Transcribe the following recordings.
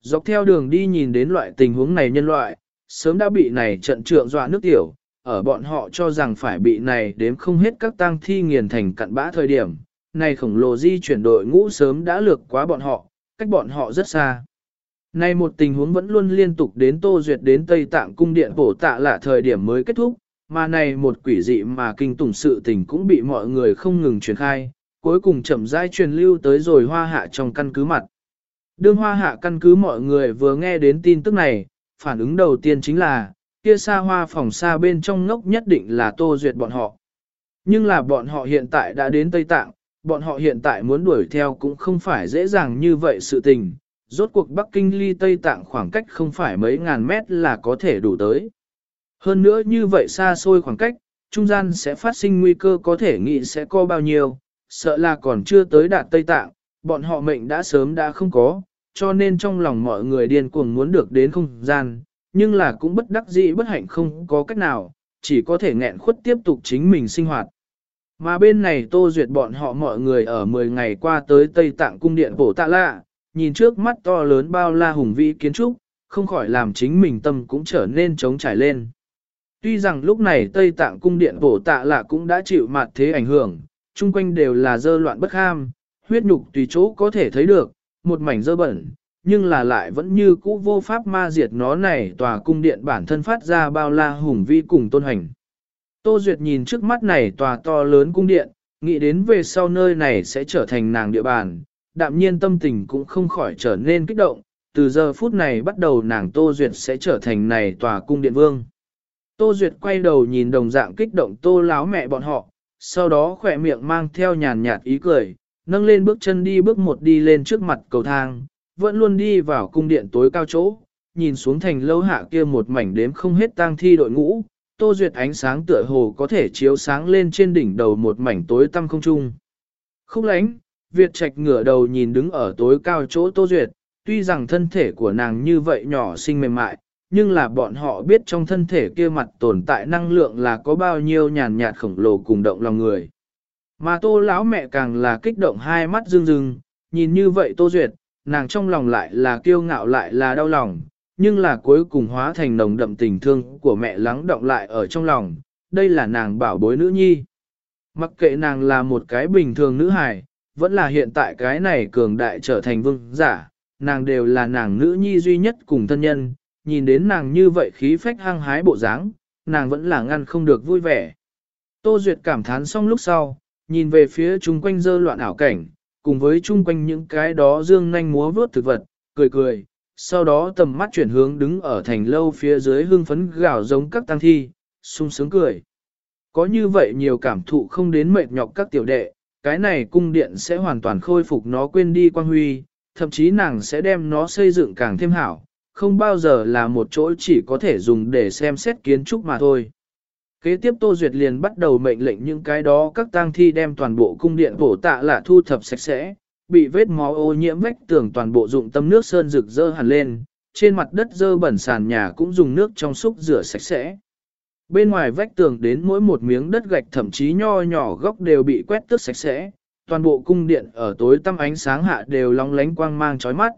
Dọc theo đường đi nhìn đến loại tình huống này nhân loại, sớm đã bị này trận trượng dọa nước tiểu, ở bọn họ cho rằng phải bị này đếm không hết các tang thi nghiền thành cặn bã thời điểm, này khổng lồ di chuyển đội ngũ sớm đã lược quá bọn họ, cách bọn họ rất xa. Này một tình huống vẫn luôn liên tục đến Tô Duyệt đến Tây Tạng cung điện bổ tạ là thời điểm mới kết thúc, mà này một quỷ dị mà kinh tủng sự tình cũng bị mọi người không ngừng truyền khai, cuối cùng chậm rãi truyền lưu tới rồi hoa hạ trong căn cứ mặt. Đương hoa hạ căn cứ mọi người vừa nghe đến tin tức này, phản ứng đầu tiên chính là, kia xa hoa phòng xa bên trong ngốc nhất định là Tô Duyệt bọn họ. Nhưng là bọn họ hiện tại đã đến Tây Tạng, bọn họ hiện tại muốn đuổi theo cũng không phải dễ dàng như vậy sự tình, rốt cuộc Bắc Kinh ly Tây Tạng khoảng cách không phải mấy ngàn mét là có thể đủ tới. Hơn nữa như vậy xa xôi khoảng cách, trung gian sẽ phát sinh nguy cơ có thể nghĩ sẽ có bao nhiêu, sợ là còn chưa tới đạt Tây Tạng, bọn họ mệnh đã sớm đã không có, cho nên trong lòng mọi người điên cuồng muốn được đến không gian, nhưng là cũng bất đắc dĩ bất hạnh không có cách nào, chỉ có thể nghẹn khuất tiếp tục chính mình sinh hoạt. Mà bên này tô duyệt bọn họ mọi người ở 10 ngày qua tới Tây Tạng cung điện bổ tạ lạ, nhìn trước mắt to lớn bao la hùng vĩ kiến trúc, không khỏi làm chính mình tâm cũng trở nên trống trải lên. Tuy rằng lúc này Tây Tạng cung điện bổ tạ lạ cũng đã chịu mặt thế ảnh hưởng, chung quanh đều là dơ loạn bất ham, huyết nhục tùy chỗ có thể thấy được, một mảnh dơ bẩn, nhưng là lại vẫn như cũ vô pháp ma diệt nó này tòa cung điện bản thân phát ra bao la hùng vĩ cùng tôn hành. Tô Duyệt nhìn trước mắt này tòa to lớn cung điện, nghĩ đến về sau nơi này sẽ trở thành nàng địa bàn, đạm nhiên tâm tình cũng không khỏi trở nên kích động, từ giờ phút này bắt đầu nàng Tô Duyệt sẽ trở thành này tòa cung điện vương. Tô Duyệt quay đầu nhìn đồng dạng kích động tô láo mẹ bọn họ, sau đó khỏe miệng mang theo nhàn nhạt ý cười, nâng lên bước chân đi bước một đi lên trước mặt cầu thang, vẫn luôn đi vào cung điện tối cao chỗ, nhìn xuống thành lâu hạ kia một mảnh đếm không hết tang thi đội ngũ, Tô Duyệt ánh sáng tựa hồ có thể chiếu sáng lên trên đỉnh đầu một mảnh tối tăm không trung. Khúc lánh, Việt Trạch ngửa đầu nhìn đứng ở tối cao chỗ Tô Duyệt, tuy rằng thân thể của nàng như vậy nhỏ xinh mềm mại, nhưng là bọn họ biết trong thân thể kia mặt tồn tại năng lượng là có bao nhiêu nhàn nhạt khổng lồ cùng động lòng người. Mà tô lão mẹ càng là kích động hai mắt rưng rưng, nhìn như vậy tô duyệt, nàng trong lòng lại là kiêu ngạo lại là đau lòng, nhưng là cuối cùng hóa thành nồng đậm tình thương của mẹ lắng động lại ở trong lòng, đây là nàng bảo bối nữ nhi. Mặc kệ nàng là một cái bình thường nữ hài, vẫn là hiện tại cái này cường đại trở thành vương giả, nàng đều là nàng nữ nhi duy nhất cùng thân nhân, nhìn đến nàng như vậy khí phách hăng hái bộ dáng, nàng vẫn là ngăn không được vui vẻ. Tô Duyệt cảm thán xong lúc sau, nhìn về phía chung quanh dơ loạn ảo cảnh, cùng với chung quanh những cái đó dương nhanh múa vướt thực vật, cười cười, sau đó tầm mắt chuyển hướng đứng ở thành lâu phía dưới hương phấn gạo giống các tăng thi, sung sướng cười. Có như vậy nhiều cảm thụ không đến mệt nhọc các tiểu đệ, cái này cung điện sẽ hoàn toàn khôi phục nó quên đi quan huy, thậm chí nàng sẽ đem nó xây dựng càng thêm hảo, không bao giờ là một chỗ chỉ có thể dùng để xem xét kiến trúc mà thôi. Kế tiếp Tô Duyệt liền bắt đầu mệnh lệnh những cái đó các tang thi đem toàn bộ cung điện bổ tạ là thu thập sạch sẽ, bị vết máu ô nhiễm vách tường toàn bộ dụng tâm nước sơn rực rỡ hẳn lên, trên mặt đất dơ bẩn sàn nhà cũng dùng nước trong súc rửa sạch sẽ. Bên ngoài vách tường đến mỗi một miếng đất gạch thậm chí nho nhỏ góc đều bị quét tước sạch sẽ, toàn bộ cung điện ở tối tăm ánh sáng hạ đều long lánh quang mang chói mắt.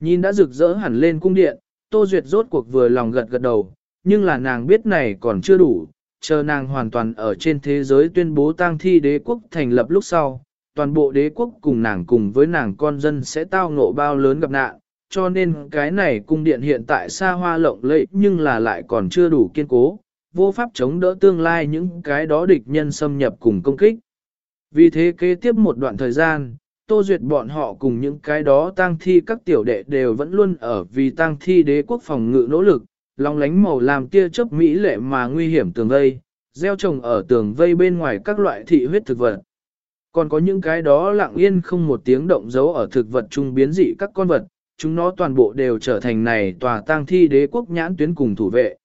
Nhìn đã rực rỡ hẳn lên cung điện, Tô Duyệt rốt cuộc vừa lòng gật gật đầu, nhưng là nàng biết này còn chưa đủ, chờ nàng hoàn toàn ở trên thế giới tuyên bố tang thi đế quốc thành lập lúc sau, toàn bộ đế quốc cùng nàng cùng với nàng con dân sẽ tao ngộ bao lớn gặp nạn, cho nên cái này cung điện hiện tại xa hoa lộng lẫy nhưng là lại còn chưa đủ kiên cố, vô pháp chống đỡ tương lai những cái đó địch nhân xâm nhập cùng công kích. Vì thế kế tiếp một đoạn thời gian, Tô Duyệt bọn họ cùng những cái đó tang thi các tiểu đệ đều vẫn luôn ở vì tang thi đế quốc phòng ngự nỗ lực, long lánh màu làm tia chớp mỹ lệ mà nguy hiểm tường vây, gieo trồng ở tường vây bên ngoài các loại thị huyết thực vật. Còn có những cái đó lặng yên không một tiếng động dấu ở thực vật trung biến dị các con vật, chúng nó toàn bộ đều trở thành này tòa tang thi đế quốc nhãn tuyến cùng thủ vệ.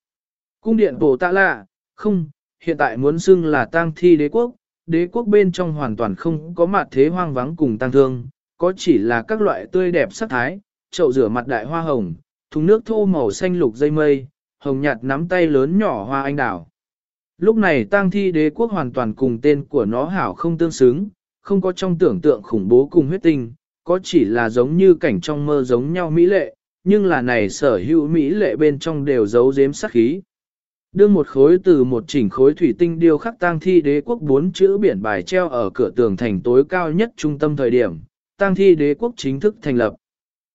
Cung điện Bồ Tạ Lạ, không, hiện tại muốn xưng là tang thi đế quốc, đế quốc bên trong hoàn toàn không có mặt thế hoang vắng cùng tăng thương, có chỉ là các loại tươi đẹp sắc thái, chậu rửa mặt đại hoa hồng, thùng nước thô màu xanh lục dây mây, hồng nhạt nắm tay lớn nhỏ hoa anh đào. Lúc này tang thi đế quốc hoàn toàn cùng tên của nó hảo không tương xứng, không có trong tưởng tượng khủng bố cùng huyết tinh, có chỉ là giống như cảnh trong mơ giống nhau mỹ lệ, nhưng là này sở hữu Mỹ lệ bên trong đều giấu giếm sắc khí. Đưa một khối từ một chỉnh khối thủy tinh điêu khắc tang thi đế quốc bốn chữ biển bài treo ở cửa tường thành tối cao nhất trung tâm thời điểm, tang thi đế quốc chính thức thành lập.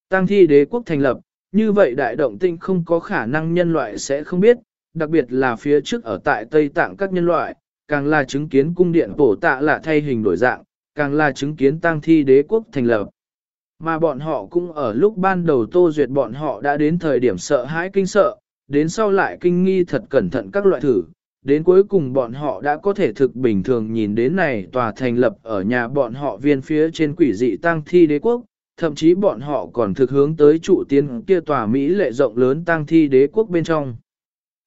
Tang thi đế quốc thành lập, như vậy đại động tinh không có khả năng nhân loại sẽ không biết, đặc biệt là phía trước ở tại Tây Tạng các nhân loại, càng là chứng kiến cung điện bổ tạ là thay hình đổi dạng, càng là chứng kiến tang thi đế quốc thành lập. Mà bọn họ cũng ở lúc ban đầu tô duyệt bọn họ đã đến thời điểm sợ hãi kinh sợ, đến sau lại kinh nghi thật cẩn thận các loại thử, đến cuối cùng bọn họ đã có thể thực bình thường nhìn đến này tòa thành lập ở nhà bọn họ viên phía trên quỷ dị tang thi đế quốc, thậm chí bọn họ còn thực hướng tới trụ tiên kia tòa Mỹ lệ rộng lớn tang thi đế quốc bên trong.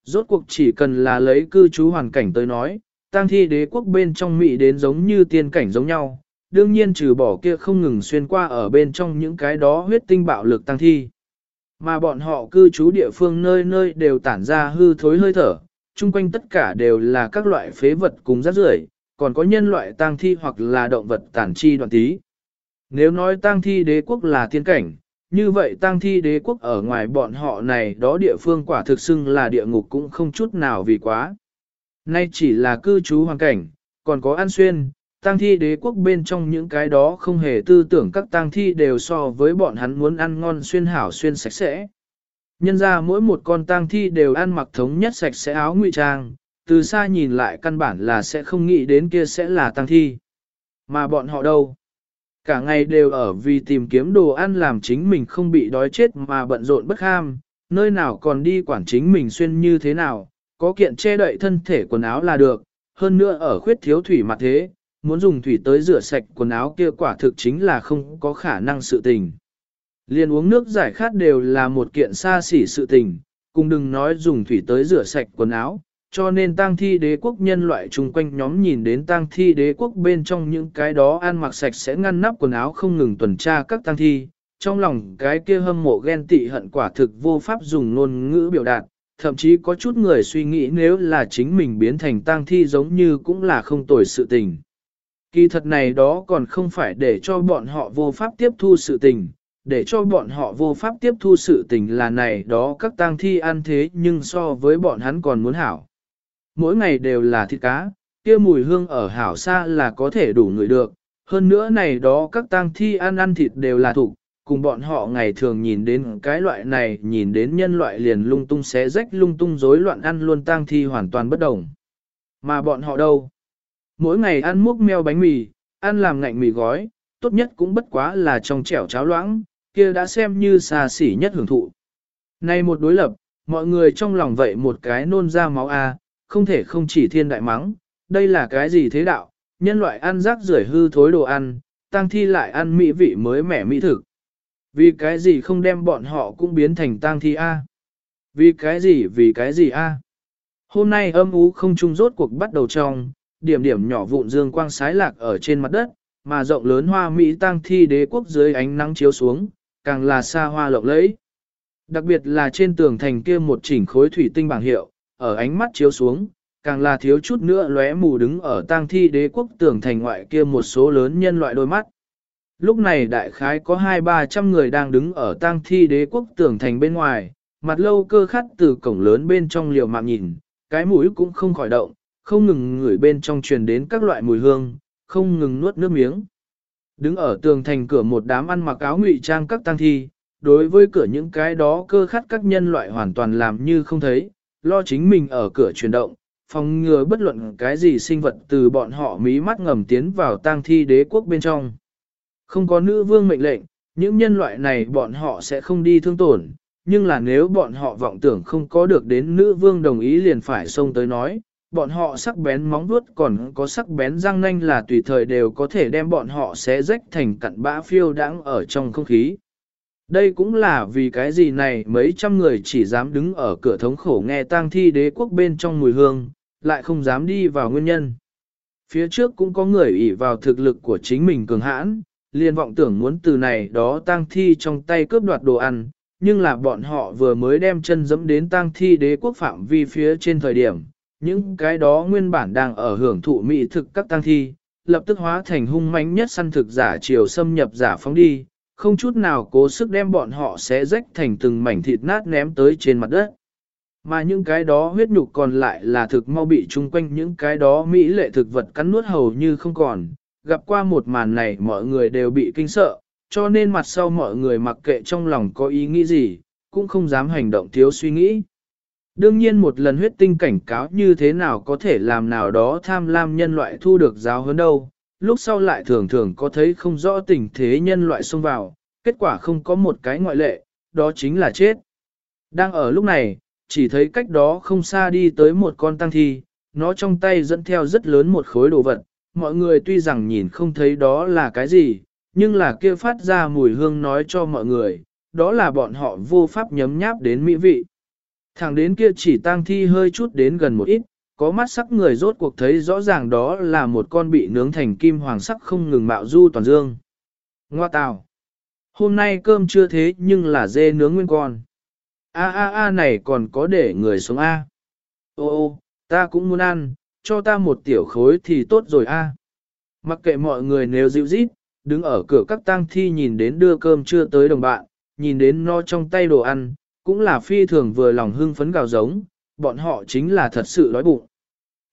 Rốt cuộc chỉ cần là lấy cư trú hoàn cảnh tới nói, tang thi đế quốc bên trong Mỹ đến giống như tiên cảnh giống nhau, đương nhiên trừ bỏ kia không ngừng xuyên qua ở bên trong những cái đó huyết tinh bạo lực tang thi. Mà bọn họ cư trú địa phương nơi nơi đều tản ra hư thối hơi thở, chung quanh tất cả đều là các loại phế vật cùng rác rưởi, còn có nhân loại tang thi hoặc là động vật tản chi đoạn tí. Nếu nói tang thi đế quốc là tiên cảnh, như vậy tang thi đế quốc ở ngoài bọn họ này đó địa phương quả thực xưng là địa ngục cũng không chút nào vì quá. Nay chỉ là cư trú hoàn cảnh, còn có an xuyên, tang thi đế quốc bên trong những cái đó không hề tư tưởng các tang thi đều so với bọn hắn muốn ăn ngon xuyên hảo xuyên sạch sẽ. Nhân ra mỗi một con tang thi đều ăn mặc thống nhất sạch sẽ áo ngụy trang, từ xa nhìn lại căn bản là sẽ không nghĩ đến kia sẽ là tang thi. Mà bọn họ đâu? Cả ngày đều ở vì tìm kiếm đồ ăn làm chính mình không bị đói chết mà bận rộn bất ham, nơi nào còn đi quản chính mình xuyên như thế nào, có kiện che đậy thân thể quần áo là được, hơn nữa ở khuyết thiếu thủy mặt thế, muốn dùng thủy tới rửa sạch quần áo kia quả thực chính là không có khả năng sự tình. Liên uống nước giải khát đều là một kiện xa xỉ sự tình, cùng đừng nói dùng thủy tới rửa sạch quần áo, cho nên tang thi đế quốc nhân loại chung quanh nhóm nhìn đến tang thi đế quốc bên trong những cái đó ăn mặc sạch sẽ ngăn nắp quần áo không ngừng tuần tra các tang thi, trong lòng cái kia hâm mộ ghen tị hận quả thực vô pháp dùng ngôn ngữ biểu đạt, thậm chí có chút người suy nghĩ nếu là chính mình biến thành tang thi giống như cũng là không tồi sự tình. Kỳ thật này đó còn không phải để cho bọn họ vô pháp tiếp thu sự tình, để cho bọn họ vô pháp tiếp thu sự tình là này đó các tang thi ăn thế nhưng so với bọn hắn còn muốn hảo. Mỗi ngày đều là thịt cá, kia mùi hương ở hảo xa là có thể đủ người được, hơn nữa này đó các tang thi ăn ăn thịt đều là thủ, cùng bọn họ ngày thường nhìn đến cái loại này nhìn đến nhân loại liền lung tung xé rách lung tung rối loạn ăn luôn tang thi hoàn toàn bất đồng. Mà bọn họ đâu? Mỗi ngày ăn múc meo bánh mì, ăn làm ngạnh mì gói, tốt nhất cũng bất quá là trong chẻo cháo loãng, kia đã xem như xa xỉ nhất hưởng thụ. Nay một đối lập, mọi người trong lòng vậy một cái nôn ra máu a, không thể không chỉ thiên đại mắng, đây là cái gì thế đạo, nhân loại ăn rác rưởi hư thối đồ ăn, tang thi lại ăn mỹ vị mới mẻ mỹ thực. Vì cái gì không đem bọn họ cũng biến thành tang thi a? Vì cái gì vì cái gì a? Hôm nay âm ú không trung rốt cuộc bắt đầu trong, điểm điểm nhỏ vụn dương quang sái lạc ở trên mặt đất, mà rộng lớn hoa Mỹ tang thi đế quốc dưới ánh nắng chiếu xuống, càng là xa hoa lộng lẫy. Đặc biệt là trên tường thành kia một chỉnh khối thủy tinh bảng hiệu, ở ánh mắt chiếu xuống, càng là thiếu chút nữa lóe mù đứng ở tang thi đế quốc tường thành ngoại kia một số lớn nhân loại đôi mắt. Lúc này đại khái có hai ba trăm người đang đứng ở tang thi đế quốc tường thành bên ngoài, mặt lâu cơ khắt từ cổng lớn bên trong liều mạng nhìn, cái mũi cũng không khỏi động, không ngừng ngửi bên trong truyền đến các loại mùi hương, không ngừng nuốt nước miếng. Đứng ở tường thành cửa một đám ăn mặc áo ngụy trang các tang thi, đối với cửa những cái đó cơ khắt các nhân loại hoàn toàn làm như không thấy, lo chính mình ở cửa chuyển động, phòng ngừa bất luận cái gì sinh vật từ bọn họ mí mắt ngầm tiến vào tang thi đế quốc bên trong. Không có nữ vương mệnh lệnh, những nhân loại này bọn họ sẽ không đi thương tổn, nhưng là nếu bọn họ vọng tưởng không có được đến nữ vương đồng ý liền phải xông tới nói, bọn họ sắc bén móng vuốt còn có sắc bén răng nanh là tùy thời đều có thể đem bọn họ xé rách thành cặn bã phiêu đãng ở trong không khí. Đây cũng là vì cái gì này mấy trăm người chỉ dám đứng ở cửa thống khổ nghe tang thi đế quốc bên trong mùi hương, lại không dám đi vào nguyên nhân. Phía trước cũng có người ỷ vào thực lực của chính mình cường hãn, liền vọng tưởng muốn từ này đó tang thi trong tay cướp đoạt đồ ăn, nhưng là bọn họ vừa mới đem chân dẫm đến tang thi đế quốc phạm vi phía trên thời điểm, những cái đó nguyên bản đang ở hưởng thụ mỹ thực các tang thi, lập tức hóa thành hung mãnh nhất săn thực giả chiều xâm nhập giả phóng đi, không chút nào cố sức đem bọn họ sẽ rách thành từng mảnh thịt nát ném tới trên mặt đất. Mà những cái đó huyết nhục còn lại là thực mau bị chung quanh những cái đó mỹ lệ thực vật cắn nuốt hầu như không còn. Gặp qua một màn này mọi người đều bị kinh sợ, cho nên mặt sau mọi người mặc kệ trong lòng có ý nghĩ gì, cũng không dám hành động thiếu suy nghĩ. Đương nhiên một lần huyết tinh cảnh cáo như thế nào có thể làm nào đó tham lam nhân loại thu được giáo hơn đâu, lúc sau lại thường thường có thấy không rõ tình thế nhân loại xông vào, kết quả không có một cái ngoại lệ, đó chính là chết. Đang ở lúc này, chỉ thấy cách đó không xa đi tới một con tăng thi, nó trong tay dẫn theo rất lớn một khối đồ vật, mọi người tuy rằng nhìn không thấy đó là cái gì, nhưng là kia phát ra mùi hương nói cho mọi người, đó là bọn họ vô pháp nhấm nháp đến mỹ vị. Thẳng đến kia chỉ tang thi hơi chút đến gần một ít, có mắt sắc người rốt cuộc thấy rõ ràng đó là một con bị nướng thành kim hoàng sắc không ngừng mạo du toàn dương. Ngoa tào! Hôm nay cơm chưa thế nhưng là dê nướng nguyên con. A a a này còn có để người sống A. Ô ô, ta cũng muốn ăn, cho ta một tiểu khối thì tốt rồi A. Mặc kệ mọi người nếu dịu rít, đứng ở cửa các tang thi nhìn đến đưa cơm chưa tới đồng bạn, nhìn đến no trong tay đồ ăn, cũng là phi thường vừa lòng hưng phấn gào giống, bọn họ chính là thật sự đói bụng.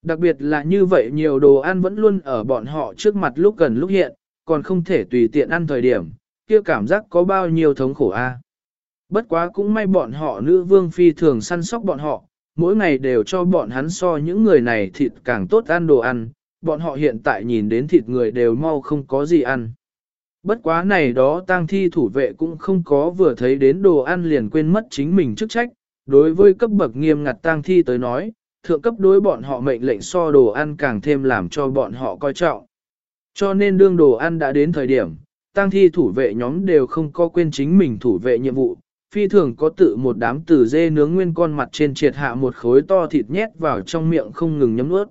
Đặc biệt là như vậy nhiều đồ ăn vẫn luôn ở bọn họ trước mặt lúc gần lúc hiện, còn không thể tùy tiện ăn thời điểm, kia cảm giác có bao nhiêu thống khổ a. À? Bất quá cũng may bọn họ nữ vương phi thường săn sóc bọn họ, mỗi ngày đều cho bọn hắn so những người này thịt càng tốt ăn đồ ăn, bọn họ hiện tại nhìn đến thịt người đều mau không có gì ăn. Bất quá này đó tang thi thủ vệ cũng không có vừa thấy đến đồ ăn liền quên mất chính mình chức trách, đối với cấp bậc nghiêm ngặt tang thi tới nói, thượng cấp đối bọn họ mệnh lệnh so đồ ăn càng thêm làm cho bọn họ coi trọng. Cho nên đương đồ ăn đã đến thời điểm, tang thi thủ vệ nhóm đều không có quên chính mình thủ vệ nhiệm vụ, phi thường có tự một đám tử dê nướng nguyên con mặt trên triệt hạ một khối to thịt nhét vào trong miệng không ngừng nhấm nuốt.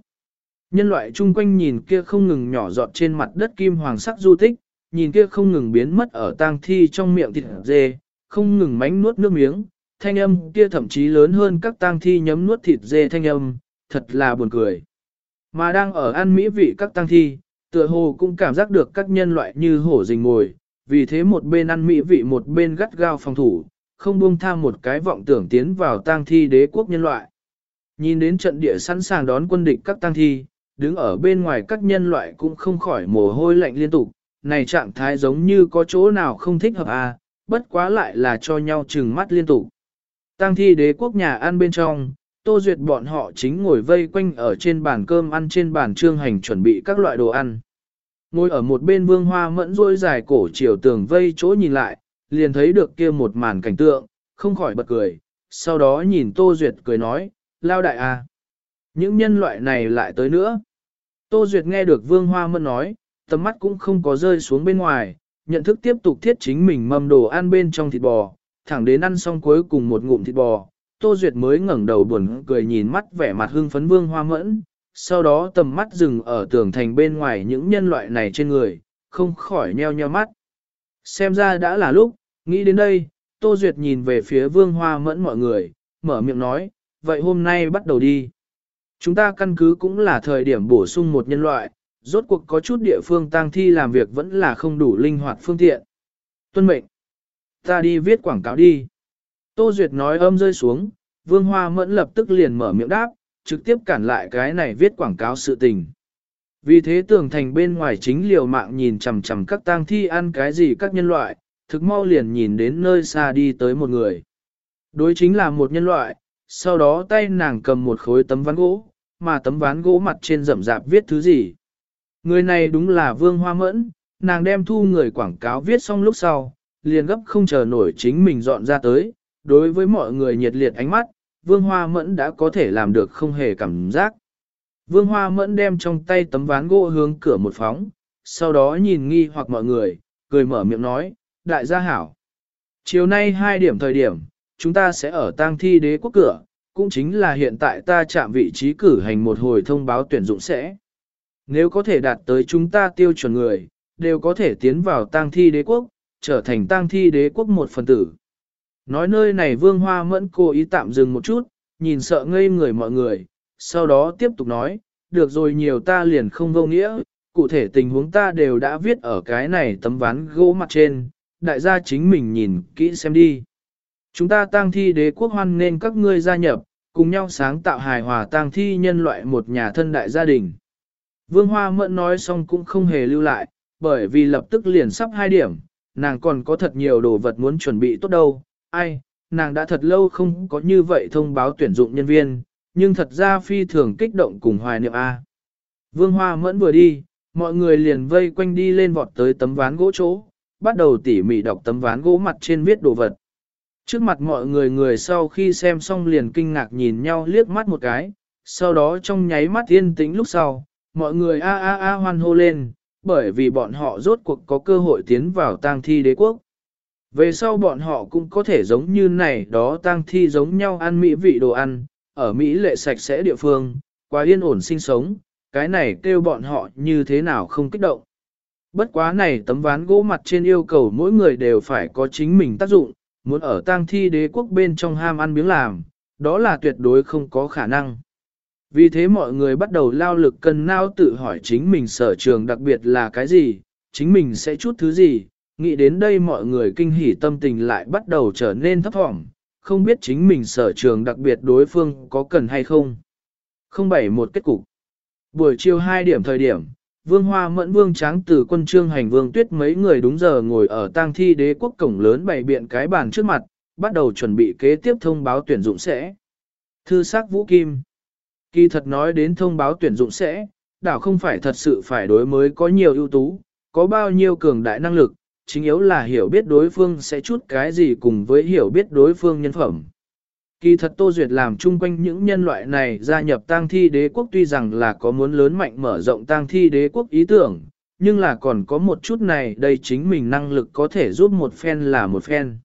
Nhân loại chung quanh nhìn kia không ngừng nhỏ giọt trên mặt đất kim hoàng sắc du tích, nhìn kia không ngừng biến mất ở tang thi trong miệng thịt dê, không ngừng mánh nuốt nước miếng, thanh âm kia thậm chí lớn hơn các tang thi nhấm nuốt thịt dê thanh âm, thật là buồn cười. Mà đang ở ăn mỹ vị các tang thi, tựa hồ cũng cảm giác được các nhân loại như hổ rình ngồi, vì thế một bên ăn mỹ vị một bên gắt gao phòng thủ, không buông tham một cái vọng tưởng tiến vào tang thi đế quốc nhân loại. Nhìn đến trận địa sẵn sàng đón quân địch các tang thi, đứng ở bên ngoài các nhân loại cũng không khỏi mồ hôi lạnh liên tục, này trạng thái giống như có chỗ nào không thích hợp à, bất quá lại là cho nhau chừng mắt liên tục. Tăng thi đế quốc nhà ăn bên trong, Tô Duyệt bọn họ chính ngồi vây quanh ở trên bàn cơm ăn trên bàn trương hành chuẩn bị các loại đồ ăn. Ngồi ở một bên vương hoa mẫn rôi dài cổ chiều tường vây chỗ nhìn lại, liền thấy được kia một màn cảnh tượng, không khỏi bật cười, sau đó nhìn Tô Duyệt cười nói, lao đại à. Những nhân loại này lại tới nữa. Tô Duyệt nghe được vương hoa mẫn nói, tầm mắt cũng không có rơi xuống bên ngoài, nhận thức tiếp tục thiết chính mình mâm đồ ăn bên trong thịt bò, thẳng đến ăn xong cuối cùng một ngụm thịt bò, Tô Duyệt mới ngẩng đầu buồn cười nhìn mắt vẻ mặt hưng phấn vương hoa mẫn, sau đó tầm mắt dừng ở tường thành bên ngoài những nhân loại này trên người, không khỏi nheo nheo mắt. Xem ra đã là lúc, nghĩ đến đây, Tô Duyệt nhìn về phía vương hoa mẫn mọi người, mở miệng nói, vậy hôm nay bắt đầu đi. Chúng ta căn cứ cũng là thời điểm bổ sung một nhân loại, rốt cuộc có chút địa phương tang thi làm việc vẫn là không đủ linh hoạt phương tiện. Tuân mệnh. Ta đi viết quảng cáo đi. Tô Duyệt nói âm rơi xuống, Vương Hoa Mẫn lập tức liền mở miệng đáp, trực tiếp cản lại cái này viết quảng cáo sự tình. Vì thế tường thành bên ngoài chính liều mạng nhìn chằm chằm các tang thi ăn cái gì các nhân loại, thực mau liền nhìn đến nơi xa đi tới một người. Đối chính là một nhân loại, sau đó tay nàng cầm một khối tấm ván gỗ, mà tấm ván gỗ mặt trên rậm rạp viết thứ gì. Người này đúng là Vương Hoa Mẫn, nàng đem thu người quảng cáo viết xong lúc sau, liền gấp không chờ nổi chính mình dọn ra tới, đối với mọi người nhiệt liệt ánh mắt, Vương Hoa Mẫn đã có thể làm được không hề cảm giác. Vương Hoa Mẫn đem trong tay tấm ván gỗ hướng cửa một phóng, sau đó nhìn nghi hoặc mọi người, cười mở miệng nói, đại gia hảo. Chiều nay hai điểm thời điểm, chúng ta sẽ ở tang thi đế quốc cửa, cũng chính là hiện tại ta chạm vị trí cử hành một hồi thông báo tuyển dụng sẽ. Nếu có thể đạt tới chúng ta tiêu chuẩn người, đều có thể tiến vào tang thi đế quốc, trở thành tang thi đế quốc một phần tử. Nói nơi này vương hoa mẫn cố ý tạm dừng một chút, nhìn sợ ngây người mọi người, sau đó tiếp tục nói, được rồi nhiều ta liền không vô nghĩa, cụ thể tình huống ta đều đã viết ở cái này tấm ván gỗ mặt trên, đại gia chính mình nhìn kỹ xem đi. Chúng ta tang thi đế quốc hoan nên các ngươi gia nhập, cùng nhau sáng tạo hài hòa tang thi nhân loại một nhà thân đại gia đình. Vương Hoa Mẫn nói xong cũng không hề lưu lại, bởi vì lập tức liền sắp hai điểm, nàng còn có thật nhiều đồ vật muốn chuẩn bị tốt đâu. Ai, nàng đã thật lâu không có như vậy thông báo tuyển dụng nhân viên, nhưng thật ra phi thường kích động cùng hoài niệm A. Vương Hoa Mẫn vừa đi, mọi người liền vây quanh đi lên vọt tới tấm ván gỗ chỗ, bắt đầu tỉ mỉ đọc tấm ván gỗ mặt trên viết đồ vật. Trước mặt mọi người người sau khi xem xong liền kinh ngạc nhìn nhau liếc mắt một cái, sau đó trong nháy mắt yên tĩnh lúc sau, mọi người a a a hoan hô lên, bởi vì bọn họ rốt cuộc có cơ hội tiến vào tang thi đế quốc. Về sau bọn họ cũng có thể giống như này đó tang thi giống nhau ăn mỹ vị đồ ăn, ở Mỹ lệ sạch sẽ địa phương, quá yên ổn sinh sống, cái này kêu bọn họ như thế nào không kích động. Bất quá này tấm ván gỗ mặt trên yêu cầu mỗi người đều phải có chính mình tác dụng, muốn ở tang thi đế quốc bên trong ham ăn miếng làm, đó là tuyệt đối không có khả năng. Vì thế mọi người bắt đầu lao lực cân nao tự hỏi chính mình sở trường đặc biệt là cái gì, chính mình sẽ chút thứ gì, nghĩ đến đây mọi người kinh hỉ tâm tình lại bắt đầu trở nên thấp thỏm, không biết chính mình sở trường đặc biệt đối phương có cần hay không. Không bảy một kết cục. Buổi chiều 2 điểm thời điểm, Vương Hoa Mẫn Vương Tráng từ quân trương hành Vương Tuyết mấy người đúng giờ ngồi ở tang thi đế quốc cổng lớn bày biện cái bàn trước mặt, bắt đầu chuẩn bị kế tiếp thông báo tuyển dụng sẽ. Thư sắc Vũ Kim Kỳ thật nói đến thông báo tuyển dụng sẽ, đảo không phải thật sự phải đối mới có nhiều ưu tú, có bao nhiêu cường đại năng lực, chính yếu là hiểu biết đối phương sẽ chút cái gì cùng với hiểu biết đối phương nhân phẩm. Kỳ thật Tô Duyệt làm chung quanh những nhân loại này gia nhập tang thi đế quốc tuy rằng là có muốn lớn mạnh mở rộng tang thi đế quốc ý tưởng, nhưng là còn có một chút này đây chính mình năng lực có thể giúp một phen là một phen.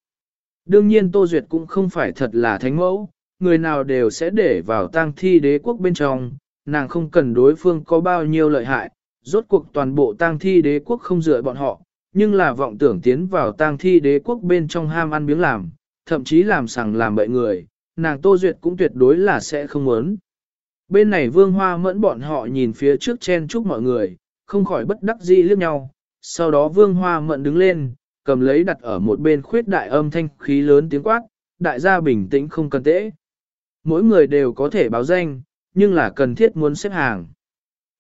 Đương nhiên Tô Duyệt cũng không phải thật là thánh mẫu, người nào đều sẽ để vào tang thi đế quốc bên trong, nàng không cần đối phương có bao nhiêu lợi hại, rốt cuộc toàn bộ tang thi đế quốc không dựa bọn họ, nhưng là vọng tưởng tiến vào tang thi đế quốc bên trong ham ăn miếng làm, thậm chí làm sằng làm bậy người, nàng Tô Duyệt cũng tuyệt đối là sẽ không muốn. Bên này vương hoa mẫn bọn họ nhìn phía trước chen chúc mọi người, không khỏi bất đắc dĩ liếc nhau, sau đó vương hoa mẫn đứng lên, cầm lấy đặt ở một bên khuyết đại âm thanh khí lớn tiếng quát, đại gia bình tĩnh không cần tễ. Mỗi người đều có thể báo danh, nhưng là cần thiết muốn xếp hàng.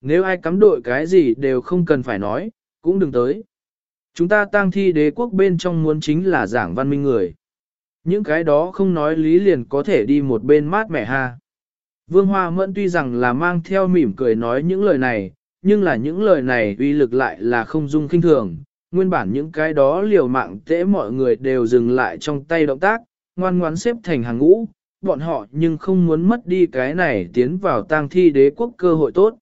Nếu ai cắm đội cái gì đều không cần phải nói, cũng đừng tới. Chúng ta tang thi đế quốc bên trong muốn chính là giảng văn minh người. Những cái đó không nói lý liền có thể đi một bên mát mẻ ha. Vương Hoa Mẫn tuy rằng là mang theo mỉm cười nói những lời này, nhưng là những lời này uy lực lại là không dung kinh thường. Nguyên bản những cái đó liều mạng tễ mọi người đều dừng lại trong tay động tác, ngoan ngoãn xếp thành hàng ngũ, bọn họ nhưng không muốn mất đi cái này tiến vào tang thi đế quốc cơ hội tốt.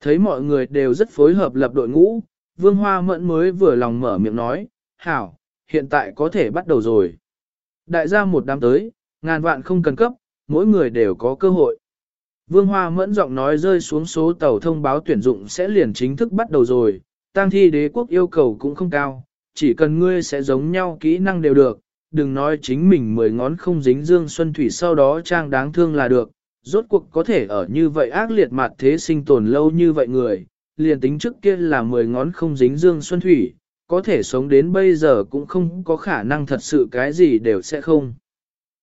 Thấy mọi người đều rất phối hợp lập đội ngũ, Vương Hoa Mẫn mới vừa lòng mở miệng nói, hảo, hiện tại có thể bắt đầu rồi. Đại gia một đám tới, ngàn vạn không cần cấp, mỗi người đều có cơ hội. Vương Hoa Mẫn giọng nói rơi xuống số tàu thông báo tuyển dụng sẽ liền chính thức bắt đầu rồi, tang thi đế quốc yêu cầu cũng không cao, chỉ cần ngươi sẽ giống nhau kỹ năng đều được, đừng nói chính mình mười ngón không dính dương xuân thủy sau đó trang đáng thương là được, rốt cuộc có thể ở như vậy ác liệt mặt thế sinh tồn lâu như vậy người, liền tính trước kia là mười ngón không dính dương xuân thủy, có thể sống đến bây giờ cũng không có khả năng thật sự cái gì đều sẽ không.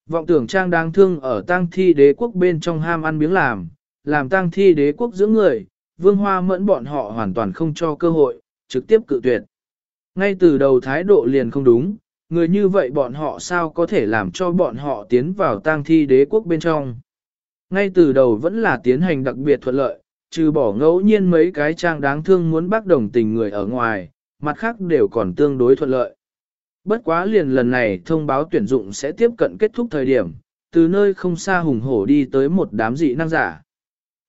Vọng tưởng trang đáng thương ở tang thi đế quốc bên trong ham ăn miếng làm, làm tang thi đế quốc giữa người, vương hoa mẫn bọn họ hoàn toàn không cho cơ hội, trực tiếp cự tuyệt. Ngay từ đầu thái độ liền không đúng, người như vậy bọn họ sao có thể làm cho bọn họ tiến vào tang thi đế quốc bên trong. Ngay từ đầu vẫn là tiến hành đặc biệt thuận lợi, trừ bỏ ngẫu nhiên mấy cái trang đáng thương muốn bác đồng tình người ở ngoài, mặt khác đều còn tương đối thuận lợi. Bất quá liền lần này thông báo tuyển dụng sẽ tiếp cận kết thúc thời điểm, từ nơi không xa hùng hổ đi tới một đám dị năng giả.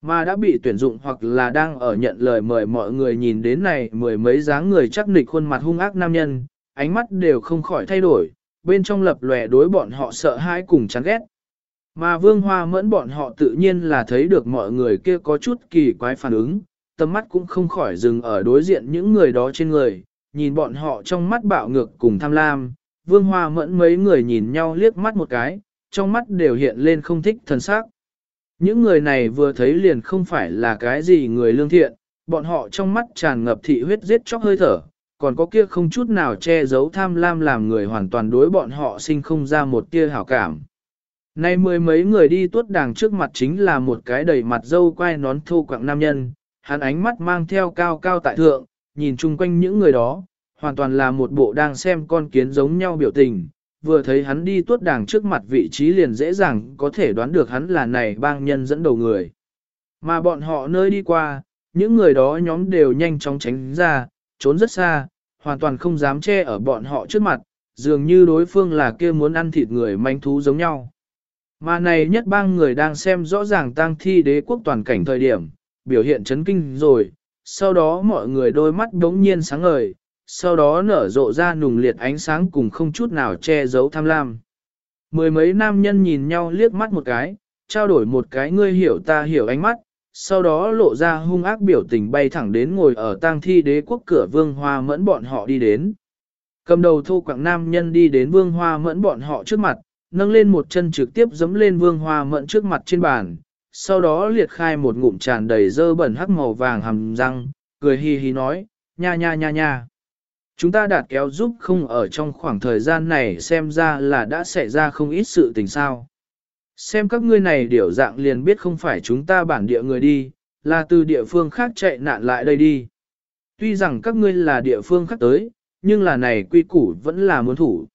Mà đã bị tuyển dụng hoặc là đang ở nhận lời mời mọi người nhìn đến này mười mấy dáng người chắc nịch khuôn mặt hung ác nam nhân, ánh mắt đều không khỏi thay đổi, bên trong lập lòe đối bọn họ sợ hãi cùng chán ghét. Mà vương hoa mẫn bọn họ tự nhiên là thấy được mọi người kia có chút kỳ quái phản ứng, tầm mắt cũng không khỏi dừng ở đối diện những người đó trên người, nhìn bọn họ trong mắt bạo ngược cùng tham lam, vương hoa mẫn mấy người nhìn nhau liếc mắt một cái, trong mắt đều hiện lên không thích thần sắc. Những người này vừa thấy liền không phải là cái gì người lương thiện, bọn họ trong mắt tràn ngập thị huyết giết chóc hơi thở, còn có kia không chút nào che giấu tham lam làm người hoàn toàn đối bọn họ sinh không ra một tia hảo cảm. Nay mười mấy người đi tuốt đàng trước mặt chính là một cái đầy mặt dâu quai nón thô quạng nam nhân, hắn ánh mắt mang theo cao cao tại thượng, nhìn chung quanh những người đó, hoàn toàn là một bộ đang xem con kiến giống nhau biểu tình. Vừa thấy hắn đi tuốt đàng trước mặt vị trí liền dễ dàng có thể đoán được hắn là này bang nhân dẫn đầu người. Mà bọn họ nơi đi qua, những người đó nhóm đều nhanh chóng tránh ra, trốn rất xa, hoàn toàn không dám che ở bọn họ trước mặt, dường như đối phương là kia muốn ăn thịt người manh thú giống nhau. Mà này nhất bang người đang xem rõ ràng tang thi đế quốc toàn cảnh thời điểm, biểu hiện chấn kinh rồi, sau đó mọi người đôi mắt đống nhiên sáng ngời, sau đó nở rộ ra nùng liệt ánh sáng cùng không chút nào che giấu tham lam. Mười mấy nam nhân nhìn nhau liếc mắt một cái, trao đổi một cái ngươi hiểu ta hiểu ánh mắt, sau đó lộ ra hung ác biểu tình bay thẳng đến ngồi ở tang thi đế quốc cửa vương hoa mẫn bọn họ đi đến. Cầm đầu thô quảng nam nhân đi đến vương hoa mẫn bọn họ trước mặt, nâng lên một chân trực tiếp dấm lên vương hoa mẫn trước mặt trên bàn, sau đó liệt khai một ngụm tràn đầy dơ bẩn hắc màu vàng hầm răng, cười hi hi nói, nha nha nha nha. Chúng ta đạt kéo giúp không ở trong khoảng thời gian này xem ra là đã xảy ra không ít sự tình sao. Xem các ngươi này điểu dạng liền biết không phải chúng ta bản địa người đi, là từ địa phương khác chạy nạn lại đây đi. Tuy rằng các ngươi là địa phương khác tới, nhưng là này quy củ vẫn là muốn thủ.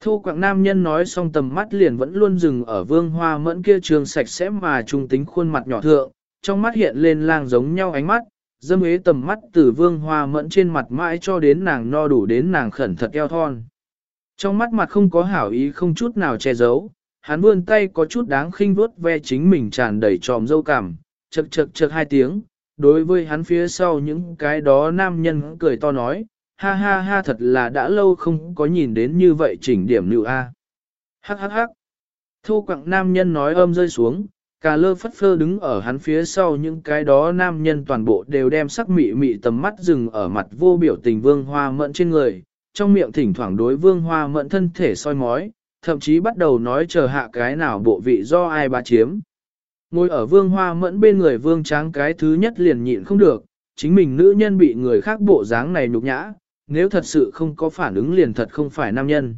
Thô quạng nam nhân nói xong tầm mắt liền vẫn luôn dừng ở vương hoa mẫn kia trường sạch sẽ mà trung tính khuôn mặt nhỏ thượng, trong mắt hiện lên lang giống nhau ánh mắt, dâm ế tầm mắt từ vương hoa mẫn trên mặt mãi cho đến nàng no đủ đến nàng khẩn thật eo thon. Trong mắt mặt không có hảo ý không chút nào che giấu, hắn vươn tay có chút đáng khinh vuốt ve chính mình tràn đầy tròm dâu cảm, chật chật chật hai tiếng, đối với hắn phía sau những cái đó nam nhân cười to nói, ha ha ha thật là đã lâu không có nhìn đến như vậy chỉnh điểm nữ a. Hắc hắc hắc. Thu quặng nam nhân nói âm rơi xuống, cà lơ phất phơ đứng ở hắn phía sau những cái đó nam nhân toàn bộ đều đem sắc mị mị tầm mắt dừng ở mặt vô biểu tình vương hoa mận trên người, trong miệng thỉnh thoảng đối vương hoa mận thân thể soi mói, thậm chí bắt đầu nói chờ hạ cái nào bộ vị do ai bá chiếm. Ngồi ở vương hoa mẫn bên người vương tráng cái thứ nhất liền nhịn không được, chính mình nữ nhân bị người khác bộ dáng này nhục nhã, nếu thật sự không có phản ứng liền thật không phải nam nhân.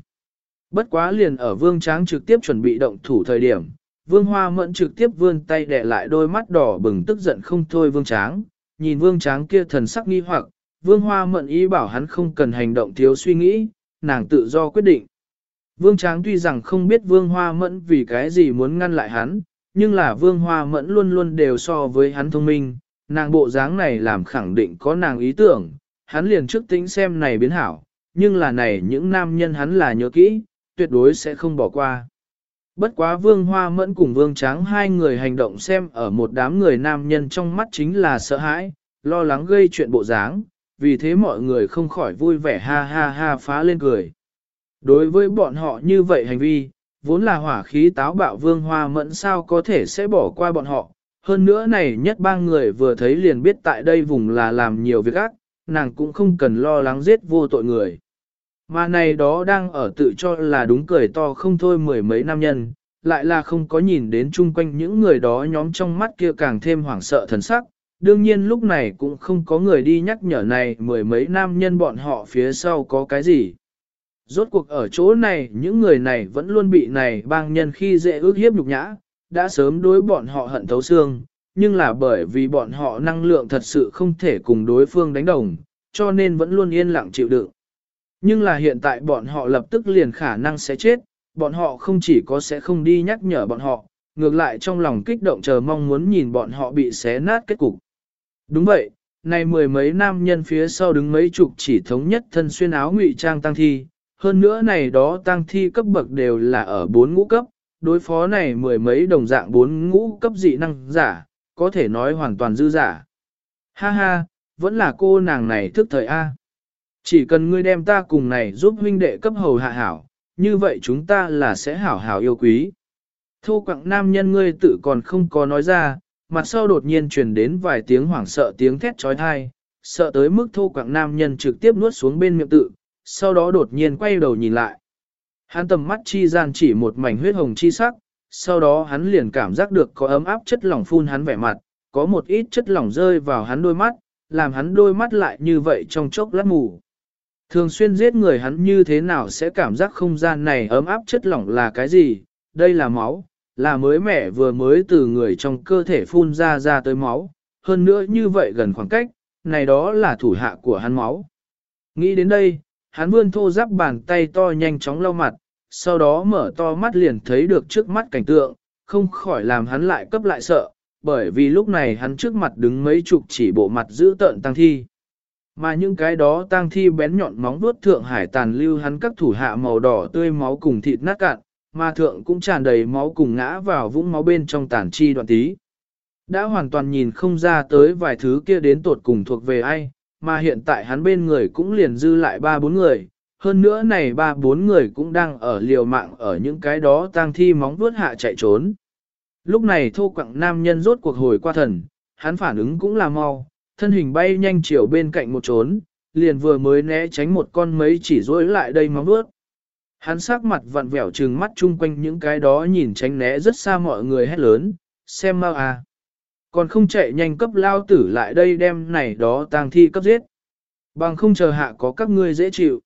Bất quá liền ở vương tráng trực tiếp chuẩn bị động thủ thời điểm, vương hoa mẫn trực tiếp vươn tay đè lại đôi mắt đỏ bừng tức giận không thôi vương tráng, nhìn vương tráng kia thần sắc nghi hoặc, vương hoa mẫn ý bảo hắn không cần hành động thiếu suy nghĩ, nàng tự do quyết định. Vương Tráng tuy rằng không biết Vương Hoa Mẫn vì cái gì muốn ngăn lại hắn, nhưng là Vương Hoa Mẫn luôn luôn đều so với hắn thông minh, nàng bộ dáng này làm khẳng định có nàng ý tưởng, hắn liền trước tính xem này biến hảo, nhưng là này những nam nhân hắn là nhớ kỹ, tuyệt đối sẽ không bỏ qua. Bất quá Vương Hoa Mẫn cùng Vương Tráng hai người hành động xem ở một đám người nam nhân trong mắt chính là sợ hãi, lo lắng gây chuyện bộ dáng, vì thế mọi người không khỏi vui vẻ ha ha ha phá lên cười. Đối với bọn họ như vậy hành vi, vốn là hỏa khí táo bạo vương hoa mẫn sao có thể sẽ bỏ qua bọn họ. Hơn nữa này nhất ba người vừa thấy liền biết tại đây vùng là làm nhiều việc ác, nàng cũng không cần lo lắng giết vô tội người. Mà này đó đang ở tự cho là đúng cười to không thôi mười mấy nam nhân, lại là không có nhìn đến chung quanh những người đó nhóm trong mắt kia càng thêm hoảng sợ thần sắc. Đương nhiên lúc này cũng không có người đi nhắc nhở này mười mấy nam nhân bọn họ phía sau có cái gì. Rốt cuộc ở chỗ này những người này vẫn luôn bị này bang nhân khi dễ ước hiếp nhục nhã, đã sớm đối bọn họ hận thấu xương, nhưng là bởi vì bọn họ năng lượng thật sự không thể cùng đối phương đánh đồng, cho nên vẫn luôn yên lặng chịu đựng. Nhưng là hiện tại bọn họ lập tức liền khả năng sẽ chết, bọn họ không chỉ có sẽ không đi nhắc nhở bọn họ, ngược lại trong lòng kích động chờ mong muốn nhìn bọn họ bị xé nát kết cục. Đúng vậy, này mười mấy nam nhân phía sau đứng mấy chục chỉ thống nhất thân xuyên áo ngụy trang tăng thi, hơn nữa này đó tăng thi cấp bậc đều là ở bốn ngũ cấp, đối phó này mười mấy đồng dạng bốn ngũ cấp dị năng giả, có thể nói hoàn toàn dư giả. Ha ha, vẫn là cô nàng này thức thời A. Chỉ cần ngươi đem ta cùng này giúp huynh đệ cấp hầu hạ hảo, như vậy chúng ta là sẽ hảo hảo yêu quý. Thô quặng nam nhân ngươi tự còn không có nói ra, mặt sau đột nhiên truyền đến vài tiếng hoảng sợ tiếng thét trói thai, sợ tới mức thô quặng nam nhân trực tiếp nuốt xuống bên miệng tự, sau đó đột nhiên quay đầu nhìn lại. Hắn tầm mắt chi gian chỉ một mảnh huyết hồng chi sắc, sau đó hắn liền cảm giác được có ấm áp chất lỏng phun hắn vẻ mặt, có một ít chất lỏng rơi vào hắn đôi mắt, làm hắn đôi mắt lại như vậy trong chốc lát mù. Thường xuyên giết người hắn như thế nào sẽ cảm giác không gian này ấm áp chất lỏng là cái gì? Đây là máu, là mới mẻ vừa mới từ người trong cơ thể phun ra ra tới máu. Hơn nữa như vậy gần khoảng cách, này đó là thủ hạ của hắn máu. Nghĩ đến đây, hắn vươn thô giáp bàn tay to nhanh chóng lau mặt, sau đó mở to mắt liền thấy được trước mắt cảnh tượng, không khỏi làm hắn lại cấp lại sợ, bởi vì lúc này hắn trước mặt đứng mấy chục chỉ bộ mặt giữ tợn tăng thi. Mà những cái đó tang thi bén nhọn móng vuốt thượng hải tàn lưu hắn các thủ hạ màu đỏ tươi máu cùng thịt nát cạn, mà thượng cũng tràn đầy máu cùng ngã vào vũng máu bên trong tàn chi đoạn tí. Đã hoàn toàn nhìn không ra tới vài thứ kia đến tột cùng thuộc về ai, mà hiện tại hắn bên người cũng liền dư lại ba bốn người, hơn nữa này ba bốn người cũng đang ở liều mạng ở những cái đó tang thi móng vuốt hạ chạy trốn. Lúc này thô quặng nam nhân rốt cuộc hồi qua thần, hắn phản ứng cũng là mau, thân hình bay nhanh chiều bên cạnh một trốn, liền vừa mới né tránh một con mấy chỉ rối lại đây móng vuốt. Hắn sắc mặt vặn vẹo trừng mắt chung quanh những cái đó nhìn tránh né rất xa mọi người hét lớn, xem mau à. Còn không chạy nhanh cấp lao tử lại đây đem này đó tang thi cấp giết. Bằng không chờ hạ có các ngươi dễ chịu.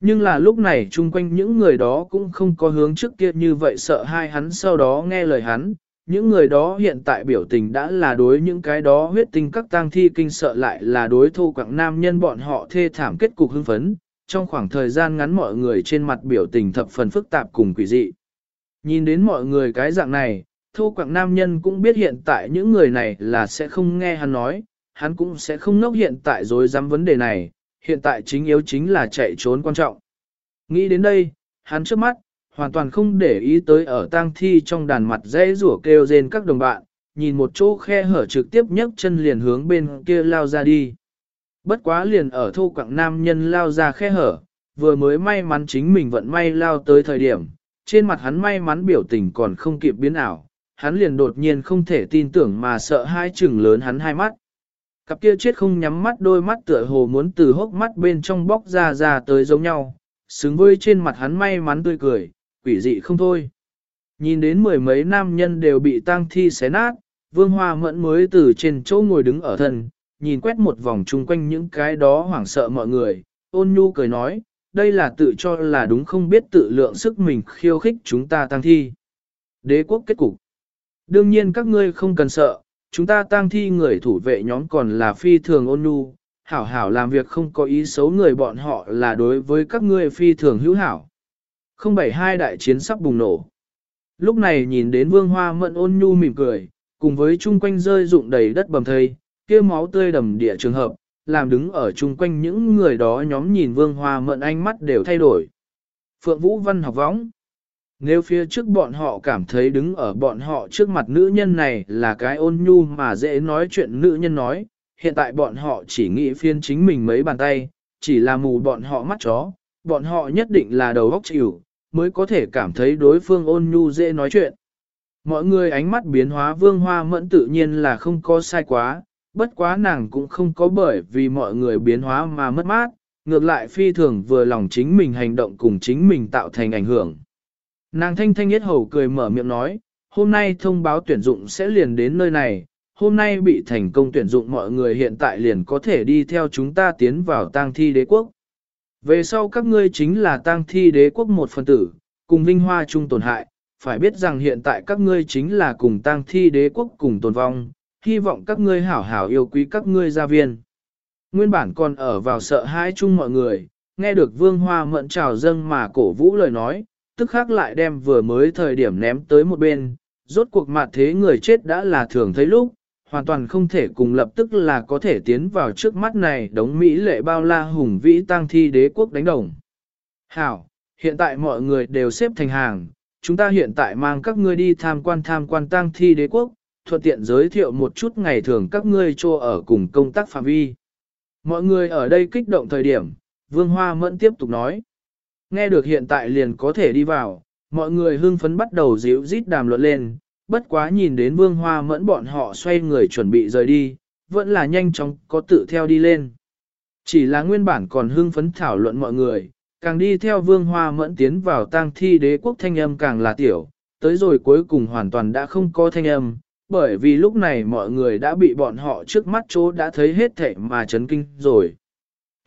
Nhưng là lúc này chung quanh những người đó cũng không có hướng trước kia như vậy sợ hai hắn sau đó nghe lời hắn. Những người đó hiện tại biểu tình đã là đối những cái đó huyết tinh các tang thi kinh sợ lại là đối thô quảng nam nhân bọn họ thê thảm kết cục hưng phấn. Trong khoảng thời gian ngắn mọi người trên mặt biểu tình thập phần phức tạp cùng quỷ dị. Nhìn đến mọi người cái dạng này, thô quảng nam nhân cũng biết hiện tại những người này là sẽ không nghe hắn nói, hắn cũng sẽ không nốc hiện tại dối dám vấn đề này, hiện tại chính yếu chính là chạy trốn quan trọng. Nghĩ đến đây, hắn trước mắt, hoàn toàn không để ý tới ở tang thi trong đàn mặt dễ rủa kêu rên các đồng bạn, nhìn một chỗ khe hở trực tiếp nhấc chân liền hướng bên kia lao ra đi. Bất quá liền ở thô Quảng nam nhân lao ra khe hở, vừa mới may mắn chính mình vận may lao tới thời điểm, trên mặt hắn may mắn biểu tình còn không kịp biến ảo, hắn liền đột nhiên không thể tin tưởng mà sợ hai chừng lớn hắn hai mắt. Cặp kia chết không nhắm mắt đôi mắt tựa hồ muốn từ hốc mắt bên trong bóc ra ra tới giống nhau, xứng với trên mặt hắn may mắn tươi cười, quỷ dị không thôi. Nhìn đến mười mấy nam nhân đều bị tang thi xé nát, vương hoa mẫn mới từ trên chỗ ngồi đứng ở thần nhìn quét một vòng chung quanh những cái đó hoảng sợ mọi người, ôn nhu cười nói, đây là tự cho là đúng không biết tự lượng sức mình khiêu khích chúng ta tăng thi. Đế quốc kết cục. Đương nhiên các ngươi không cần sợ, chúng ta tang thi người thủ vệ nhóm còn là phi thường ôn nhu, hảo hảo làm việc không có ý xấu người bọn họ là đối với các ngươi phi thường hữu hảo. 072 đại chiến sắp bùng nổ. Lúc này nhìn đến vương hoa mận ôn nhu mỉm cười, cùng với chung quanh rơi rụng đầy đất bầm thây, kia máu tươi đầm địa trường hợp, làm đứng ở chung quanh những người đó nhóm nhìn vương hoa mận ánh mắt đều thay đổi. Phượng Vũ Văn học võng. Nếu phía trước bọn họ cảm thấy đứng ở bọn họ trước mặt nữ nhân này là cái ôn nhu mà dễ nói chuyện nữ nhân nói, hiện tại bọn họ chỉ nghĩ phiên chính mình mấy bàn tay, chỉ là mù bọn họ mắt chó, bọn họ nhất định là đầu óc chịu, mới có thể cảm thấy đối phương ôn nhu dễ nói chuyện. Mọi người ánh mắt biến hóa vương hoa mẫn tự nhiên là không có sai quá, bất quá nàng cũng không có bởi vì mọi người biến hóa mà mất mát, ngược lại phi thường vừa lòng chính mình hành động cùng chính mình tạo thành ảnh hưởng. Nàng thanh thanh nhất hầu cười mở miệng nói, hôm nay thông báo tuyển dụng sẽ liền đến nơi này, hôm nay bị thành công tuyển dụng mọi người hiện tại liền có thể đi theo chúng ta tiến vào tang thi đế quốc. Về sau các ngươi chính là tang thi đế quốc một phần tử, cùng vinh hoa chung tổn hại, phải biết rằng hiện tại các ngươi chính là cùng tang thi đế quốc cùng tồn vong, hy vọng các ngươi hảo hảo yêu quý các ngươi gia viên. Nguyên bản còn ở vào sợ hãi chung mọi người, nghe được vương hoa mận trào dâng mà cổ vũ lời nói, tức khác lại đem vừa mới thời điểm ném tới một bên, rốt cuộc mặt thế người chết đã là thường thấy lúc, hoàn toàn không thể cùng lập tức là có thể tiến vào trước mắt này đống Mỹ lệ bao la hùng vĩ tăng thi đế quốc đánh đồng. Hảo, hiện tại mọi người đều xếp thành hàng, chúng ta hiện tại mang các ngươi đi tham quan tham quan tăng thi đế quốc, thuận tiện giới thiệu một chút ngày thường các ngươi cho ở cùng công tác phạm vi. Mọi người ở đây kích động thời điểm, Vương Hoa Mẫn tiếp tục nói. Nghe được hiện tại liền có thể đi vào, mọi người hưng phấn bắt đầu díu rít đàm luận lên, bất quá nhìn đến vương hoa mẫn bọn họ xoay người chuẩn bị rời đi, vẫn là nhanh chóng có tự theo đi lên. Chỉ là nguyên bản còn hưng phấn thảo luận mọi người, càng đi theo vương hoa mẫn tiến vào tang thi đế quốc thanh âm càng là tiểu, tới rồi cuối cùng hoàn toàn đã không có thanh âm, bởi vì lúc này mọi người đã bị bọn họ trước mắt chỗ đã thấy hết thệ mà chấn kinh rồi.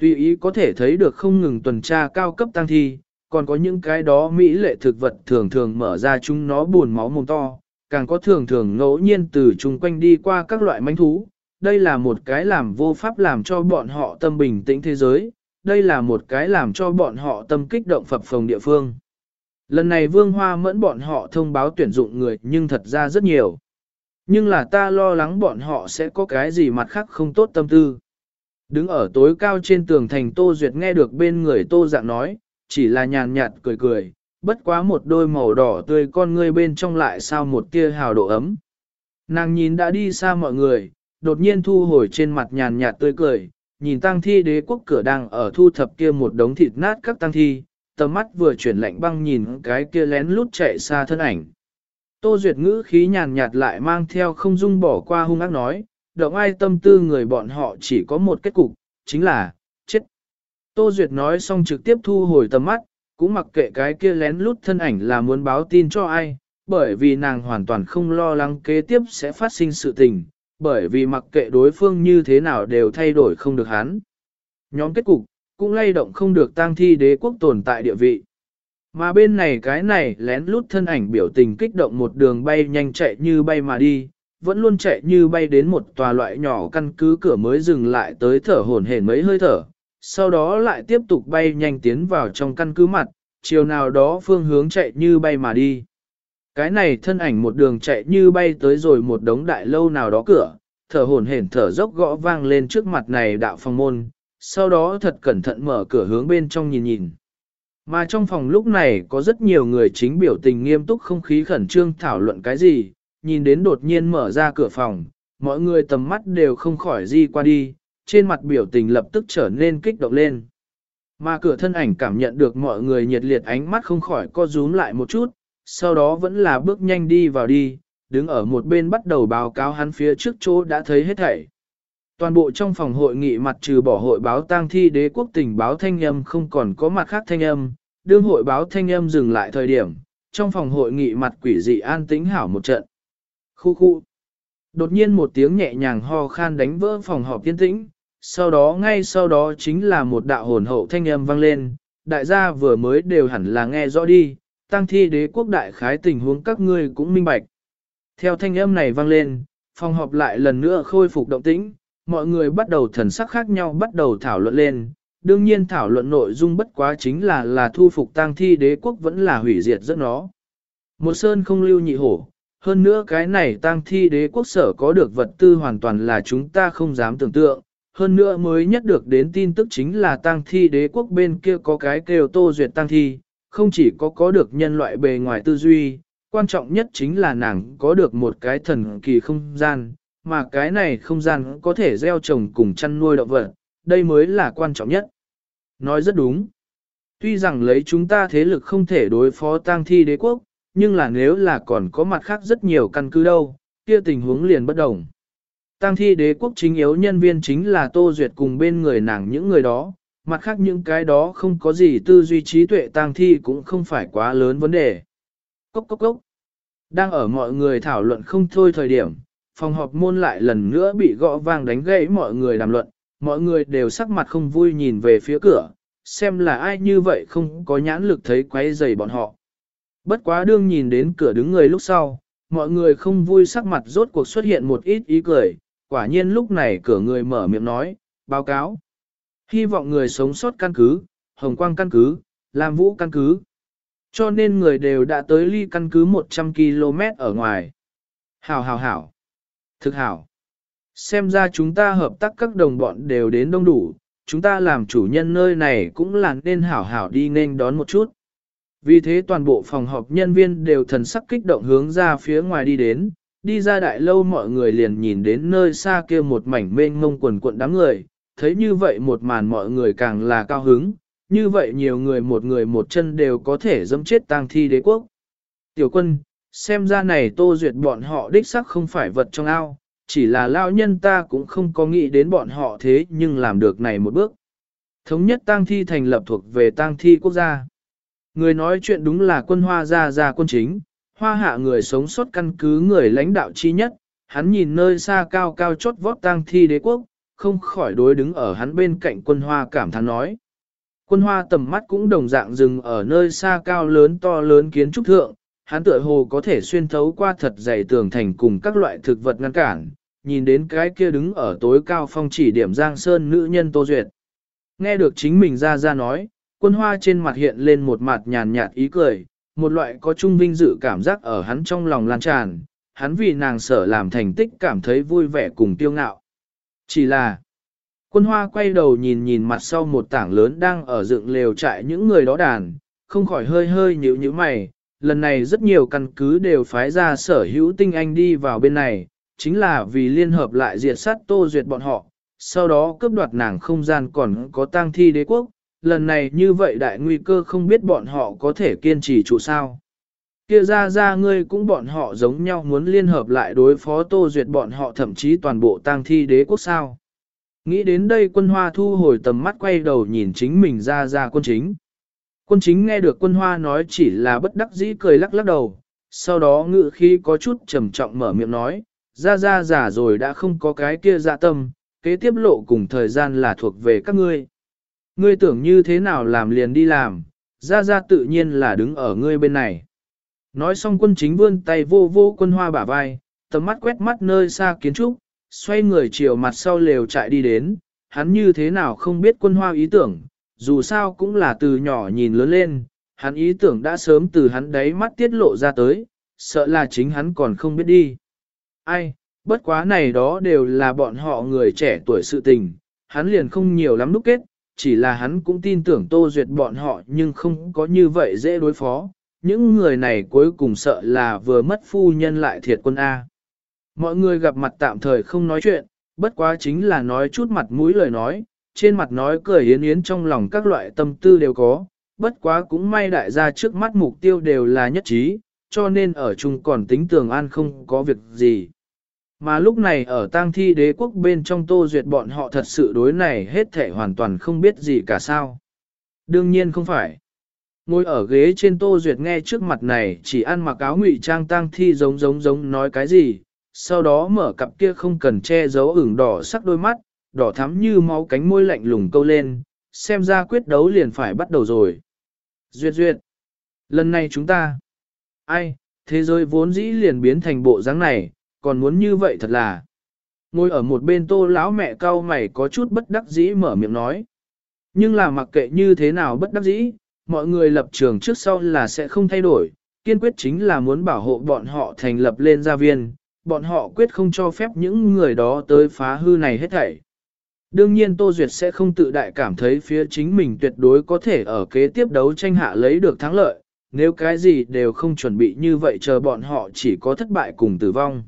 Tùy ý có thể thấy được không ngừng tuần tra cao cấp tăng thi, còn có những cái đó mỹ lệ thực vật thường thường mở ra chúng nó buồn máu mồm to, càng có thường thường ngẫu nhiên từ chung quanh đi qua các loại manh thú. Đây là một cái làm vô pháp làm cho bọn họ tâm bình tĩnh thế giới, đây là một cái làm cho bọn họ tâm kích động phập phồng địa phương. Lần này vương hoa mẫn bọn họ thông báo tuyển dụng người nhưng thật ra rất nhiều. Nhưng là ta lo lắng bọn họ sẽ có cái gì mặt khác không tốt tâm tư. Đứng ở tối cao trên tường thành Tô Duyệt nghe được bên người Tô Dạng nói, chỉ là nhàn nhạt cười cười, bất quá một đôi màu đỏ tươi con ngươi bên trong lại sao một tia hào độ ấm. Nàng nhìn đã đi xa mọi người, đột nhiên thu hồi trên mặt nhàn nhạt tươi cười, nhìn tang thi đế quốc cửa đang ở thu thập kia một đống thịt nát các tang thi, tầm mắt vừa chuyển lạnh băng nhìn cái kia lén lút chạy xa thân ảnh. Tô Duyệt ngữ khí nhàn nhạt lại mang theo không dung bỏ qua hung ác nói, động ai tâm tư người bọn họ chỉ có một kết cục, chính là, chết. Tô Duyệt nói xong trực tiếp thu hồi tầm mắt, cũng mặc kệ cái kia lén lút thân ảnh là muốn báo tin cho ai, bởi vì nàng hoàn toàn không lo lắng kế tiếp sẽ phát sinh sự tình, bởi vì mặc kệ đối phương như thế nào đều thay đổi không được hắn. Nhóm kết cục, cũng lay động không được tang thi đế quốc tồn tại địa vị. Mà bên này cái này lén lút thân ảnh biểu tình kích động một đường bay nhanh chạy như bay mà đi, vẫn luôn chạy như bay đến một tòa loại nhỏ căn cứ cửa mới dừng lại tới thở hổn hển mấy hơi thở, sau đó lại tiếp tục bay nhanh tiến vào trong căn cứ mặt, chiều nào đó phương hướng chạy như bay mà đi. Cái này thân ảnh một đường chạy như bay tới rồi một đống đại lâu nào đó cửa, thở hổn hển thở dốc gõ vang lên trước mặt này đạo phong môn, sau đó thật cẩn thận mở cửa hướng bên trong nhìn nhìn. Mà trong phòng lúc này có rất nhiều người chính biểu tình nghiêm túc không khí khẩn trương thảo luận cái gì, nhìn đến đột nhiên mở ra cửa phòng, mọi người tầm mắt đều không khỏi di qua đi, trên mặt biểu tình lập tức trở nên kích động lên. Mà cửa thân ảnh cảm nhận được mọi người nhiệt liệt ánh mắt không khỏi co rúm lại một chút, sau đó vẫn là bước nhanh đi vào đi, đứng ở một bên bắt đầu báo cáo hắn phía trước chỗ đã thấy hết thảy. Toàn bộ trong phòng hội nghị mặt trừ bỏ hội báo tang thi đế quốc tình báo thanh âm không còn có mặt khác thanh âm, đương hội báo thanh âm dừng lại thời điểm, trong phòng hội nghị mặt quỷ dị an tĩnh hảo một trận. Khu khu. Đột nhiên một tiếng nhẹ nhàng ho khan đánh vỡ phòng họp yên tĩnh, sau đó ngay sau đó chính là một đạo hồn hậu thanh âm vang lên, đại gia vừa mới đều hẳn là nghe rõ đi, tăng thi đế quốc đại khái tình huống các ngươi cũng minh bạch. Theo thanh âm này vang lên, phòng họp lại lần nữa khôi phục động tĩnh, mọi người bắt đầu thần sắc khác nhau bắt đầu thảo luận lên. Đương nhiên thảo luận nội dung bất quá chính là là thu phục tang thi đế quốc vẫn là hủy diệt rất nó. Một sơn không lưu nhị hổ, hơn nữa cái này tang thi đế quốc sở có được vật tư hoàn toàn là chúng ta không dám tưởng tượng. Hơn nữa mới nhất được đến tin tức chính là tang thi đế quốc bên kia có cái kêu tô duyệt tang thi, không chỉ có có được nhân loại bề ngoài tư duy, quan trọng nhất chính là nàng có được một cái thần kỳ không gian, mà cái này không gian có thể gieo trồng cùng chăn nuôi động vật, đây mới là quan trọng nhất. Nói rất đúng. Tuy rằng lấy chúng ta thế lực không thể đối phó tang thi đế quốc, nhưng là nếu là còn có mặt khác rất nhiều căn cứ đâu, kia tình huống liền bất đồng. Tăng thi đế quốc chính yếu nhân viên chính là Tô Duyệt cùng bên người nàng những người đó, mặt khác những cái đó không có gì tư duy trí tuệ tăng thi cũng không phải quá lớn vấn đề. Cốc cốc cốc. Đang ở mọi người thảo luận không thôi thời điểm, phòng họp môn lại lần nữa bị gõ vang đánh gãy mọi người đàm luận, mọi người đều sắc mặt không vui nhìn về phía cửa, xem là ai như vậy không có nhãn lực thấy quấy rầy bọn họ. Bất quá đương nhìn đến cửa đứng người lúc sau, mọi người không vui sắc mặt rốt cuộc xuất hiện một ít ý cười, quả nhiên lúc này cửa người mở miệng nói, báo cáo. Hy vọng người sống sót căn cứ, hồng quang căn cứ, làm vũ căn cứ. Cho nên người đều đã tới ly căn cứ 100 km ở ngoài. Hảo hảo hảo. Thực hảo. Xem ra chúng ta hợp tác các đồng bọn đều đến đông đủ, chúng ta làm chủ nhân nơi này cũng là nên hảo hảo đi nên đón một chút. Vì thế toàn bộ phòng họp nhân viên đều thần sắc kích động hướng ra phía ngoài đi đến, đi ra đại lâu mọi người liền nhìn đến nơi xa kia một mảnh mênh mông quần cuộn đám người, thấy như vậy một màn mọi người càng là cao hứng, như vậy nhiều người một người một chân đều có thể dẫm chết tang thi đế quốc. Tiểu quân, xem ra này tô duyệt bọn họ đích sắc không phải vật trong ao, chỉ là lao nhân ta cũng không có nghĩ đến bọn họ thế nhưng làm được này một bước. Thống nhất tang thi thành lập thuộc về tang thi quốc gia. Người nói chuyện đúng là quân hoa gia gia quân chính, hoa hạ người sống sót căn cứ người lãnh đạo chi nhất, hắn nhìn nơi xa cao cao chót vót tang thi đế quốc, không khỏi đối đứng ở hắn bên cạnh quân hoa cảm thán nói. Quân hoa tầm mắt cũng đồng dạng dừng ở nơi xa cao lớn to lớn kiến trúc thượng, hắn tựa hồ có thể xuyên thấu qua thật dày tường thành cùng các loại thực vật ngăn cản, nhìn đến cái kia đứng ở tối cao phong chỉ điểm Giang Sơn nữ nhân Tô Duyệt. Nghe được chính mình ra ra nói, quân hoa trên mặt hiện lên một mặt nhàn nhạt ý cười, một loại có trung vinh dự cảm giác ở hắn trong lòng lan tràn, hắn vì nàng sở làm thành tích cảm thấy vui vẻ cùng tiêu ngạo. Chỉ là, quân hoa quay đầu nhìn nhìn mặt sau một tảng lớn đang ở dựng lều trại những người đó đàn, không khỏi hơi hơi nhíu nhíu mày, lần này rất nhiều căn cứ đều phái ra sở hữu tinh anh đi vào bên này, chính là vì liên hợp lại diệt sát tô duyệt bọn họ, sau đó cướp đoạt nàng không gian còn có tang thi đế quốc, lần này như vậy đại nguy cơ không biết bọn họ có thể kiên trì trụ sao. Kia ra ra ngươi cũng bọn họ giống nhau muốn liên hợp lại đối phó tô duyệt bọn họ thậm chí toàn bộ tang thi đế quốc sao. Nghĩ đến đây quân hoa thu hồi tầm mắt quay đầu nhìn chính mình ra ra quân chính. Quân chính nghe được quân hoa nói chỉ là bất đắc dĩ cười lắc lắc đầu, sau đó ngự khi có chút trầm trọng mở miệng nói, ra ra giả rồi đã không có cái kia dạ tâm, kế tiếp lộ cùng thời gian là thuộc về các ngươi. Ngươi tưởng như thế nào làm liền đi làm, ra ra tự nhiên là đứng ở ngươi bên này. Nói xong quân chính vươn tay vô vô quân hoa bả vai, tầm mắt quét mắt nơi xa kiến trúc, xoay người chiều mặt sau lều chạy đi đến, hắn như thế nào không biết quân hoa ý tưởng, dù sao cũng là từ nhỏ nhìn lớn lên, hắn ý tưởng đã sớm từ hắn đấy mắt tiết lộ ra tới, sợ là chính hắn còn không biết đi. Ai, bất quá này đó đều là bọn họ người trẻ tuổi sự tình, hắn liền không nhiều lắm đúc kết, chỉ là hắn cũng tin tưởng tô duyệt bọn họ nhưng không có như vậy dễ đối phó. Những người này cuối cùng sợ là vừa mất phu nhân lại thiệt quân A. Mọi người gặp mặt tạm thời không nói chuyện, bất quá chính là nói chút mặt mũi lời nói, trên mặt nói cười yến yến trong lòng các loại tâm tư đều có, bất quá cũng may đại gia trước mắt mục tiêu đều là nhất trí, cho nên ở chung còn tính tường an không có việc gì. Mà lúc này ở tang thi đế quốc bên trong tô duyệt bọn họ thật sự đối này hết thể hoàn toàn không biết gì cả sao. Đương nhiên không phải. Ngồi ở ghế trên tô duyệt nghe trước mặt này chỉ ăn mặc áo ngụy trang tang thi giống giống giống nói cái gì, sau đó mở cặp kia không cần che giấu ửng đỏ sắc đôi mắt, đỏ thắm như máu cánh môi lạnh lùng câu lên, xem ra quyết đấu liền phải bắt đầu rồi. Duyệt duyệt. Lần này chúng ta. Ai, thế giới vốn dĩ liền biến thành bộ dáng này, còn muốn như vậy thật là. Ngồi ở một bên tô lão mẹ cau mày có chút bất đắc dĩ mở miệng nói. Nhưng là mặc kệ như thế nào bất đắc dĩ, mọi người lập trường trước sau là sẽ không thay đổi, kiên quyết chính là muốn bảo hộ bọn họ thành lập lên gia viên, bọn họ quyết không cho phép những người đó tới phá hư này hết thảy. Đương nhiên Tô Duyệt sẽ không tự đại cảm thấy phía chính mình tuyệt đối có thể ở kế tiếp đấu tranh hạ lấy được thắng lợi, nếu cái gì đều không chuẩn bị như vậy chờ bọn họ chỉ có thất bại cùng tử vong.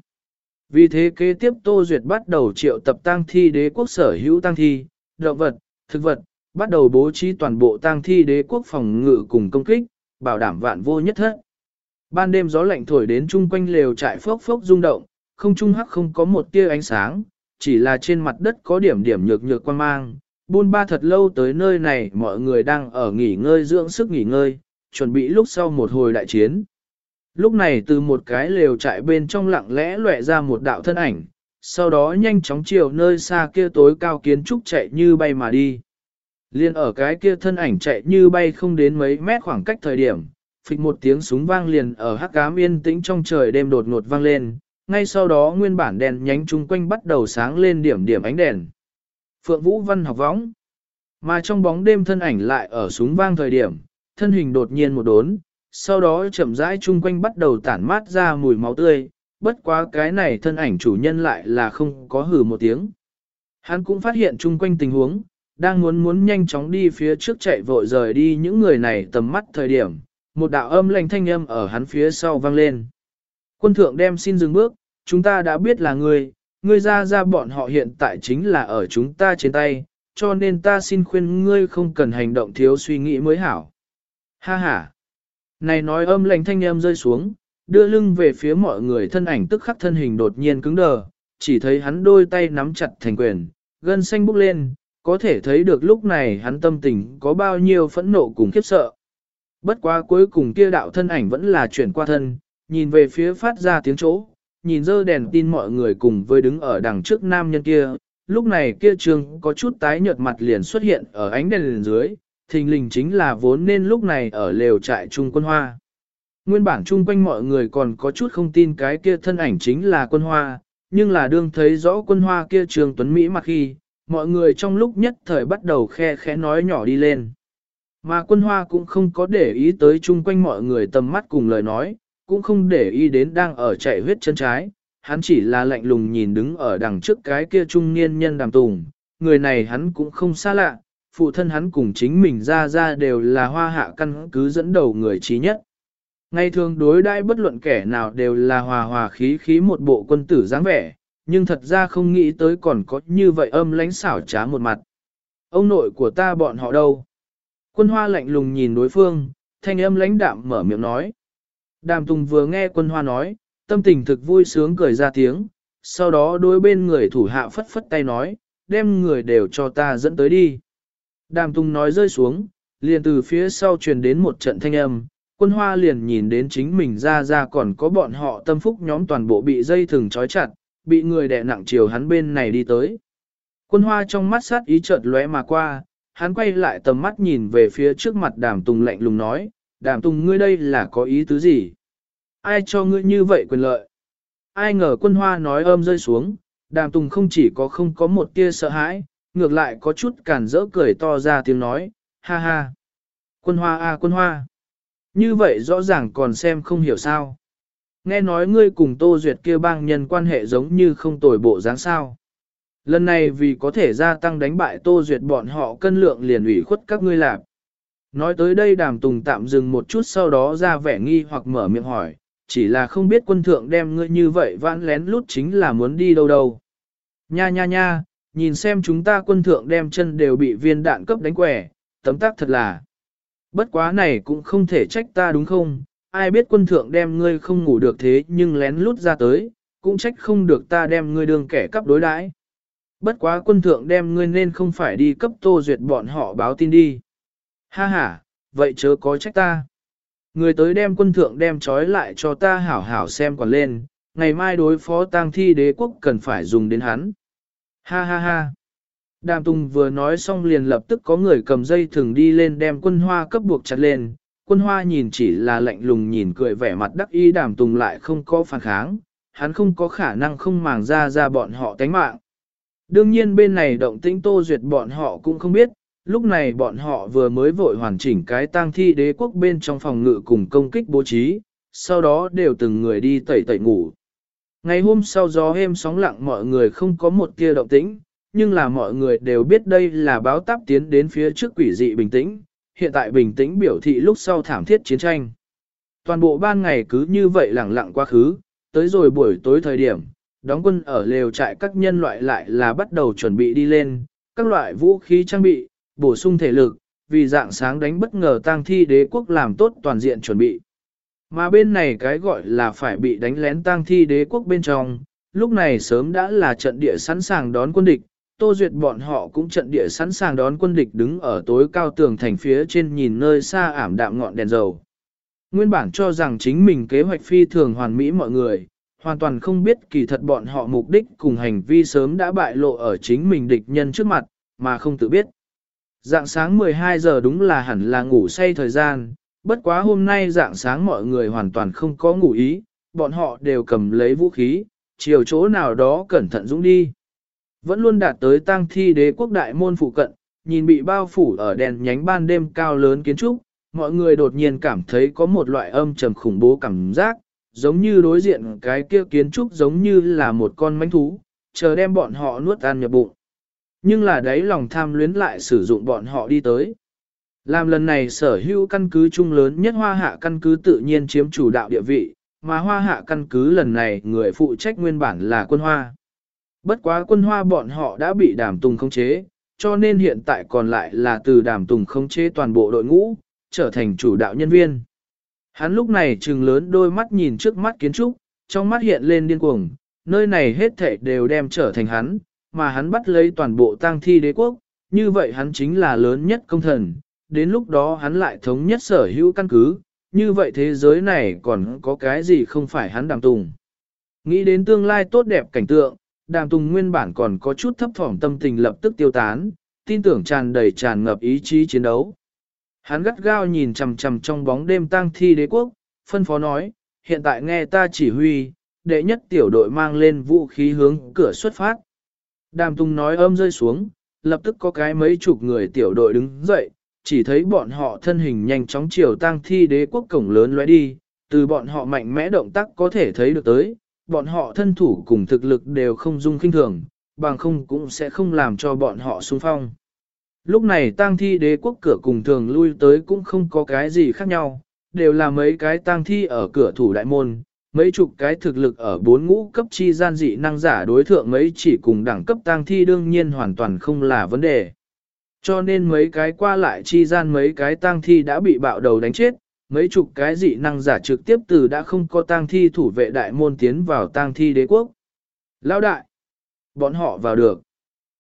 Vì thế kế tiếp Tô Duyệt bắt đầu triệu tập tang thi đế quốc sở hữu tang thi, động vật, thực vật, bắt đầu bố trí toàn bộ tang thi đế quốc phòng ngự cùng công kích, bảo đảm vạn vô nhất thất. Ban đêm gió lạnh thổi đến chung quanh lều trại phốc phốc rung động, không trung hắc không có một tia ánh sáng, chỉ là trên mặt đất có điểm điểm nhược nhược quan mang. Buôn ba thật lâu tới nơi này mọi người đang ở nghỉ ngơi dưỡng sức nghỉ ngơi, chuẩn bị lúc sau một hồi đại chiến. Lúc này từ một cái lều trại bên trong lặng lẽ lệ ra một đạo thân ảnh, sau đó nhanh chóng chiều nơi xa kia tối cao kiến trúc chạy như bay mà đi. Liên ở cái kia thân ảnh chạy như bay không đến mấy mét khoảng cách thời điểm, phịch một tiếng súng vang liền ở hắc cám yên tĩnh trong trời đêm đột ngột vang lên, ngay sau đó nguyên bản đèn nhánh chung quanh bắt đầu sáng lên điểm điểm ánh đèn. Phượng Vũ Văn học võng, mà trong bóng đêm thân ảnh lại ở súng vang thời điểm, thân hình đột nhiên một đốn, sau đó chậm rãi chung quanh bắt đầu tản mát ra mùi máu tươi, bất quá cái này thân ảnh chủ nhân lại là không có hử một tiếng. Hắn cũng phát hiện chung quanh tình huống, đang muốn muốn nhanh chóng đi phía trước chạy vội rời đi những người này tầm mắt thời điểm, một đạo âm lành thanh âm ở hắn phía sau vang lên. Quân thượng đem xin dừng bước, chúng ta đã biết là ngươi, ngươi ra ra bọn họ hiện tại chính là ở chúng ta trên tay, cho nên ta xin khuyên ngươi không cần hành động thiếu suy nghĩ mới hảo. Ha ha! Này nói âm lành thanh âm rơi xuống, đưa lưng về phía mọi người thân ảnh tức khắc thân hình đột nhiên cứng đờ, chỉ thấy hắn đôi tay nắm chặt thành quyền, gân xanh bốc lên, có thể thấy được lúc này hắn tâm tình có bao nhiêu phẫn nộ cùng khiếp sợ. Bất quá cuối cùng kia đạo thân ảnh vẫn là chuyển qua thân, nhìn về phía phát ra tiếng chỗ, nhìn dơ đèn tin mọi người cùng với đứng ở đằng trước nam nhân kia, lúc này kia trường có chút tái nhợt mặt liền xuất hiện ở ánh đèn liền dưới, thình lình chính là vốn nên lúc này ở lều trại trung quân hoa. Nguyên bản chung quanh mọi người còn có chút không tin cái kia thân ảnh chính là quân hoa, nhưng là đương thấy rõ quân hoa kia trường tuấn Mỹ mặc khi, mọi người trong lúc nhất thời bắt đầu khe khẽ nói nhỏ đi lên. Mà quân hoa cũng không có để ý tới chung quanh mọi người tầm mắt cùng lời nói, cũng không để ý đến đang ở chạy huyết chân trái, hắn chỉ là lạnh lùng nhìn đứng ở đằng trước cái kia trung niên nhân đàm tùng, người này hắn cũng không xa lạ, phụ thân hắn cùng chính mình ra ra đều là hoa hạ căn cứ dẫn đầu người trí nhất. Ngày thường đối đãi bất luận kẻ nào đều là hòa hòa khí khí một bộ quân tử dáng vẻ, nhưng thật ra không nghĩ tới còn có như vậy âm lãnh xảo trá một mặt. Ông nội của ta bọn họ đâu? Quân hoa lạnh lùng nhìn đối phương, thanh âm lãnh đạm mở miệng nói. Đàm Tùng vừa nghe quân hoa nói, tâm tình thực vui sướng cười ra tiếng, sau đó đối bên người thủ hạ phất phất tay nói, đem người đều cho ta dẫn tới đi. Đàm Tùng nói rơi xuống, liền từ phía sau truyền đến một trận thanh âm, quân hoa liền nhìn đến chính mình ra ra còn có bọn họ tâm phúc nhóm toàn bộ bị dây thừng trói chặt, bị người đè nặng chiều hắn bên này đi tới. Quân hoa trong mắt sát ý chợt lóe mà qua, hắn quay lại tầm mắt nhìn về phía trước mặt đàm tùng lạnh lùng nói, đàm tùng ngươi đây là có ý tứ gì? Ai cho ngươi như vậy quyền lợi? Ai ngờ quân hoa nói ôm rơi xuống, đàm tùng không chỉ có không có một tia sợ hãi, ngược lại có chút cản rỡ cười to ra tiếng nói, ha ha. Quân hoa a à, quân hoa. Như vậy rõ ràng còn xem không hiểu sao. Nghe nói ngươi cùng Tô Duyệt kia bang nhân quan hệ giống như không tồi bộ dáng sao. Lần này vì có thể gia tăng đánh bại Tô Duyệt bọn họ cân lượng liền ủy khuất các ngươi làm. Nói tới đây đàm tùng tạm dừng một chút sau đó ra vẻ nghi hoặc mở miệng hỏi, chỉ là không biết quân thượng đem ngươi như vậy vãn lén lút chính là muốn đi đâu đâu. Nha nha nha, nhìn xem chúng ta quân thượng đem chân đều bị viên đạn cấp đánh quẻ, tấm tác thật là. Bất quá này cũng không thể trách ta đúng không, ai biết quân thượng đem ngươi không ngủ được thế nhưng lén lút ra tới, cũng trách không được ta đem ngươi đường kẻ cấp đối đãi. Bất quá quân thượng đem ngươi nên không phải đi cấp tô duyệt bọn họ báo tin đi. Ha ha, vậy chớ có trách ta. Người tới đem quân thượng đem trói lại cho ta hảo hảo xem còn lên, ngày mai đối phó tang thi đế quốc cần phải dùng đến hắn. Ha ha ha. Đàm Tùng vừa nói xong liền lập tức có người cầm dây thừng đi lên đem quân hoa cấp buộc chặt lên. Quân hoa nhìn chỉ là lạnh lùng nhìn cười vẻ mặt đắc ý đàm Tùng lại không có phản kháng, hắn không có khả năng không màng ra ra bọn họ tánh mạng. Đương nhiên bên này động tĩnh tô duyệt bọn họ cũng không biết, lúc này bọn họ vừa mới vội hoàn chỉnh cái tang thi đế quốc bên trong phòng ngự cùng công kích bố trí, sau đó đều từng người đi tẩy tẩy ngủ. Ngày hôm sau gió êm sóng lặng mọi người không có một tia động tĩnh, nhưng là mọi người đều biết đây là báo táp tiến đến phía trước quỷ dị bình tĩnh, hiện tại bình tĩnh biểu thị lúc sau thảm thiết chiến tranh. Toàn bộ ban ngày cứ như vậy lặng lặng quá khứ, tới rồi buổi tối thời điểm, đóng quân ở lều trại các nhân loại lại là bắt đầu chuẩn bị đi lên, các loại vũ khí trang bị, bổ sung thể lực, vì dạng sáng đánh bất ngờ tang thi đế quốc làm tốt toàn diện chuẩn bị. Mà bên này cái gọi là phải bị đánh lén tang thi đế quốc bên trong, lúc này sớm đã là trận địa sẵn sàng đón quân địch, Tô Duyệt bọn họ cũng trận địa sẵn sàng đón quân địch đứng ở tối cao tường thành phía trên nhìn nơi xa ảm đạm ngọn đèn dầu. Nguyên bản cho rằng chính mình kế hoạch phi thường hoàn mỹ mọi người, hoàn toàn không biết kỳ thật bọn họ mục đích cùng hành vi sớm đã bại lộ ở chính mình địch nhân trước mặt, mà không tự biết. Dạng sáng 12 giờ đúng là hẳn là ngủ say thời gian, bất quá hôm nay dạng sáng mọi người hoàn toàn không có ngủ ý, bọn họ đều cầm lấy vũ khí, chiều chỗ nào đó cẩn thận dũng đi. Vẫn luôn đạt tới tang thi đế quốc đại môn phụ cận, nhìn bị bao phủ ở đèn nhánh ban đêm cao lớn kiến trúc, mọi người đột nhiên cảm thấy có một loại âm trầm khủng bố cảm giác, giống như đối diện cái kia kiến trúc giống như là một con mánh thú, chờ đem bọn họ nuốt ăn nhập bụng. Nhưng là đấy lòng tham luyến lại sử dụng bọn họ đi tới. Làm lần này sở hữu căn cứ chung lớn nhất hoa hạ căn cứ tự nhiên chiếm chủ đạo địa vị, mà hoa hạ căn cứ lần này người phụ trách nguyên bản là quân hoa. Bất quá quân hoa bọn họ đã bị đàm tùng khống chế, cho nên hiện tại còn lại là từ đàm tùng khống chế toàn bộ đội ngũ, trở thành chủ đạo nhân viên. Hắn lúc này trừng lớn đôi mắt nhìn trước mắt kiến trúc, trong mắt hiện lên điên cuồng, nơi này hết thảy đều đem trở thành hắn, mà hắn bắt lấy toàn bộ tang thi đế quốc, như vậy hắn chính là lớn nhất công thần, đến lúc đó hắn lại thống nhất sở hữu căn cứ, như vậy thế giới này còn có cái gì không phải hắn đàm tùng. Nghĩ đến tương lai tốt đẹp cảnh tượng, đàm tùng nguyên bản còn có chút thấp thỏm tâm tình lập tức tiêu tán, tin tưởng tràn đầy tràn ngập ý chí chiến đấu. Hắn gắt gao nhìn chằm chằm trong bóng đêm tang thi đế quốc, phân phó nói, hiện tại nghe ta chỉ huy, đệ nhất tiểu đội mang lên vũ khí hướng cửa xuất phát. Đàm Tùng nói ôm rơi xuống, lập tức có cái mấy chục người tiểu đội đứng dậy, chỉ thấy bọn họ thân hình nhanh chóng chiều tang thi đế quốc cổng lớn lóe đi, từ bọn họ mạnh mẽ động tác có thể thấy được tới, bọn họ thân thủ cùng thực lực đều không dung kinh thường, bằng không cũng sẽ không làm cho bọn họ xung phong. Lúc này tang thi đế quốc cửa cùng thường lui tới cũng không có cái gì khác nhau, đều là mấy cái tang thi ở cửa thủ đại môn, mấy chục cái thực lực ở bốn ngũ cấp chi gian dị năng giả đối thượng mấy chỉ cùng đẳng cấp tang thi đương nhiên hoàn toàn không là vấn đề. Cho nên mấy cái qua lại chi gian mấy cái tang thi đã bị bạo đầu đánh chết, mấy chục cái dị năng giả trực tiếp từ đã không có tang thi thủ vệ đại môn tiến vào tang thi đế quốc. lao đại! Bọn họ vào được.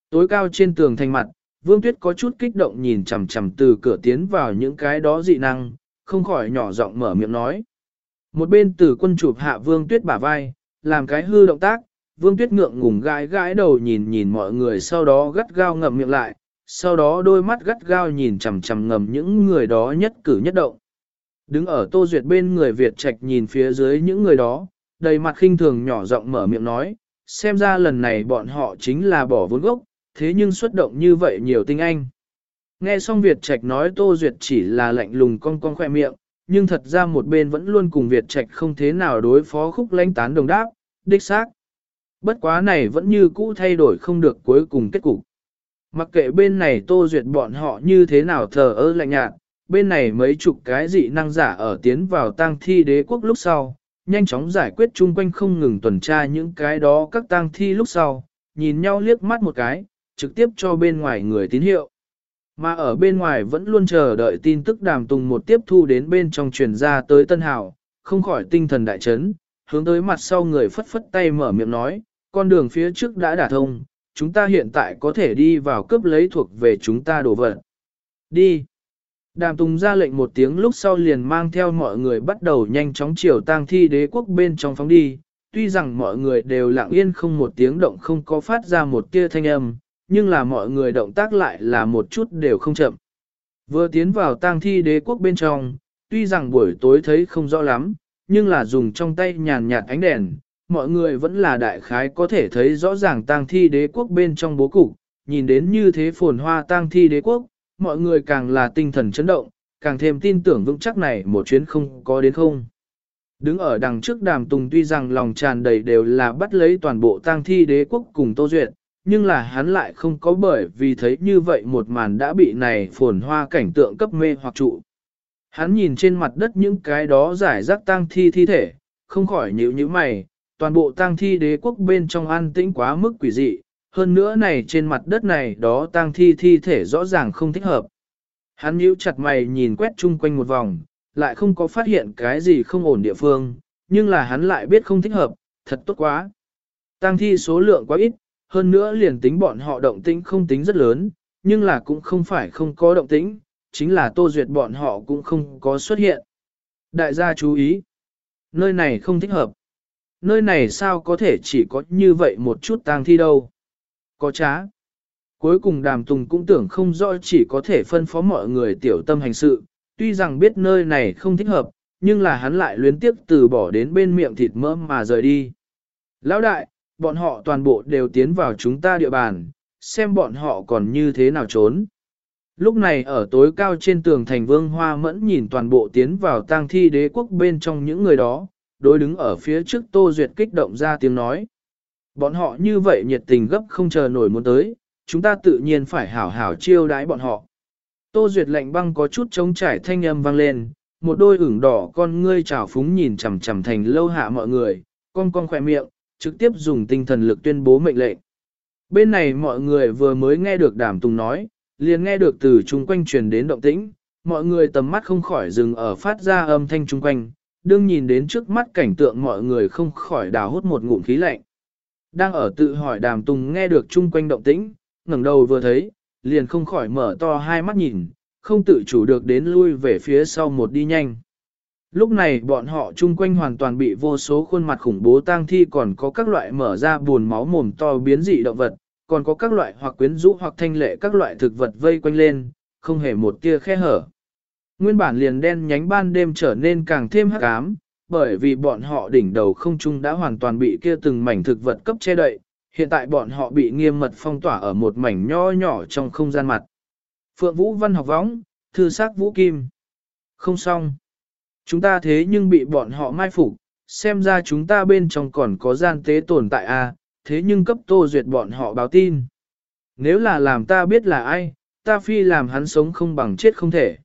Tối cao trên tường thành mặt, Vương Tuyết có chút kích động nhìn chằm chằm từ cửa tiến vào những cái đó dị năng, không khỏi nhỏ giọng mở miệng nói. Một bên tử quân chụp hạ Vương Tuyết bả vai, làm cái hư động tác, Vương Tuyết ngượng ngùng gãi gãi đầu nhìn nhìn mọi người sau đó gắt gao ngậm miệng lại, sau đó đôi mắt gắt gao nhìn chằm chằm ngầm những người đó nhất cử nhất động. Đứng ở Tô Duyệt bên người Việt Trạch nhìn phía dưới những người đó, đầy mặt khinh thường nhỏ giọng mở miệng nói, xem ra lần này bọn họ chính là bỏ vốn gốc, thế nhưng xuất động như vậy nhiều tinh anh. Nghe xong Việt Trạch nói Tô Duyệt chỉ là lạnh lùng cong cong khoe miệng, nhưng thật ra một bên vẫn luôn cùng Việt Trạch không thế nào đối phó khúc lãnh tán đồng đáp, đích xác. Bất quá này vẫn như cũ thay đổi không được cuối cùng kết cục. Mặc kệ bên này Tô Duyệt bọn họ như thế nào thờ ơ lạnh nhạt, bên này mấy chục cái dị năng giả ở tiến vào tang thi đế quốc lúc sau, nhanh chóng giải quyết chung quanh không ngừng tuần tra những cái đó các tang thi lúc sau, nhìn nhau liếc mắt một cái, trực tiếp cho bên ngoài người tín hiệu. Mà ở bên ngoài vẫn luôn chờ đợi tin tức đàm tùng một tiếp thu đến bên trong truyền ra tới Tân hảo, không khỏi tinh thần đại chấn, hướng tới mặt sau người phất phất tay mở miệng nói, con đường phía trước đã đả thông, chúng ta hiện tại có thể đi vào cướp lấy thuộc về chúng ta đồ vật. Đi! Đàm Tùng ra lệnh một tiếng lúc sau liền mang theo mọi người bắt đầu nhanh chóng chiều tang thi đế quốc bên trong phóng đi, tuy rằng mọi người đều lặng yên không một tiếng động không có phát ra một tia thanh âm, nhưng là mọi người động tác lại là một chút đều không chậm. Vừa tiến vào tang thi đế quốc bên trong, tuy rằng buổi tối thấy không rõ lắm, nhưng là dùng trong tay nhàn nhạt ánh đèn, mọi người vẫn là đại khái có thể thấy rõ ràng tang thi đế quốc bên trong bố cục, nhìn đến như thế phồn hoa tang thi đế quốc, mọi người càng là tinh thần chấn động, càng thêm tin tưởng vững chắc này một chuyến không có đến không. Đứng ở đằng trước đàm tùng tuy rằng lòng tràn đầy đều là bắt lấy toàn bộ tang thi đế quốc cùng Tô Duyệt, nhưng là hắn lại không có bởi vì thấy như vậy một màn đã bị này phồn hoa cảnh tượng cấp mê hoặc trụ. Hắn nhìn trên mặt đất những cái đó giải rác tang thi thi thể, không khỏi nhíu nhíu mày, toàn bộ tang thi đế quốc bên trong an tĩnh quá mức quỷ dị, hơn nữa này trên mặt đất này đó tang thi thi thể rõ ràng không thích hợp. Hắn nhíu chặt mày nhìn quét chung quanh một vòng, lại không có phát hiện cái gì không ổn địa phương, nhưng là hắn lại biết không thích hợp, thật tốt quá. Tang thi số lượng quá ít, hơn nữa liền tính bọn họ động tĩnh không tính rất lớn, nhưng là cũng không phải không có động tĩnh, chính là tô duyệt bọn họ cũng không có xuất hiện. Đại gia chú ý, nơi này không thích hợp. Nơi này sao có thể chỉ có như vậy một chút tang thi đâu. Có trá. Cuối cùng đàm tùng cũng tưởng không rõ chỉ có thể phân phó mọi người tiểu tâm hành sự, tuy rằng biết nơi này không thích hợp, nhưng là hắn lại luyến tiếp từ bỏ đến bên miệng thịt mỡ mà rời đi. Lão đại, bọn họ toàn bộ đều tiến vào chúng ta địa bàn, xem bọn họ còn như thế nào trốn. Lúc này ở tối cao trên tường thành vương hoa mẫn nhìn toàn bộ tiến vào tang thi đế quốc bên trong những người đó, đối đứng ở phía trước Tô Duyệt kích động ra tiếng nói. Bọn họ như vậy nhiệt tình gấp không chờ nổi muốn tới, chúng ta tự nhiên phải hảo hảo chiêu đái bọn họ. Tô Duyệt lạnh băng có chút trống trải thanh âm vang lên, một đôi ửng đỏ con ngươi trào phúng nhìn chằm chằm thành lâu hạ mọi người, con con khỏe miệng, trực tiếp dùng tinh thần lực tuyên bố mệnh lệnh. Bên này mọi người vừa mới nghe được đàm tùng nói, liền nghe được từ chung quanh truyền đến động tĩnh, mọi người tầm mắt không khỏi dừng ở phát ra âm thanh chung quanh, đương nhìn đến trước mắt cảnh tượng mọi người không khỏi đào hút một ngụm khí lạnh. Đang ở tự hỏi đàm tùng nghe được chung quanh động tĩnh, ngẩng đầu vừa thấy, liền không khỏi mở to hai mắt nhìn, không tự chủ được đến lui về phía sau một đi nhanh. Lúc này bọn họ chung quanh hoàn toàn bị vô số khuôn mặt khủng bố tang thi còn có các loại mở ra buồn máu mồm to biến dị động vật, còn có các loại hoặc quyến rũ hoặc thanh lệ các loại thực vật vây quanh lên, không hề một tia khe hở. Nguyên bản liền đen nhánh ban đêm trở nên càng thêm hắc ám, bởi vì bọn họ đỉnh đầu không trung đã hoàn toàn bị kia từng mảnh thực vật cấp che đậy, hiện tại bọn họ bị nghiêm mật phong tỏa ở một mảnh nho nhỏ trong không gian mặt. Phượng Vũ Văn học võng, thư sắc Vũ Kim. Không xong. Chúng ta thế nhưng bị bọn họ mai phục, xem ra chúng ta bên trong còn có gian tế tồn tại a, à, thế nhưng cấp tô duyệt bọn họ báo tin. Nếu là làm ta biết là ai, ta phi làm hắn sống không bằng chết không thể.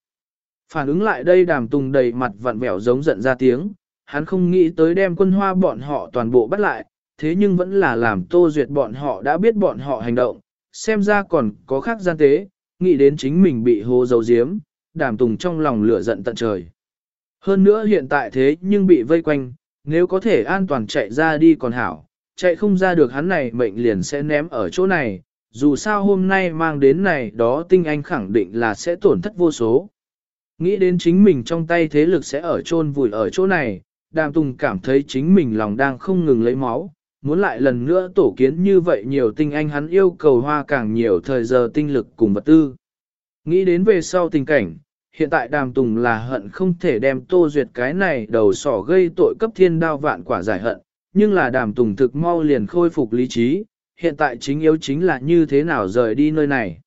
Phản ứng lại đây đàm tùng đầy mặt vặn vẹo giống giận ra tiếng, hắn không nghĩ tới đem quân hoa bọn họ toàn bộ bắt lại, thế nhưng vẫn là làm tô duyệt bọn họ đã biết bọn họ hành động, xem ra còn có khác gian tế, nghĩ đến chính mình bị hô dấu diếm, đàm tùng trong lòng lửa giận tận trời. Hơn nữa hiện tại thế nhưng bị vây quanh, nếu có thể an toàn chạy ra đi còn hảo, chạy không ra được hắn này mệnh liền sẽ ném ở chỗ này, dù sao hôm nay mang đến này đó tinh anh khẳng định là sẽ tổn thất vô số. Nghĩ đến chính mình trong tay thế lực sẽ ở chôn vùi ở chỗ này, Đàm Tùng cảm thấy chính mình lòng đang không ngừng lấy máu, muốn lại lần nữa tổ kiến như vậy nhiều tinh anh hắn yêu cầu hoa càng nhiều thời giờ tinh lực cùng vật tư. Nghĩ đến về sau tình cảnh, hiện tại Đàm Tùng là hận không thể đem Tô Duyệt cái này đầu sỏ gây tội cấp thiên đao vạn quả giải hận, nhưng là Đàm Tùng thực mau liền khôi phục lý trí, hiện tại chính yếu chính là như thế nào rời đi nơi này.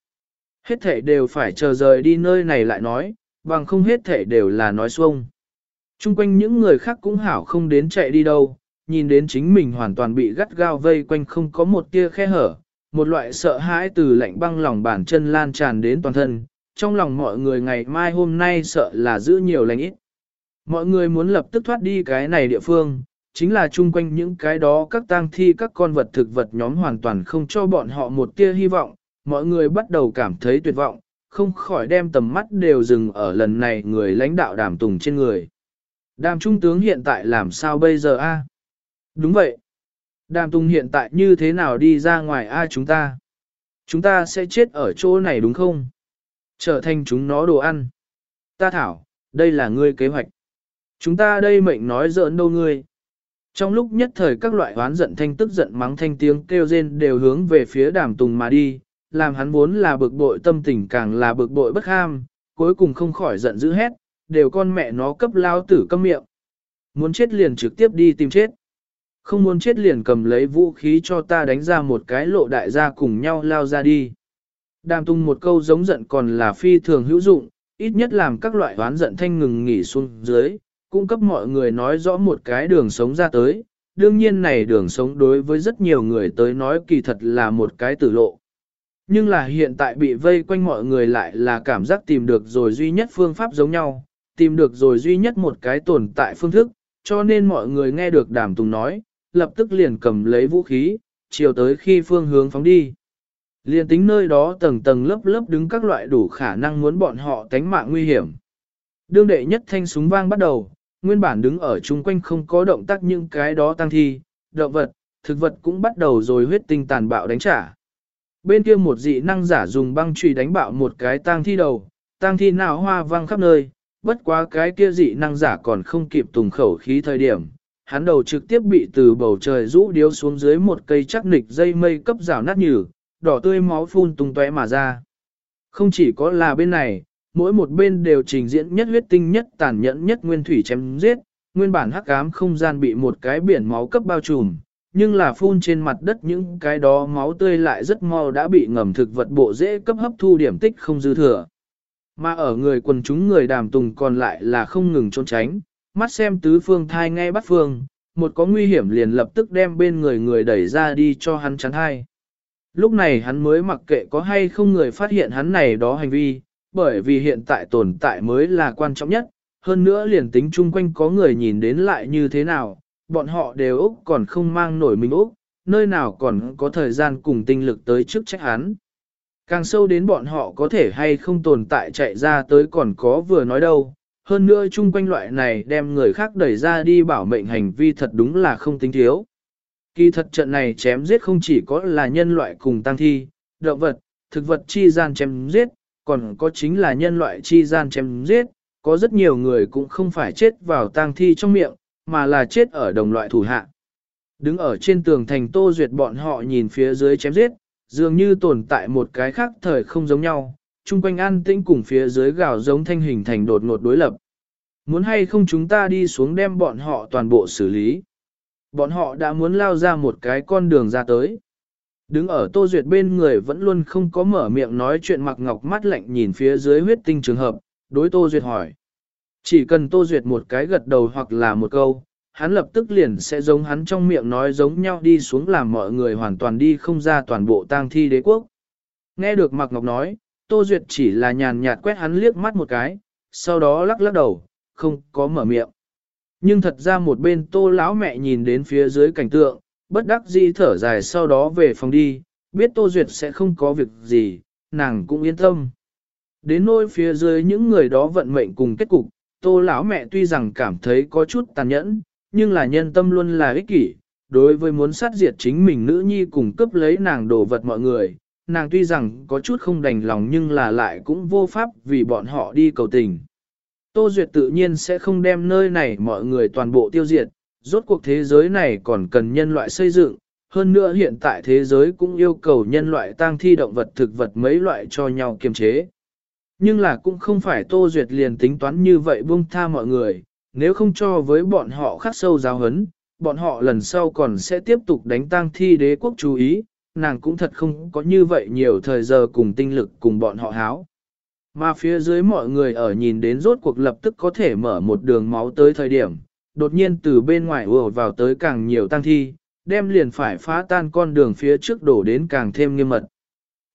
Hết thể đều phải chờ rời đi nơi này lại nói, bằng không hết thể đều là nói xuông. Trung quanh những người khác cũng hảo không đến chạy đi đâu, nhìn đến chính mình hoàn toàn bị gắt gao vây quanh không có một tia khe hở, một loại sợ hãi từ lạnh băng lòng bàn chân lan tràn đến toàn thân, trong lòng mọi người ngày mai hôm nay sợ là giữ nhiều lành ít. Mọi người muốn lập tức thoát đi cái này địa phương, chính là chung quanh những cái đó các tang thi các con vật thực vật nhóm hoàn toàn không cho bọn họ một tia hy vọng, mọi người bắt đầu cảm thấy tuyệt vọng, không khỏi đem tầm mắt đều dừng ở lần này người lãnh đạo đàm tùng trên người. Đàm trung tướng hiện tại làm sao bây giờ a? Đúng vậy. Đàm tùng hiện tại như thế nào đi ra ngoài a chúng ta? Chúng ta sẽ chết ở chỗ này đúng không? Trở thành chúng nó đồ ăn. Ta thảo, đây là ngươi kế hoạch. Chúng ta đây mệnh nói giỡn đâu ngươi. Trong lúc nhất thời các loại oán giận thanh tức giận mắng thanh tiếng kêu rên đều hướng về phía đàm tùng mà đi, làm hắn vốn là bực bội tâm tình càng là bực bội bất ham, cuối cùng không khỏi giận dữ hét, đều con mẹ nó cấp lao tử câm miệng. Muốn chết liền trực tiếp đi tìm chết. Không muốn chết liền cầm lấy vũ khí cho ta đánh ra một cái lộ đại gia cùng nhau lao ra đi. Đàm tung một câu giống giận còn là phi thường hữu dụng, ít nhất làm các loại hoán giận thanh ngừng nghỉ xuống dưới, cung cấp mọi người nói rõ một cái đường sống ra tới. Đương nhiên này đường sống đối với rất nhiều người tới nói kỳ thật là một cái tử lộ. Nhưng là hiện tại bị vây quanh mọi người lại là cảm giác tìm được rồi duy nhất phương pháp giống nhau, tìm được rồi duy nhất một cái tồn tại phương thức, cho nên mọi người nghe được đàm tùng nói, lập tức liền cầm lấy vũ khí, chiều tới khi phương hướng phóng đi. Liền tính nơi đó tầng tầng lớp lớp đứng các loại đủ khả năng muốn bọn họ tánh mạng nguy hiểm. Đương đệ nhất thanh súng vang bắt đầu, nguyên bản đứng ở chung quanh không có động tác những cái đó tăng thi, động vật, thực vật cũng bắt đầu rồi huyết tinh tàn bạo đánh trả. Bên kia một dị năng giả dùng băng chùy đánh bạo một cái tang thi đầu, tang thi nào hoa văng khắp nơi, bất quá cái kia dị năng giả còn không kịp tùng khẩu khí thời điểm. Hắn đầu trực tiếp bị từ bầu trời rũ điếu xuống dưới một cây chắc nịch dây mây cấp rào nát nhừ, đỏ tươi máu phun tung tóe mà ra. Không chỉ có là bên này, mỗi một bên đều trình diễn nhất huyết tinh nhất tàn nhẫn nhất nguyên thủy chém giết, nguyên bản hắc ám không gian bị một cái biển máu cấp bao trùm, nhưng là phun trên mặt đất những cái đó máu tươi lại rất mau đã bị ngầm thực vật bộ dễ cấp hấp thu điểm tích không dư thừa. Mà ở người quần chúng người đàm tùng còn lại là không ngừng trốn tránh, mắt xem tứ phương thai ngay bắt phương, một có nguy hiểm liền lập tức đem bên người người đẩy ra đi cho hắn chắn hai. Lúc này hắn mới mặc kệ có hay không người phát hiện hắn này đó hành vi, bởi vì hiện tại tồn tại mới là quan trọng nhất, hơn nữa liền tính chung quanh có người nhìn đến lại như thế nào, bọn họ đều Úc còn không mang nổi mình Úc, nơi nào còn có thời gian cùng tinh lực tới trước trách hắn. Càng sâu đến bọn họ có thể hay không tồn tại chạy ra tới còn có vừa nói đâu, hơn nữa chung quanh loại này đem người khác đẩy ra đi bảo mệnh hành vi thật đúng là không tính thiếu. Kỳ thật trận này chém giết không chỉ có là nhân loại cùng tăng thi, động vật, thực vật chi gian chém giết, còn có chính là nhân loại chi gian chém giết, có rất nhiều người cũng không phải chết vào tang thi trong miệng, mà là chết ở đồng loại thủ hạ. Đứng ở trên tường thành Tô Duyệt bọn họ nhìn phía dưới chém giết, dường như tồn tại một cái khác thời không giống nhau, chung quanh an tĩnh cùng phía dưới gào giống thanh hình thành đột ngột đối lập. Muốn hay không chúng ta đi xuống đem bọn họ toàn bộ xử lý. Bọn họ đã muốn lao ra một cái con đường ra tới. Đứng ở Tô Duyệt bên người vẫn luôn không có mở miệng nói chuyện mặc ngọc mắt lạnh nhìn phía dưới huyết tinh trường hợp, đối Tô Duyệt hỏi. Chỉ cần Tô Duyệt một cái gật đầu hoặc là một câu, hắn lập tức liền sẽ giống hắn trong miệng nói giống nhau đi xuống làm mọi người hoàn toàn đi không ra toàn bộ tang thi đế quốc. Nghe được Mạc Ngọc nói, Tô Duyệt chỉ là nhàn nhạt quét hắn liếc mắt một cái, sau đó lắc lắc đầu, không có mở miệng. Nhưng thật ra một bên tô lão mẹ nhìn đến phía dưới cảnh tượng, bất đắc dĩ thở dài sau đó về phòng đi, biết Tô Duyệt sẽ không có việc gì, nàng cũng yên tâm. Đến nỗi phía dưới những người đó vận mệnh cùng kết cục, Tô lão mẹ tuy rằng cảm thấy có chút tàn nhẫn, nhưng là nhân tâm luôn là ích kỷ, đối với muốn sát diệt chính mình nữ nhi cùng cướp lấy nàng đồ vật mọi người, nàng tuy rằng có chút không đành lòng nhưng là lại cũng vô pháp vì bọn họ đi cầu tình. Tô Duyệt tự nhiên sẽ không đem nơi này mọi người toàn bộ tiêu diệt, rốt cuộc thế giới này còn cần nhân loại xây dựng, hơn nữa hiện tại thế giới cũng yêu cầu nhân loại tăng thi động vật thực vật mấy loại cho nhau kiềm chế. Nhưng là cũng không phải Tô Duyệt liền tính toán như vậy buông tha mọi người, nếu không cho với bọn họ khắc sâu giáo hấn, bọn họ lần sau còn sẽ tiếp tục đánh tăng thi đế quốc chú ý, nàng cũng thật không có như vậy nhiều thời giờ cùng tinh lực cùng bọn họ háo. Mà phía dưới mọi người ở nhìn đến rốt cuộc lập tức có thể mở một đường máu tới thời điểm, đột nhiên từ bên ngoài ùa vào tới càng nhiều tăng thi, đem liền phải phá tan con đường phía trước đổ đến càng thêm nghiêm mật.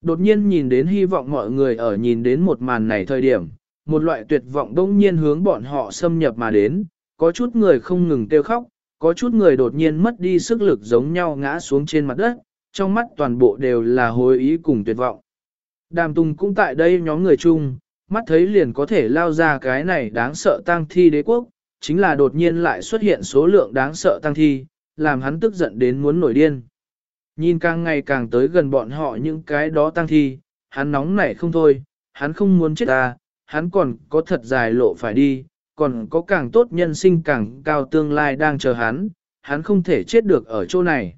Đột nhiên nhìn đến hy vọng mọi người ở nhìn đến một màn này thời điểm, một loại tuyệt vọng đông nhiên hướng bọn họ xâm nhập mà đến, có chút người không ngừng kêu khóc, có chút người đột nhiên mất đi sức lực giống nhau ngã xuống trên mặt đất, trong mắt toàn bộ đều là hối ý cùng tuyệt vọng. Đàm Tùng cũng tại đây nhóm người chung, mắt thấy liền có thể lao ra cái này đáng sợ tang thi đế quốc, chính là đột nhiên lại xuất hiện số lượng đáng sợ tăng thi, làm hắn tức giận đến muốn nổi điên. Nhìn càng ngày càng tới gần bọn họ những cái đó tăng thi, hắn nóng nảy không thôi, hắn không muốn chết ta, hắn còn có thật dài lộ phải đi, còn có càng tốt nhân sinh càng cao tương lai đang chờ hắn, hắn không thể chết được ở chỗ này.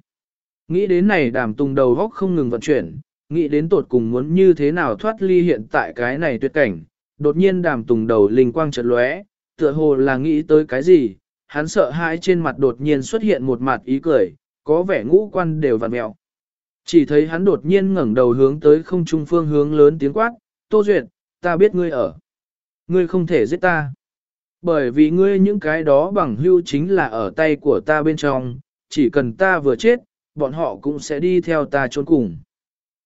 Nghĩ đến này đàm tùng đầu góc không ngừng vận chuyển, nghĩ đến tột cùng muốn như thế nào thoát ly hiện tại cái này tuyệt cảnh, đột nhiên đàm tùng đầu linh quang chợt lóe, tựa hồ là nghĩ tới cái gì, hắn sợ hãi trên mặt đột nhiên xuất hiện một mặt ý cười, có vẻ ngũ quan đều vặn mẹo. Chỉ thấy hắn đột nhiên ngẩng đầu hướng tới không trung phương hướng lớn tiếng quát, Tô Duyệt, ta biết ngươi ở. Ngươi không thể giết ta. Bởi vì ngươi những cái đó bằng hưu chính là ở tay của ta bên trong, chỉ cần ta vừa chết, bọn họ cũng sẽ đi theo ta trốn cùng.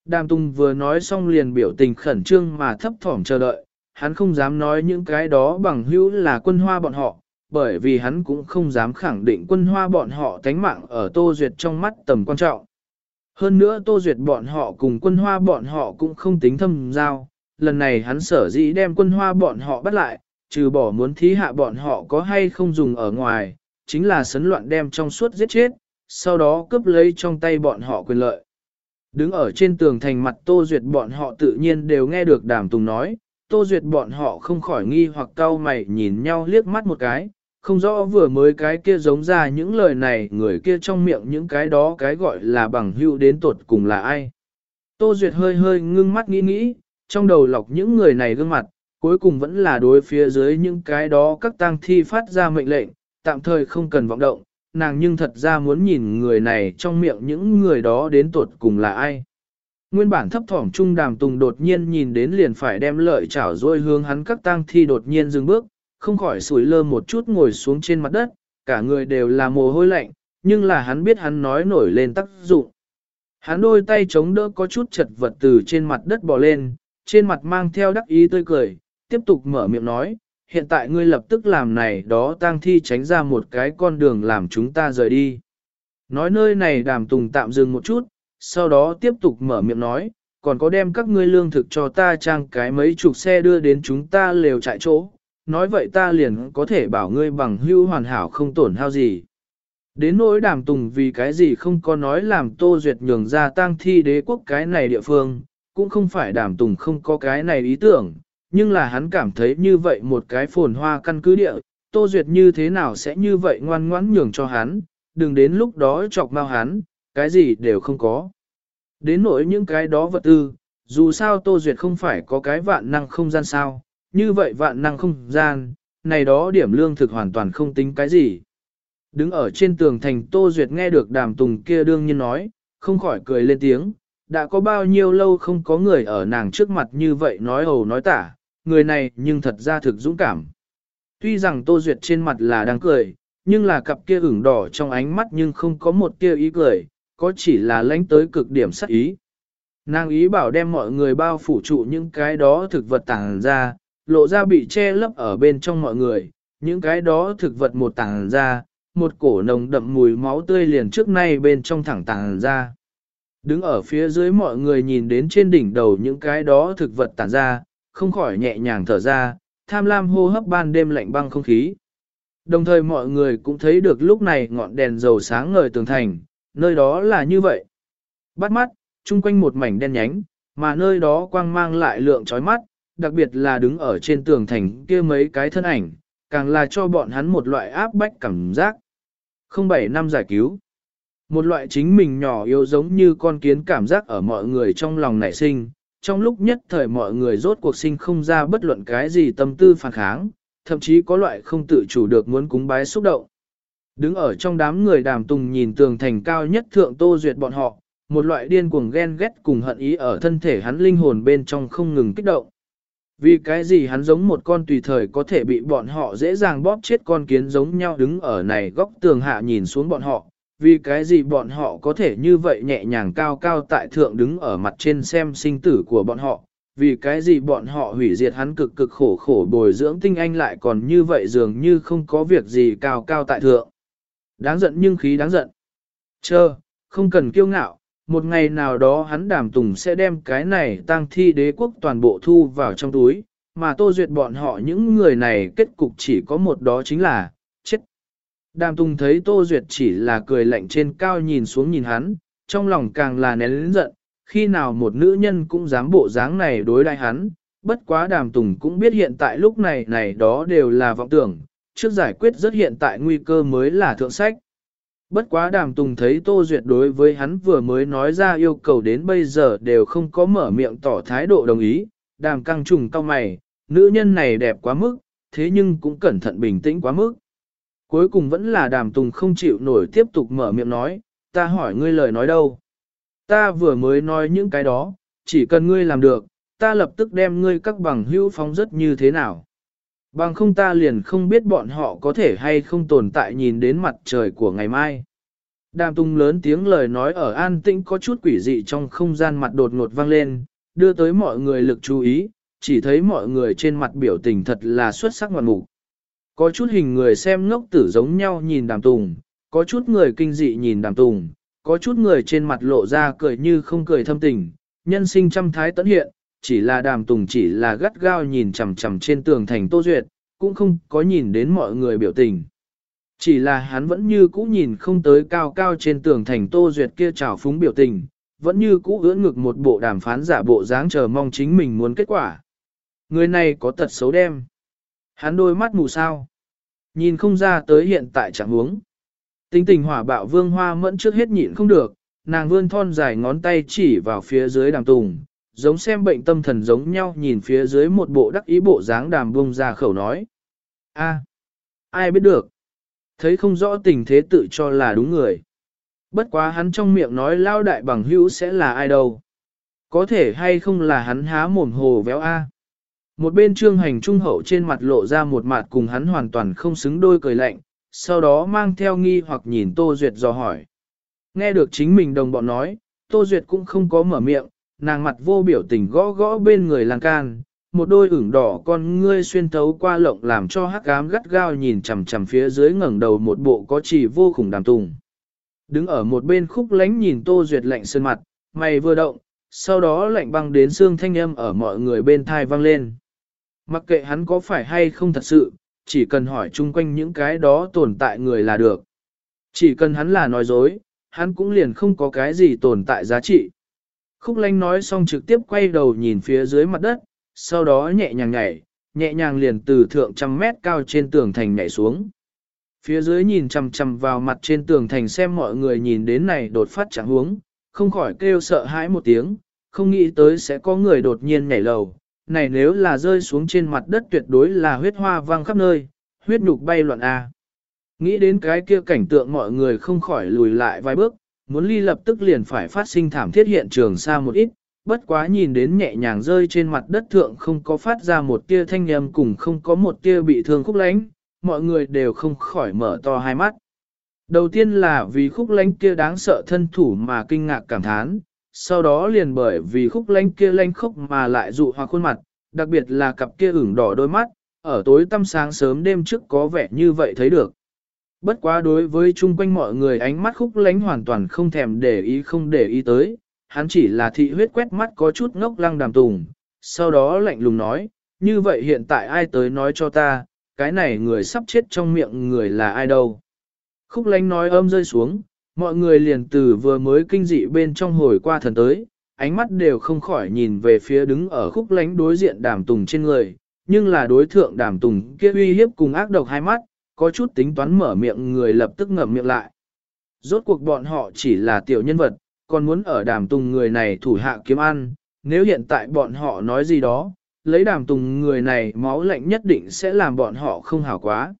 Đàm Tùng vừa nói xong liền biểu tình khẩn trương mà thấp thỏm chờ đợi, hắn không dám nói những cái đó bằng hữu là quân hoa bọn họ, bởi vì hắn cũng không dám khẳng định quân hoa bọn họ tánh mạng ở Tô Duyệt trong mắt tầm quan trọng. Hơn nữa Tô Duyệt bọn họ cùng quân hoa bọn họ cũng không tính thâm giao, lần này hắn sở dĩ đem quân hoa bọn họ bắt lại, trừ bỏ muốn thí hạ bọn họ có hay không dùng ở ngoài, chính là sấn loạn đem trong suốt giết chết, sau đó cướp lấy trong tay bọn họ quyền lợi. Đứng ở trên tường thành mặt Tô Duyệt bọn họ tự nhiên đều nghe được Đàm Tùng nói, Tô Duyệt bọn họ không khỏi nghi hoặc cau mày nhìn nhau liếc mắt một cái, không rõ vừa mới cái kia giống ra những lời này người kia trong miệng những cái đó cái gọi là bằng hữu đến tột cùng là ai. Tô Duyệt hơi hơi ngưng mắt nghĩ nghĩ, trong đầu lọc những người này gương mặt, cuối cùng vẫn là đối phía dưới những cái đó các tang thi phát ra mệnh lệnh, tạm thời không cần vọng động, nàng nhưng thật ra muốn nhìn người này trong miệng những người đó đến tột cùng là ai. Nguyên bản thấp thỏm trung đàm tùng đột nhiên nhìn đến liền phải đem lợi chảo rồi hướng hắn các tang thi đột nhiên dừng bước, không khỏi sủi lơ một chút ngồi xuống trên mặt đất, cả người đều là mồ hôi lạnh, nhưng là hắn biết hắn nói nổi lên tác dụng. Hắn đôi tay chống đỡ có chút chật vật từ trên mặt đất bò lên, trên mặt mang theo đắc ý tươi cười, tiếp tục mở miệng nói, hiện tại ngươi lập tức làm này đó tang thi tránh ra một cái con đường làm chúng ta rời đi. Nói nơi này đàm tùng tạm dừng một chút, sau đó tiếp tục mở miệng nói, còn có đem các ngươi lương thực cho ta trang cái mấy chục xe đưa đến chúng ta lều trại chỗ, nói vậy ta liền có thể bảo ngươi bằng hưu hoàn hảo không tổn hao gì. Đến nỗi đàm tùng vì cái gì không có nói làm tô duyệt nhường ra tang thi đế quốc cái này địa phương, cũng không phải đàm tùng không có cái này ý tưởng, nhưng là hắn cảm thấy như vậy một cái phồn hoa căn cứ địa, Tô Duyệt như thế nào sẽ như vậy ngoan ngoãn nhường cho hắn, đừng đến lúc đó chọc mau hắn, cái gì đều không có. Đến nỗi những cái đó vật tư, dù sao Tô Duyệt không phải có cái vạn năng không gian sao, như vậy vạn năng không gian, này đó điểm lương thực hoàn toàn không tính cái gì. Đứng ở trên tường thành Tô Duyệt nghe được đàm tùng kia đương nhiên nói, không khỏi cười lên tiếng, đã có bao nhiêu lâu không có người ở nàng trước mặt như vậy nói hầu nói tả, người này nhưng thật ra thực dũng cảm. Tuy rằng Tô Duyệt trên mặt là đang cười, nhưng là cặp kia ửng đỏ trong ánh mắt nhưng không có một tia ý cười, có chỉ là lánh tới cực điểm sắc ý. Nàng ý bảo đem mọi người bao phủ trụ những cái đó thực vật tàng ra, lộ ra bị che lấp ở bên trong mọi người, những cái đó thực vật một tàng ra, một cổ nồng đậm mùi máu tươi liền trước nay bên trong thẳng tàng ra. Đứng ở phía dưới mọi người nhìn đến trên đỉnh đầu những cái đó thực vật tản ra, không khỏi nhẹ nhàng thở ra, tham lam hô hấp ban đêm lạnh băng không khí. Đồng thời mọi người cũng thấy được lúc này ngọn đèn dầu sáng ngời tường thành, nơi đó là như vậy. Bắt mắt, chung quanh một mảnh đen nhánh, mà nơi đó quang mang lại lượng chói mắt, đặc biệt là đứng ở trên tường thành kia mấy cái thân ảnh, càng là cho bọn hắn một loại áp bách cảm giác. Không bảy năm giải cứu. Một loại chính mình nhỏ yếu giống như con kiến cảm giác ở mọi người trong lòng nảy sinh, trong lúc nhất thời mọi người rốt cuộc sinh không ra bất luận cái gì tâm tư phản kháng, thậm chí có loại không tự chủ được muốn cúng bái xúc động. Đứng ở trong đám người đàm tùng nhìn tường thành cao nhất thượng tô duyệt bọn họ, một loại điên cuồng ghen ghét cùng hận ý ở thân thể hắn linh hồn bên trong không ngừng kích động. Vì cái gì hắn giống một con tùy thời có thể bị bọn họ dễ dàng bóp chết con kiến giống nhau đứng ở này góc tường hạ nhìn xuống bọn họ, vì cái gì bọn họ có thể như vậy nhẹ nhàng cao cao tại thượng đứng ở mặt trên xem sinh tử của bọn họ, vì cái gì bọn họ hủy diệt hắn cực cực khổ khổ bồi dưỡng tinh anh lại còn như vậy dường như không có việc gì cao cao tại thượng. Đáng giận nhưng khí đáng giận. Chờ, không cần kiêu ngạo, một ngày nào đó hắn đàm tùng sẽ đem cái này tăng thi đế quốc toàn bộ thu vào trong túi, mà tô duyệt bọn họ những người này kết cục chỉ có một đó chính là, chết. Đàm tùng thấy tô duyệt chỉ là cười lạnh trên cao nhìn xuống nhìn hắn, trong lòng càng là nén lĩnh giận, khi nào một nữ nhân cũng dám bộ dáng này đối đại hắn, bất quá đàm tùng cũng biết hiện tại lúc này này đó đều là vọng tưởng, trước giải quyết rất hiện tại nguy cơ mới là thượng sách. Bất quá đàm tùng thấy Tô Duyệt đối với hắn vừa mới nói ra yêu cầu đến bây giờ đều không có mở miệng tỏ thái độ đồng ý, đàm căng trùng cao mày, nữ nhân này đẹp quá mức, thế nhưng cũng cẩn thận bình tĩnh quá mức. Cuối cùng vẫn là đàm tùng không chịu nổi tiếp tục mở miệng nói, ta hỏi ngươi lời nói đâu. Ta vừa mới nói những cái đó, chỉ cần ngươi làm được, ta lập tức đem ngươi các bằng hữu phóng rất như thế nào. Bằng không ta liền không biết bọn họ có thể hay không tồn tại nhìn đến mặt trời của ngày mai. Đàm tung lớn tiếng lời nói ở an tĩnh có chút quỷ dị trong không gian mặt đột ngột vang lên, đưa tới mọi người lực chú ý, chỉ thấy mọi người trên mặt biểu tình thật là xuất sắc ngoạn mục. Có chút hình người xem ngốc tử giống nhau nhìn đàm tùng, có chút người kinh dị nhìn đàm tùng, có chút người trên mặt lộ ra cười như không cười thâm tình, nhân sinh trăm thái tấn hiện, chỉ là đàm tùng chỉ là gắt gao nhìn chằm chằm trên tường thành Tô Duyệt, cũng không có nhìn đến mọi người biểu tình. Chỉ là hắn vẫn như cũ nhìn không tới cao cao trên tường thành Tô Duyệt kia trào phúng biểu tình, vẫn như cũ ưỡn ngực một bộ đàm phán giả bộ dáng chờ mong chính mình muốn kết quả. Người này có tật xấu đem. Hắn đôi mắt mù sao. Nhìn không ra tới hiện tại trạng huống. Tính tình hỏa bạo vương hoa mẫn trước hết nhịn không được, nàng vươn thon dài ngón tay chỉ vào phía dưới đàm tùng, giống xem bệnh tâm thần giống nhau nhìn phía dưới một bộ đắc ý bộ dáng đàm bông ra khẩu nói. a ai biết được. Thấy không rõ tình thế tự cho là đúng người. Bất quá hắn trong miệng nói lao đại bằng hữu sẽ là ai đâu. Có thể hay không là hắn há mồm hồ véo a. Một bên trương hành trung hậu trên mặt lộ ra một mặt cùng hắn hoàn toàn không xứng đôi cười lạnh, sau đó mang theo nghi hoặc nhìn Tô Duyệt dò hỏi. Nghe được chính mình đồng bọn nói, Tô Duyệt cũng không có mở miệng, nàng mặt vô biểu tình gõ gõ bên người lang can, một đôi ửng đỏ con ngươi xuyên thấu qua lộng làm cho hắc ám gắt gao nhìn chằm chằm phía dưới ngẩng đầu một bộ có chỉ vô khủng đàm tùng. Đứng ở một bên khúc lánh nhìn Tô Duyệt lạnh sơn mặt, mày vừa động, sau đó lạnh băng đến xương thanh âm ở mọi người bên thai vang lên. Mặc kệ hắn có phải hay không thật sự, chỉ cần hỏi chung quanh những cái đó tồn tại người là được. Chỉ cần hắn là nói dối, hắn cũng liền không có cái gì tồn tại giá trị. Khúc lanh nói xong trực tiếp quay đầu nhìn phía dưới mặt đất, sau đó nhẹ nhàng nhảy, nhẹ nhàng liền từ thượng trăm mét cao trên tường thành nhảy xuống. Phía dưới nhìn chằm chằm vào mặt trên tường thành xem mọi người nhìn đến này đột phát chẳng huống, không khỏi kêu sợ hãi một tiếng, không nghĩ tới sẽ có người đột nhiên nhảy lầu. Này nếu là rơi xuống trên mặt đất tuyệt đối là huyết hoa vang khắp nơi, huyết nhục bay loạn A. Nghĩ đến cái kia cảnh tượng mọi người không khỏi lùi lại vài bước, muốn ly lập tức liền phải phát sinh thảm thiết hiện trường xa một ít, bất quá nhìn đến nhẹ nhàng rơi trên mặt đất thượng không có phát ra một tia thanh âm cùng không có một tia bị thương khúc lánh, mọi người đều không khỏi mở to hai mắt. Đầu tiên là vì khúc lánh kia đáng sợ thân thủ mà kinh ngạc cảm thán, sau đó liền bởi vì khúc lánh kia lánh khốc mà lại dụ hoa khuôn mặt, đặc biệt là cặp kia ửng đỏ đôi mắt, ở tối tăm sáng sớm đêm trước có vẻ như vậy thấy được. Bất quá đối với chung quanh mọi người ánh mắt khúc lánh hoàn toàn không thèm để ý không để ý tới, hắn chỉ là thị huyết quét mắt có chút ngốc lăng đàm tùng, sau đó lạnh lùng nói, như vậy hiện tại ai tới nói cho ta, cái này người sắp chết trong miệng người là ai đâu. Khúc lánh nói âm rơi xuống, mọi người liền từ vừa mới kinh dị bên trong hồi qua thần tới, ánh mắt đều không khỏi nhìn về phía đứng ở khúc lánh đối diện đàm tùng trên người, nhưng là đối thượng đàm tùng kia uy hiếp cùng ác độc hai mắt, có chút tính toán mở miệng người lập tức ngậm miệng lại. Rốt cuộc bọn họ chỉ là tiểu nhân vật, còn muốn ở đàm tùng người này thủ hạ kiếm ăn, nếu hiện tại bọn họ nói gì đó, lấy đàm tùng người này máu lạnh nhất định sẽ làm bọn họ không hảo quá.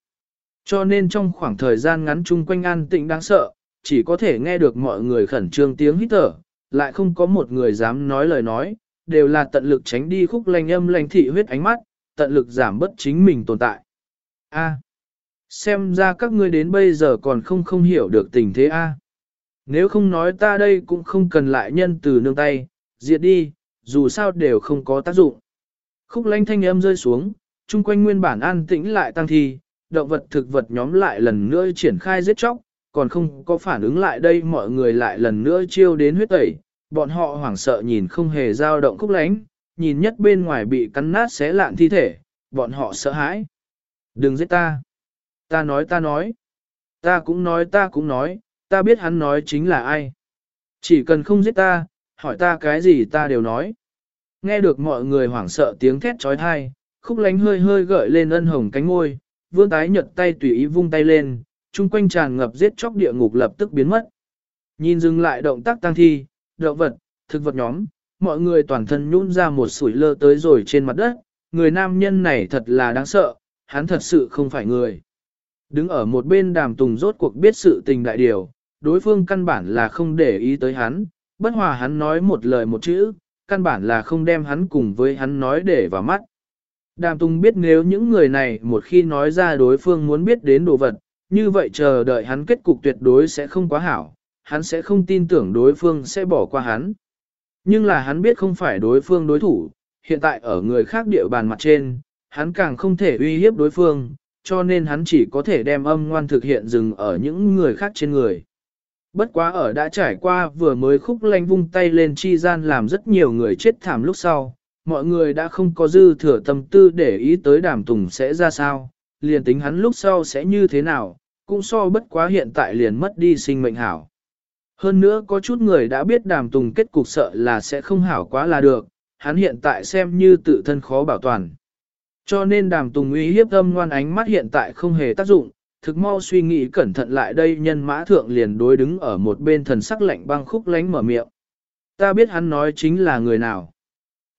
Cho nên trong khoảng thời gian ngắn chung quanh an tĩnh đáng sợ, chỉ có thể nghe được mọi người khẩn trương tiếng hít thở, lại không có một người dám nói lời nói, đều là tận lực tránh đi khúc lành âm lành thị huyết ánh mắt, tận lực giảm bất chính mình tồn tại. A xem ra các ngươi đến bây giờ còn không không hiểu được tình thế A. Nếu không nói ta đây cũng không cần lại nhân từ nương tay, diệt đi, dù sao đều không có tác dụng. Khúc lanh thanh âm rơi xuống, chung quanh nguyên bản an tĩnh lại tăng thi, động vật thực vật nhóm lại lần nữa triển khai giết chóc, còn không có phản ứng lại đây mọi người lại lần nữa chiêu đến huyết tẩy, bọn họ hoảng sợ nhìn không hề dao động khúc lánh, nhìn nhất bên ngoài bị cắn nát xé lạn thi thể, bọn họ sợ hãi. Đừng giết ta. Ta nói ta nói. Ta cũng nói ta cũng nói, ta biết hắn nói chính là ai. Chỉ cần không giết ta, hỏi ta cái gì ta đều nói. Nghe được mọi người hoảng sợ tiếng thét trói thai, khúc lánh hơi hơi gợi lên ân hồng cánh ngôi, vươn tái nhật tay tùy ý vung tay lên, chung quanh tràn ngập giết chóc địa ngục lập tức biến mất. Nhìn dừng lại động tác tăng thi, động vật, thực vật nhóm, mọi người toàn thân nhún ra một sủi lơ tới rồi trên mặt đất, người nam nhân này thật là đáng sợ, hắn thật sự không phải người. Đứng ở một bên đàm tùng rốt cuộc biết sự tình đại điều, đối phương căn bản là không để ý tới hắn, bất hòa hắn nói một lời một chữ, căn bản là không đem hắn cùng với hắn nói để vào mắt. Đàm Tùng biết nếu những người này một khi nói ra đối phương muốn biết đến đồ vật, như vậy chờ đợi hắn kết cục tuyệt đối sẽ không quá hảo, hắn sẽ không tin tưởng đối phương sẽ bỏ qua hắn. Nhưng là hắn biết không phải đối phương đối thủ, hiện tại ở người khác địa bàn mặt trên, hắn càng không thể uy hiếp đối phương, cho nên hắn chỉ có thể đem âm ngoan thực hiện dừng ở những người khác trên người. Bất quá ở đã trải qua vừa mới khúc lanh vung tay lên chi gian làm rất nhiều người chết thảm lúc sau, mọi người đã không có dư thừa tâm tư để ý tới đàm tùng sẽ ra sao, liền tính hắn lúc sau sẽ như thế nào, cũng so bất quá hiện tại liền mất đi sinh mệnh hảo. Hơn nữa có chút người đã biết đàm tùng kết cục sợ là sẽ không hảo quá là được, hắn hiện tại xem như tự thân khó bảo toàn. Cho nên đàm tùng uy hiếp âm ngoan ánh mắt hiện tại không hề tác dụng, thực mau suy nghĩ cẩn thận lại đây nhân mã thượng liền đối đứng ở một bên thần sắc lạnh băng khúc lánh mở miệng. Ta biết hắn nói chính là người nào.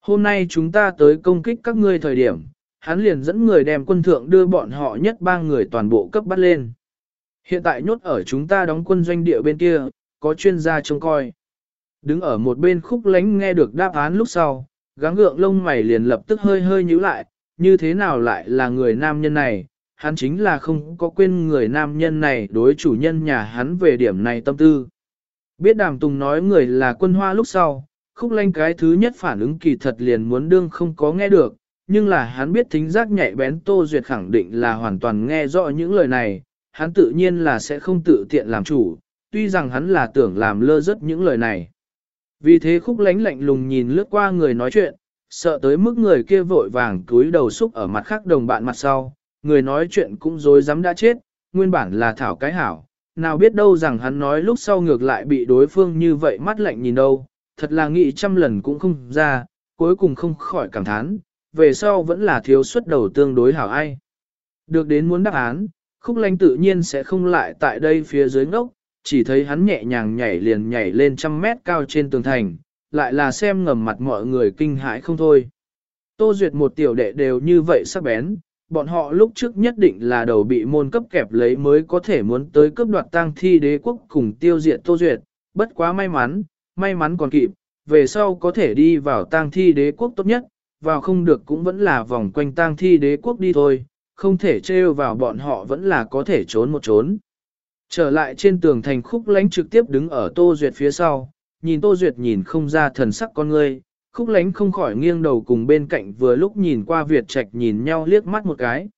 Hôm nay chúng ta tới công kích các ngươi thời điểm, hắn liền dẫn người đem quân thượng đưa bọn họ nhất ba người toàn bộ cấp bắt lên. Hiện tại nhốt ở chúng ta đóng quân doanh địa bên kia, có chuyên gia trông coi. Đứng ở một bên khúc lánh nghe được đáp án lúc sau, gắng gượng lông mày liền lập tức hơi hơi nhíu lại, như thế nào lại là người nam nhân này, hắn chính là không có quên người nam nhân này đối chủ nhân nhà hắn về điểm này tâm tư. Biết đàm tùng nói người là quân hoa lúc sau, khúc lanh cái thứ nhất phản ứng kỳ thật liền muốn đương không có nghe được, nhưng là hắn biết thính giác nhạy bén Tô Duyệt khẳng định là hoàn toàn nghe rõ những lời này, hắn tự nhiên là sẽ không tự tiện làm chủ, tuy rằng hắn là tưởng làm lơ rất những lời này. Vì thế khúc lánh lạnh lùng nhìn lướt qua người nói chuyện, sợ tới mức người kia vội vàng túi đầu xúc ở mặt khác đồng bạn mặt sau, người nói chuyện cũng dối dám đã chết, nguyên bản là thảo cái hảo, nào biết đâu rằng hắn nói lúc sau ngược lại bị đối phương như vậy mắt lạnh nhìn đâu, thật là nghĩ trăm lần cũng không ra, cuối cùng không khỏi cảm thán, về sau vẫn là thiếu suất đầu tương đối hảo ai. Được đến muốn đáp án, khúc lanh tự nhiên sẽ không lại tại đây phía dưới ngốc, chỉ thấy hắn nhẹ nhàng nhảy liền nhảy lên trăm mét cao trên tường thành, lại là xem ngầm mặt mọi người kinh hãi không thôi. Tô Duyệt một tiểu đệ đều như vậy sắc bén, bọn họ lúc trước nhất định là đầu bị môn cấp kẹp lấy mới có thể muốn tới cướp đoạt tang thi đế quốc cùng tiêu diệt Tô Duyệt, bất quá may mắn, may mắn còn kịp, về sau có thể đi vào tang thi đế quốc tốt nhất, vào không được cũng vẫn là vòng quanh tang thi đế quốc đi thôi, không thể trêu vào bọn họ vẫn là có thể trốn một trốn. Trở lại trên tường thành khúc lánh trực tiếp đứng ở Tô Duyệt phía sau, nhìn Tô Duyệt nhìn không ra thần sắc con ngươi, khúc lánh không khỏi nghiêng đầu cùng bên cạnh vừa lúc nhìn qua Việt Trạch nhìn nhau liếc mắt một cái.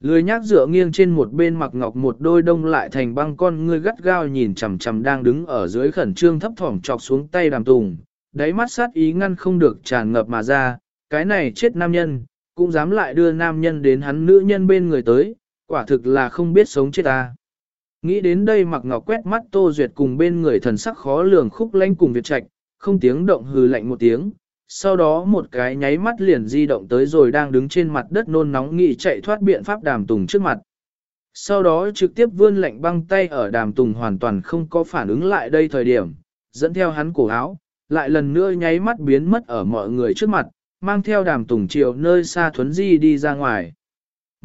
Lười nhác dựa nghiêng trên một bên mặc ngọc một đôi đông lại thành băng con ngươi gắt gao nhìn chằm chằm đang đứng ở dưới khẩn trương thấp thỏm chọc xuống tay đàm tùng, đáy mắt sát ý ngăn không được tràn ngập mà ra, cái này chết nam nhân, cũng dám lại đưa nam nhân đến hắn nữ nhân bên người tới, quả thực là không biết sống chết ta. Nghĩ đến đây mặc ngọc quét mắt tô duyệt cùng bên người thần sắc khó lường khúc lanh cùng Việt Trạch, không tiếng động hừ lạnh một tiếng, sau đó một cái nháy mắt liền di động tới rồi đang đứng trên mặt đất nôn nóng nghị chạy thoát biện pháp đàm tùng trước mặt. Sau đó trực tiếp vươn lạnh băng tay ở đàm tùng hoàn toàn không có phản ứng lại đây thời điểm, dẫn theo hắn cổ áo, lại lần nữa nháy mắt biến mất ở mọi người trước mặt, mang theo đàm tùng chiều nơi xa thuấn di đi ra ngoài.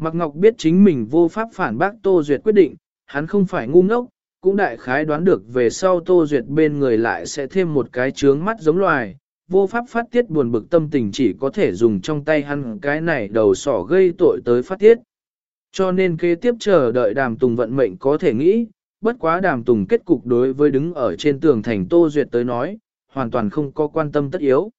Mạc Ngọc biết chính mình vô pháp phản bác Tô Duyệt quyết định, hắn không phải ngu ngốc, cũng đại khái đoán được về sau Tô Duyệt bên người lại sẽ thêm một cái trướng mắt giống loài, vô pháp phát tiết buồn bực tâm tình chỉ có thể dùng trong tay hắn cái này đầu sỏ gây tội tới phát tiết. Cho nên kế tiếp chờ đợi đàm tùng vận mệnh có thể nghĩ, bất quá đàm tùng kết cục đối với đứng ở trên tường thành Tô Duyệt tới nói, hoàn toàn không có quan tâm tất yếu.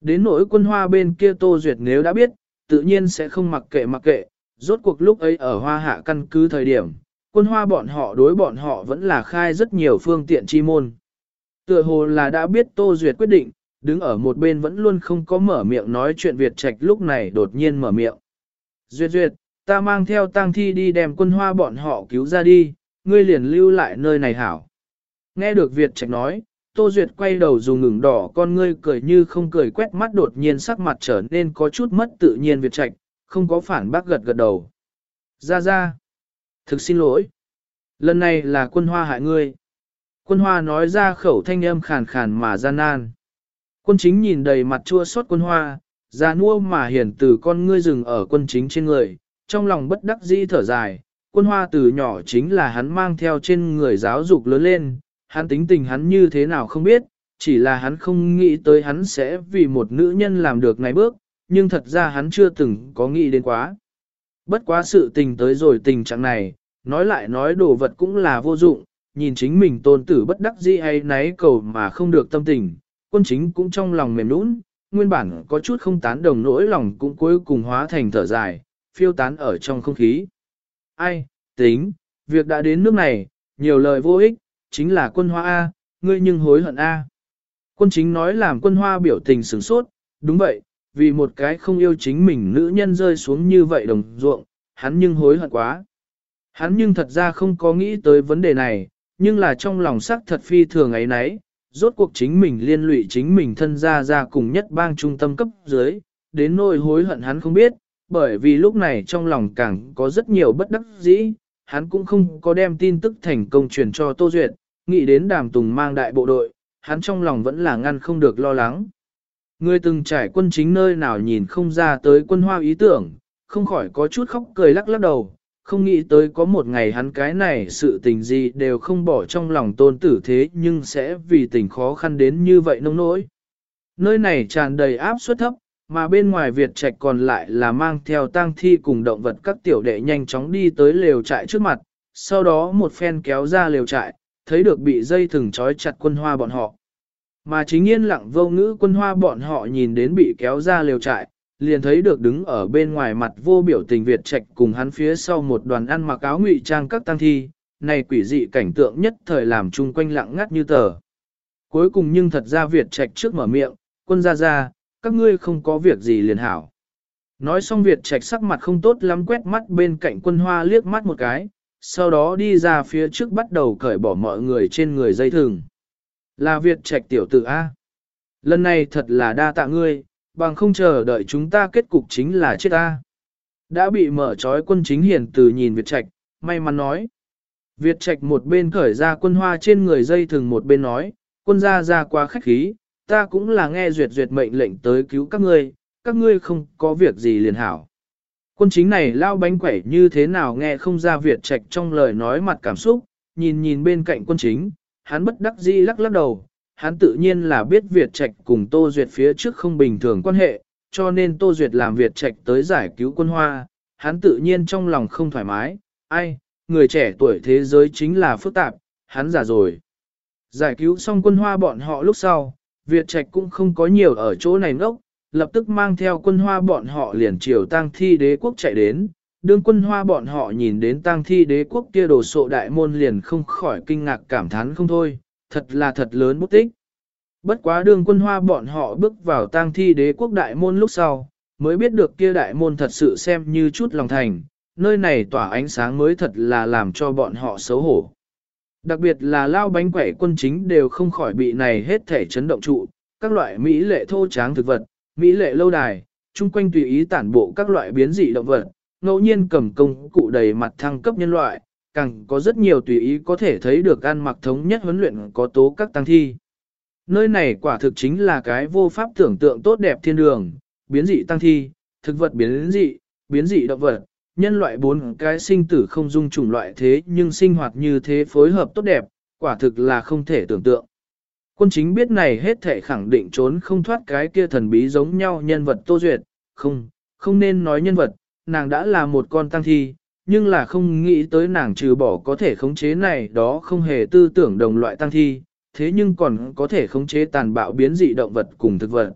Đến nỗi quân hoa bên kia Tô Duyệt nếu đã biết, tự nhiên sẽ không mặc kệ mặc kệ, rốt cuộc lúc ấy ở hoa hạ căn cứ thời điểm, quân hoa bọn họ đối bọn họ vẫn là khai rất nhiều phương tiện chi môn. Tựa hồ là đã biết Tô Duyệt quyết định, đứng ở một bên vẫn luôn không có mở miệng nói chuyện Việt Trạch lúc này đột nhiên mở miệng. Duyệt Duyệt, ta mang theo tang thi đi đem quân hoa bọn họ cứu ra đi, ngươi liền lưu lại nơi này hảo. Nghe được Việt Trạch nói, Tô Duyệt quay đầu dùng ngừng đỏ con ngươi cười như không cười quét mắt đột nhiên sắc mặt trở nên có chút mất tự nhiên Việt Trạch, không có phản bác gật gật đầu. Ra ra. Thực xin lỗi. Lần này là quân hoa hại ngươi. Quân hoa nói ra khẩu thanh âm khàn khàn mà gian nan. Quân chính nhìn đầy mặt chua xót quân hoa, ra nua mà hiển từ con ngươi rừng ở quân chính trên người, trong lòng bất đắc dĩ thở dài. Quân hoa từ nhỏ chính là hắn mang theo trên người giáo dục lớn lên, hắn tính tình hắn như thế nào không biết, chỉ là hắn không nghĩ tới hắn sẽ vì một nữ nhân làm được này bước, nhưng thật ra hắn chưa từng có nghĩ đến quá. Bất quá sự tình tới rồi tình trạng này, nói lại nói đồ vật cũng là vô dụng, nhìn chính mình tôn tử bất đắc dĩ hay náy cầu mà không được tâm tình, quân chính cũng trong lòng mềm nũng, nguyên bản có chút không tán đồng nỗi lòng cũng cuối cùng hóa thành thở dài, phiêu tán ở trong không khí. Ai, tính, việc đã đến nước này, nhiều lời vô ích, chính là quân hoa A, ngươi nhưng hối hận A. Quân chính nói làm quân hoa biểu tình sửng sốt, đúng vậy, vì một cái không yêu chính mình nữ nhân rơi xuống như vậy đồng ruộng, hắn nhưng hối hận quá. Hắn nhưng thật ra không có nghĩ tới vấn đề này, nhưng là trong lòng sắc thật phi thường ấy nấy, rốt cuộc chính mình liên lụy chính mình thân ra ra cùng nhất bang trung tâm cấp dưới, đến nỗi hối hận hắn không biết, bởi vì lúc này trong lòng càng có rất nhiều bất đắc dĩ, hắn cũng không có đem tin tức thành công truyền cho Tô Duyệt, nghĩ đến đàm tùng mang đại bộ đội, hắn trong lòng vẫn là ngăn không được lo lắng. Người từng trải quân chính nơi nào nhìn không ra tới quân hoa ý tưởng, không khỏi có chút khóc cười lắc lắc đầu, không nghĩ tới có một ngày hắn cái này sự tình gì đều không bỏ trong lòng tôn tử thế nhưng sẽ vì tình khó khăn đến như vậy nông nỗi. Nơi này tràn đầy áp suất thấp, mà bên ngoài Việt Trạch còn lại là mang theo tang thi cùng động vật các tiểu đệ nhanh chóng đi tới lều trại trước mặt, sau đó một phen kéo ra lều trại, thấy được bị dây thừng trói chặt quân hoa bọn họ. Mà chính yên lặng vô ngữ quân hoa bọn họ nhìn đến bị kéo ra lều trại, liền thấy được đứng ở bên ngoài mặt vô biểu tình Việt Trạch cùng hắn phía sau một đoàn ăn mặc áo ngụy trang các tăng thi, này quỷ dị cảnh tượng nhất thời làm chung quanh lặng ngắt như tờ. Cuối cùng nhưng thật ra Việt Trạch trước mở miệng, quân ra ra, các ngươi không có việc gì liền hảo. Nói xong Việt Trạch sắc mặt không tốt lắm quét mắt bên cạnh quân hoa liếc mắt một cái, sau đó đi ra phía trước bắt đầu cởi bỏ mọi người trên người dây thừng. Là Việt Trạch tiểu tử A. Lần này thật là đa tạ ngươi, bằng không chờ đợi chúng ta kết cục chính là chết ta. Đã bị mở trói quân chính hiền từ nhìn Việt Trạch, may mắn nói. Việt Trạch một bên khởi ra quân hoa trên người dây thường một bên nói, quân gia ra qua khách khí, ta cũng là nghe duyệt duyệt mệnh lệnh tới cứu các ngươi, các ngươi không có việc gì liền hảo. Quân chính này lao bánh quẩy như thế nào nghe không ra Việt Trạch trong lời nói mặt cảm xúc, nhìn nhìn bên cạnh quân chính, hắn bất đắc dĩ lắc lắc đầu, hắn tự nhiên là biết Việt Trạch cùng Tô Duyệt phía trước không bình thường quan hệ, cho nên Tô Duyệt làm Việt Trạch tới giải cứu quân hoa, hắn tự nhiên trong lòng không thoải mái, ai, người trẻ tuổi thế giới chính là phức tạp, hắn già rồi. Giải cứu xong quân hoa bọn họ lúc sau, Việt Trạch cũng không có nhiều ở chỗ này ngốc, lập tức mang theo quân hoa bọn họ liền chiều tang thi đế quốc chạy đến. Đương quân hoa bọn họ nhìn đến tang thi đế quốc kia đồ sộ đại môn liền không khỏi kinh ngạc cảm thán không thôi, thật là thật lớn bút tích. Bất quá đương quân hoa bọn họ bước vào tang thi đế quốc đại môn lúc sau, mới biết được kia đại môn thật sự xem như chút lòng thành, nơi này tỏa ánh sáng mới thật là làm cho bọn họ xấu hổ. Đặc biệt là lao bánh quẩy quân chính đều không khỏi bị này hết thể chấn động trụ, các loại mỹ lệ thô tráng thực vật, mỹ lệ lâu đài, chung quanh tùy ý tản bộ các loại biến dị động vật, ngẫu nhiên cầm công cụ đầy mặt thăng cấp nhân loại, càng có rất nhiều tùy ý có thể thấy được ăn mặc thống nhất huấn luyện có tố các tăng thi. Nơi này quả thực chính là cái vô pháp tưởng tượng tốt đẹp thiên đường, biến dị tăng thi, thực vật biến dị, biến dị động vật, nhân loại bốn cái sinh tử không dung chủng loại thế nhưng sinh hoạt như thế phối hợp tốt đẹp, quả thực là không thể tưởng tượng. Quân chính biết này hết thể khẳng định trốn không thoát cái kia thần bí giống nhau nhân vật tô duyệt, không, không nên nói nhân vật, nàng đã là một con tăng thi, nhưng là không nghĩ tới nàng trừ bỏ có thể khống chế này đó không hề tư tưởng đồng loại tăng thi, thế nhưng còn có thể khống chế tàn bạo biến dị động vật cùng thực vật.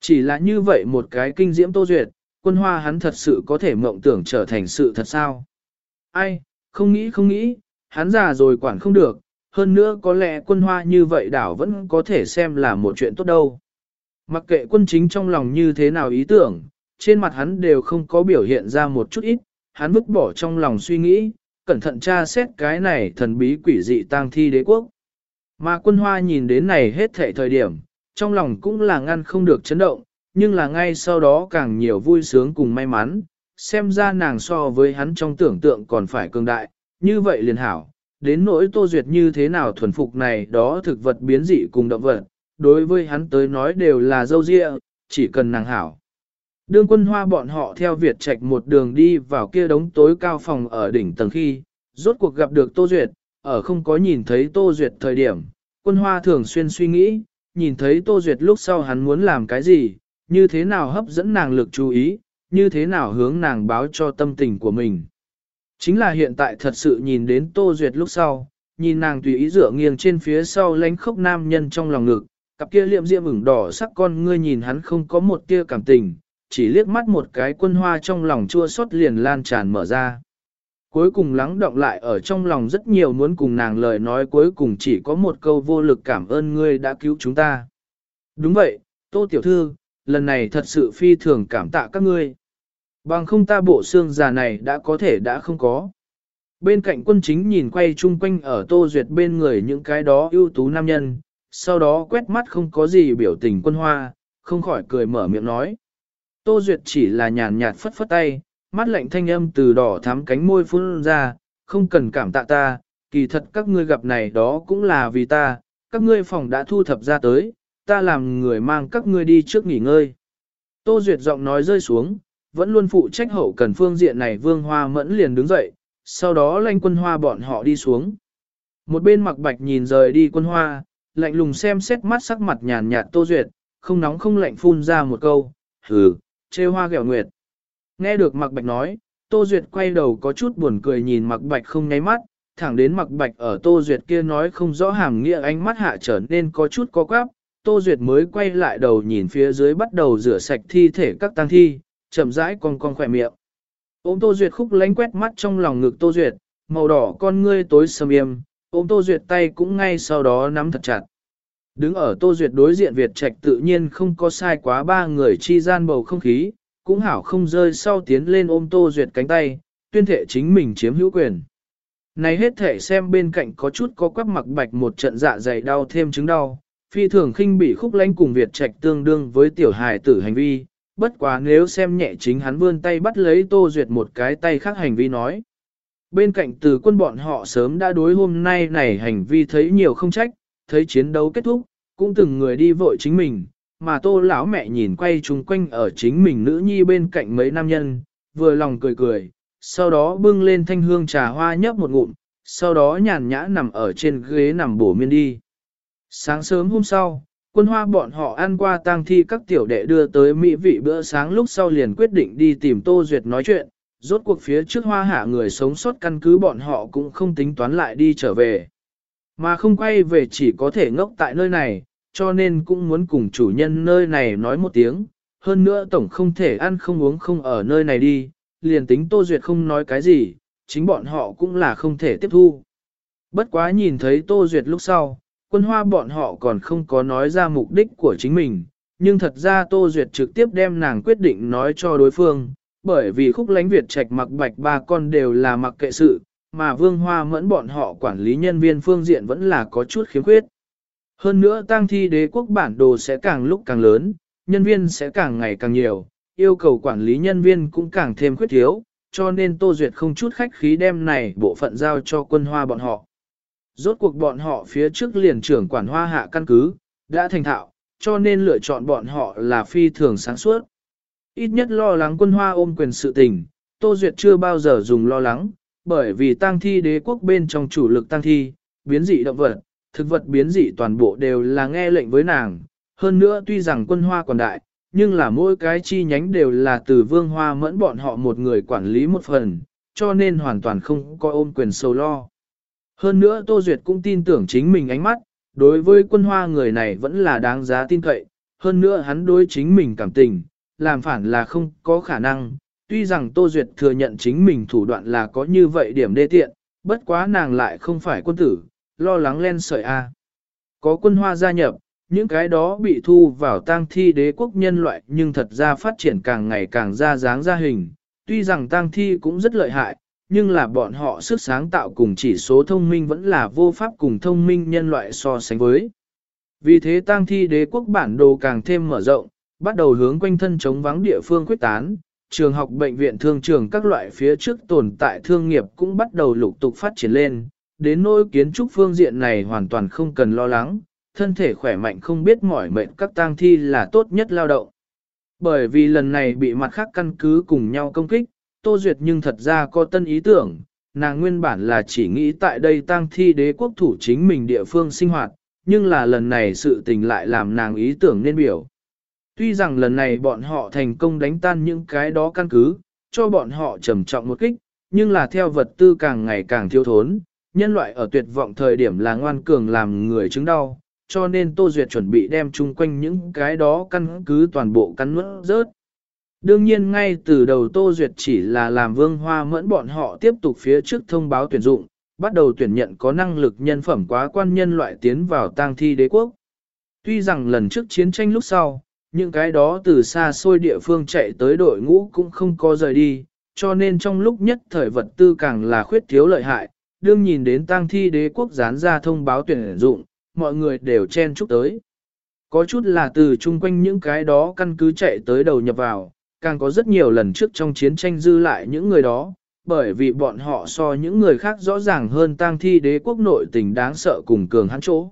Chỉ là như vậy một cái kinh diễm tô duyệt, quân hoa hắn thật sự có thể mộng tưởng trở thành sự thật sao? Ai, không nghĩ không nghĩ, hắn già rồi quản không được, hơn nữa có lẽ quân hoa như vậy đảo vẫn có thể xem là một chuyện tốt đâu. Mặc kệ quân chính trong lòng như thế nào ý tưởng, trên mặt hắn đều không có biểu hiện ra một chút ít, hắn vứt bỏ trong lòng suy nghĩ, cẩn thận tra xét cái này thần bí quỷ dị tang thi đế quốc. Mà quân hoa nhìn đến này hết thệ thời điểm, trong lòng cũng là ngăn không được chấn động, nhưng là ngay sau đó càng nhiều vui sướng cùng may mắn, xem ra nàng so với hắn trong tưởng tượng còn phải cường đại, như vậy liền hảo, đến nỗi tô duyệt như thế nào thuần phục này đó thực vật biến dị cùng động vật, đối với hắn tới nói đều là dâu dịa, chỉ cần nàng hảo. Đương quân hoa bọn họ theo Việt Trạch một đường đi vào kia đống tối cao phòng ở đỉnh tầng khi, rốt cuộc gặp được Tô Duyệt, ở không có nhìn thấy Tô Duyệt thời điểm, quân hoa thường xuyên suy nghĩ, nhìn thấy Tô Duyệt lúc sau hắn muốn làm cái gì, như thế nào hấp dẫn nàng lực chú ý, như thế nào hướng nàng báo cho tâm tình của mình. Chính là hiện tại thật sự nhìn đến Tô Duyệt lúc sau, nhìn nàng tùy ý dựa nghiêng trên phía sau lánh khốc nam nhân trong lòng ngực, cặp kia liệm diệm ửng đỏ sắc con ngươi nhìn hắn không có một tia cảm tình, chỉ liếc mắt một cái quân hoa trong lòng chua xót liền lan tràn mở ra. Cuối cùng lắng động lại ở trong lòng rất nhiều muốn cùng nàng lời nói cuối cùng chỉ có một câu vô lực cảm ơn ngươi đã cứu chúng ta. Đúng vậy, Tô Tiểu Thư, lần này thật sự phi thường cảm tạ các ngươi. Bằng không ta bộ xương già này đã có thể đã không có. Bên cạnh quân chính nhìn quay chung quanh ở Tô Duyệt bên người những cái đó ưu tú nam nhân, sau đó quét mắt không có gì biểu tình quân hoa, không khỏi cười mở miệng nói. Tô Duyệt chỉ là nhàn nhạt phất phất tay, mắt lạnh thanh âm từ đỏ thắm cánh môi phun ra, không cần cảm tạ ta, kỳ thật các ngươi gặp này đó cũng là vì ta, các ngươi phòng đã thu thập ra tới, ta làm người mang các ngươi đi trước nghỉ ngơi. Tô Duyệt giọng nói rơi xuống, vẫn luôn phụ trách hậu cần phương diện này vương hoa mẫn liền đứng dậy, sau đó lanh quân hoa bọn họ đi xuống. Một bên mặc bạch nhìn rời đi quân hoa, lạnh lùng xem xét mắt sắc mặt nhàn nhạt Tô Duyệt, không nóng không lạnh phun ra một câu, hừ, chê hoa ghẹo nguyệt. Nghe được mặc bạch nói, Tô Duyệt quay đầu có chút buồn cười nhìn mặc bạch không nháy mắt, thẳng đến mặc bạch ở Tô Duyệt kia nói không rõ hàm nghĩa ánh mắt hạ trở nên có chút có quáp, Tô Duyệt mới quay lại đầu nhìn phía dưới bắt đầu rửa sạch thi thể các tang thi, chậm rãi con con khỏe miệng. Ôm Tô Duyệt khúc lánh quét mắt trong lòng ngực Tô Duyệt, màu đỏ con ngươi tối sầm yêm, ôm Tô Duyệt tay cũng ngay sau đó nắm thật chặt. Đứng ở Tô Duyệt đối diện Việt Trạch tự nhiên không có sai quá ba người chi gian bầu không khí, cũng hảo không rơi sau tiến lên ôm Tô Duyệt cánh tay, tuyên thệ chính mình chiếm hữu quyền. Này hết thể xem bên cạnh có chút có quắp mặc bạch một trận dạ dày đau thêm chứng đau, phi thường khinh bị khúc lánh cùng Việt Trạch tương đương với tiểu hài tử hành vi, bất quá nếu xem nhẹ chính hắn vươn tay bắt lấy Tô Duyệt một cái tay khác hành vi nói. Bên cạnh từ quân bọn họ sớm đã đối hôm nay này hành vi thấy nhiều không trách, thấy chiến đấu kết thúc, cũng từng người đi vội chính mình, mà tô lão mẹ nhìn quay chung quanh ở chính mình nữ nhi bên cạnh mấy nam nhân, vừa lòng cười cười, sau đó bưng lên thanh hương trà hoa nhấp một ngụm, sau đó nhàn nhã nằm ở trên ghế nằm bổ miên đi. Sáng sớm hôm sau, quân hoa bọn họ ăn qua tang thi các tiểu đệ đưa tới mỹ vị bữa sáng lúc sau liền quyết định đi tìm Tô Duyệt nói chuyện, rốt cuộc phía trước hoa hạ người sống sót căn cứ bọn họ cũng không tính toán lại đi trở về. Mà không quay về chỉ có thể ngốc tại nơi này, cho nên cũng muốn cùng chủ nhân nơi này nói một tiếng, hơn nữa tổng không thể ăn không uống không ở nơi này đi, liền tính Tô Duyệt không nói cái gì, chính bọn họ cũng là không thể tiếp thu. Bất quá nhìn thấy Tô Duyệt lúc sau, quân hoa bọn họ còn không có nói ra mục đích của chính mình, nhưng thật ra Tô Duyệt trực tiếp đem nàng quyết định nói cho đối phương, bởi vì khúc lánh Việt trạch mặc bạch ba con đều là mặc kệ sự, mà vương hoa mẫn bọn họ quản lý nhân viên phương diện vẫn là có chút khiếm khuyết. Hơn nữa tăng thi đế quốc bản đồ sẽ càng lúc càng lớn, nhân viên sẽ càng ngày càng nhiều, yêu cầu quản lý nhân viên cũng càng thêm khuyết thiếu, cho nên Tô Duyệt không chút khách khí đem này bộ phận giao cho quân hoa bọn họ. Rốt cuộc bọn họ phía trước liền trưởng quản hoa hạ căn cứ, đã thành thạo, cho nên lựa chọn bọn họ là phi thường sáng suốt. Ít nhất lo lắng quân hoa ôm quyền sự tình, Tô Duyệt chưa bao giờ dùng lo lắng, bởi vì tang thi đế quốc bên trong chủ lực tang thi, biến dị động vật, thực vật biến dị toàn bộ đều là nghe lệnh với nàng. Hơn nữa tuy rằng quân hoa còn đại, nhưng là mỗi cái chi nhánh đều là từ vương hoa mẫn bọn họ một người quản lý một phần, cho nên hoàn toàn không có ôm quyền sâu lo. Hơn nữa Tô Duyệt cũng tin tưởng chính mình ánh mắt, đối với quân hoa người này vẫn là đáng giá tin cậy, hơn nữa hắn đối chính mình cảm tình, làm phản là không có khả năng. Tuy rằng Tô Duyệt thừa nhận chính mình thủ đoạn là có như vậy điểm đê tiện, bất quá nàng lại không phải quân tử, lo lắng len sợi A. Có quân hoa gia nhập, những cái đó bị thu vào tang thi đế quốc nhân loại nhưng thật ra phát triển càng ngày càng ra dáng ra hình. Tuy rằng tang thi cũng rất lợi hại, nhưng là bọn họ sức sáng tạo cùng chỉ số thông minh vẫn là vô pháp cùng thông minh nhân loại so sánh với. Vì thế tang thi đế quốc bản đồ càng thêm mở rộng, bắt đầu hướng quanh thân chống vắng địa phương quyết tán, trường học bệnh viện thương trường các loại phía trước tồn tại thương nghiệp cũng bắt đầu lục tục phát triển lên, đến nỗi kiến trúc phương diện này hoàn toàn không cần lo lắng, thân thể khỏe mạnh không biết mỏi mệt các tang thi là tốt nhất lao động. Bởi vì lần này bị mặt khác căn cứ cùng nhau công kích, Tô Duyệt nhưng thật ra có tân ý tưởng, nàng nguyên bản là chỉ nghĩ tại đây tang thi đế quốc thủ chính mình địa phương sinh hoạt, nhưng là lần này sự tình lại làm nàng ý tưởng nên biểu. Tuy rằng lần này bọn họ thành công đánh tan những cái đó căn cứ, cho bọn họ trầm trọng một kích, nhưng là theo vật tư càng ngày càng thiếu thốn, nhân loại ở tuyệt vọng thời điểm là ngoan cường làm người chứng đau, cho nên Tô Duyệt chuẩn bị đem chung quanh những cái đó căn cứ toàn bộ cắn nuốt rớt. Đương nhiên ngay từ đầu Tô Duyệt chỉ là làm vương hoa mẫn bọn họ tiếp tục phía trước thông báo tuyển dụng, bắt đầu tuyển nhận có năng lực nhân phẩm quá quan nhân loại tiến vào tang thi đế quốc. Tuy rằng lần trước chiến tranh lúc sau, những cái đó từ xa xôi địa phương chạy tới đội ngũ cũng không có rời đi, cho nên trong lúc nhất thời vật tư càng là khuyết thiếu lợi hại, đương nhìn đến tang thi đế quốc dán ra thông báo tuyển dụng, mọi người đều chen chúc tới. Có chút là từ chung quanh những cái đó căn cứ chạy tới đầu nhập vào, càng có rất nhiều lần trước trong chiến tranh dư lại những người đó, bởi vì bọn họ so những người khác rõ ràng hơn tang thi đế quốc nội tình đáng sợ cùng cường hắn chỗ.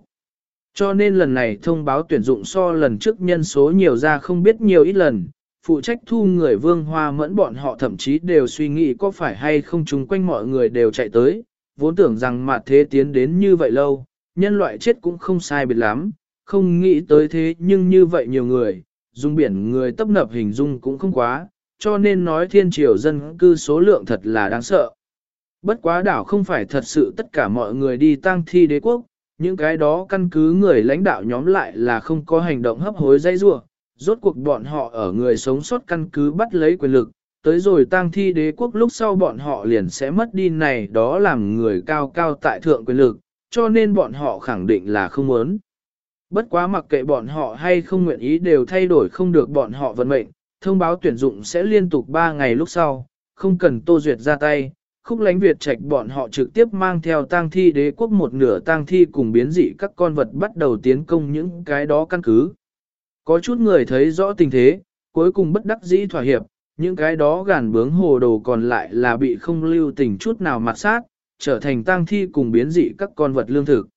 Cho nên lần này thông báo tuyển dụng so lần trước nhân số nhiều ra không biết nhiều ít lần, phụ trách thu người vương hoa mẫn bọn họ thậm chí đều suy nghĩ có phải hay không chung quanh mọi người đều chạy tới, vốn tưởng rằng mà thế tiến đến như vậy lâu, nhân loại chết cũng không sai biệt lắm, không nghĩ tới thế nhưng như vậy nhiều người, dung biển người tấp nập hình dung cũng không quá, cho nên nói thiên triều dân cư số lượng thật là đáng sợ. Bất quá đảo không phải thật sự tất cả mọi người đi tang thi đế quốc, những cái đó căn cứ người lãnh đạo nhóm lại là không có hành động hấp hối dây rua, rốt cuộc bọn họ ở người sống sót căn cứ bắt lấy quyền lực, tới rồi tang thi đế quốc lúc sau bọn họ liền sẽ mất đi này đó làm người cao cao tại thượng quyền lực, cho nên bọn họ khẳng định là không muốn. Bất quá mặc kệ bọn họ hay không nguyện ý đều thay đổi không được bọn họ vận mệnh, thông báo tuyển dụng sẽ liên tục 3 ngày lúc sau, không cần tô duyệt ra tay, khúc lánh Việt trạch bọn họ trực tiếp mang theo tang thi đế quốc một nửa tang thi cùng biến dị các con vật bắt đầu tiến công những cái đó căn cứ. Có chút người thấy rõ tình thế, cuối cùng bất đắc dĩ thỏa hiệp, những cái đó gàn bướng hồ đồ còn lại là bị không lưu tình chút nào mặt sát, trở thành tang thi cùng biến dị các con vật lương thực.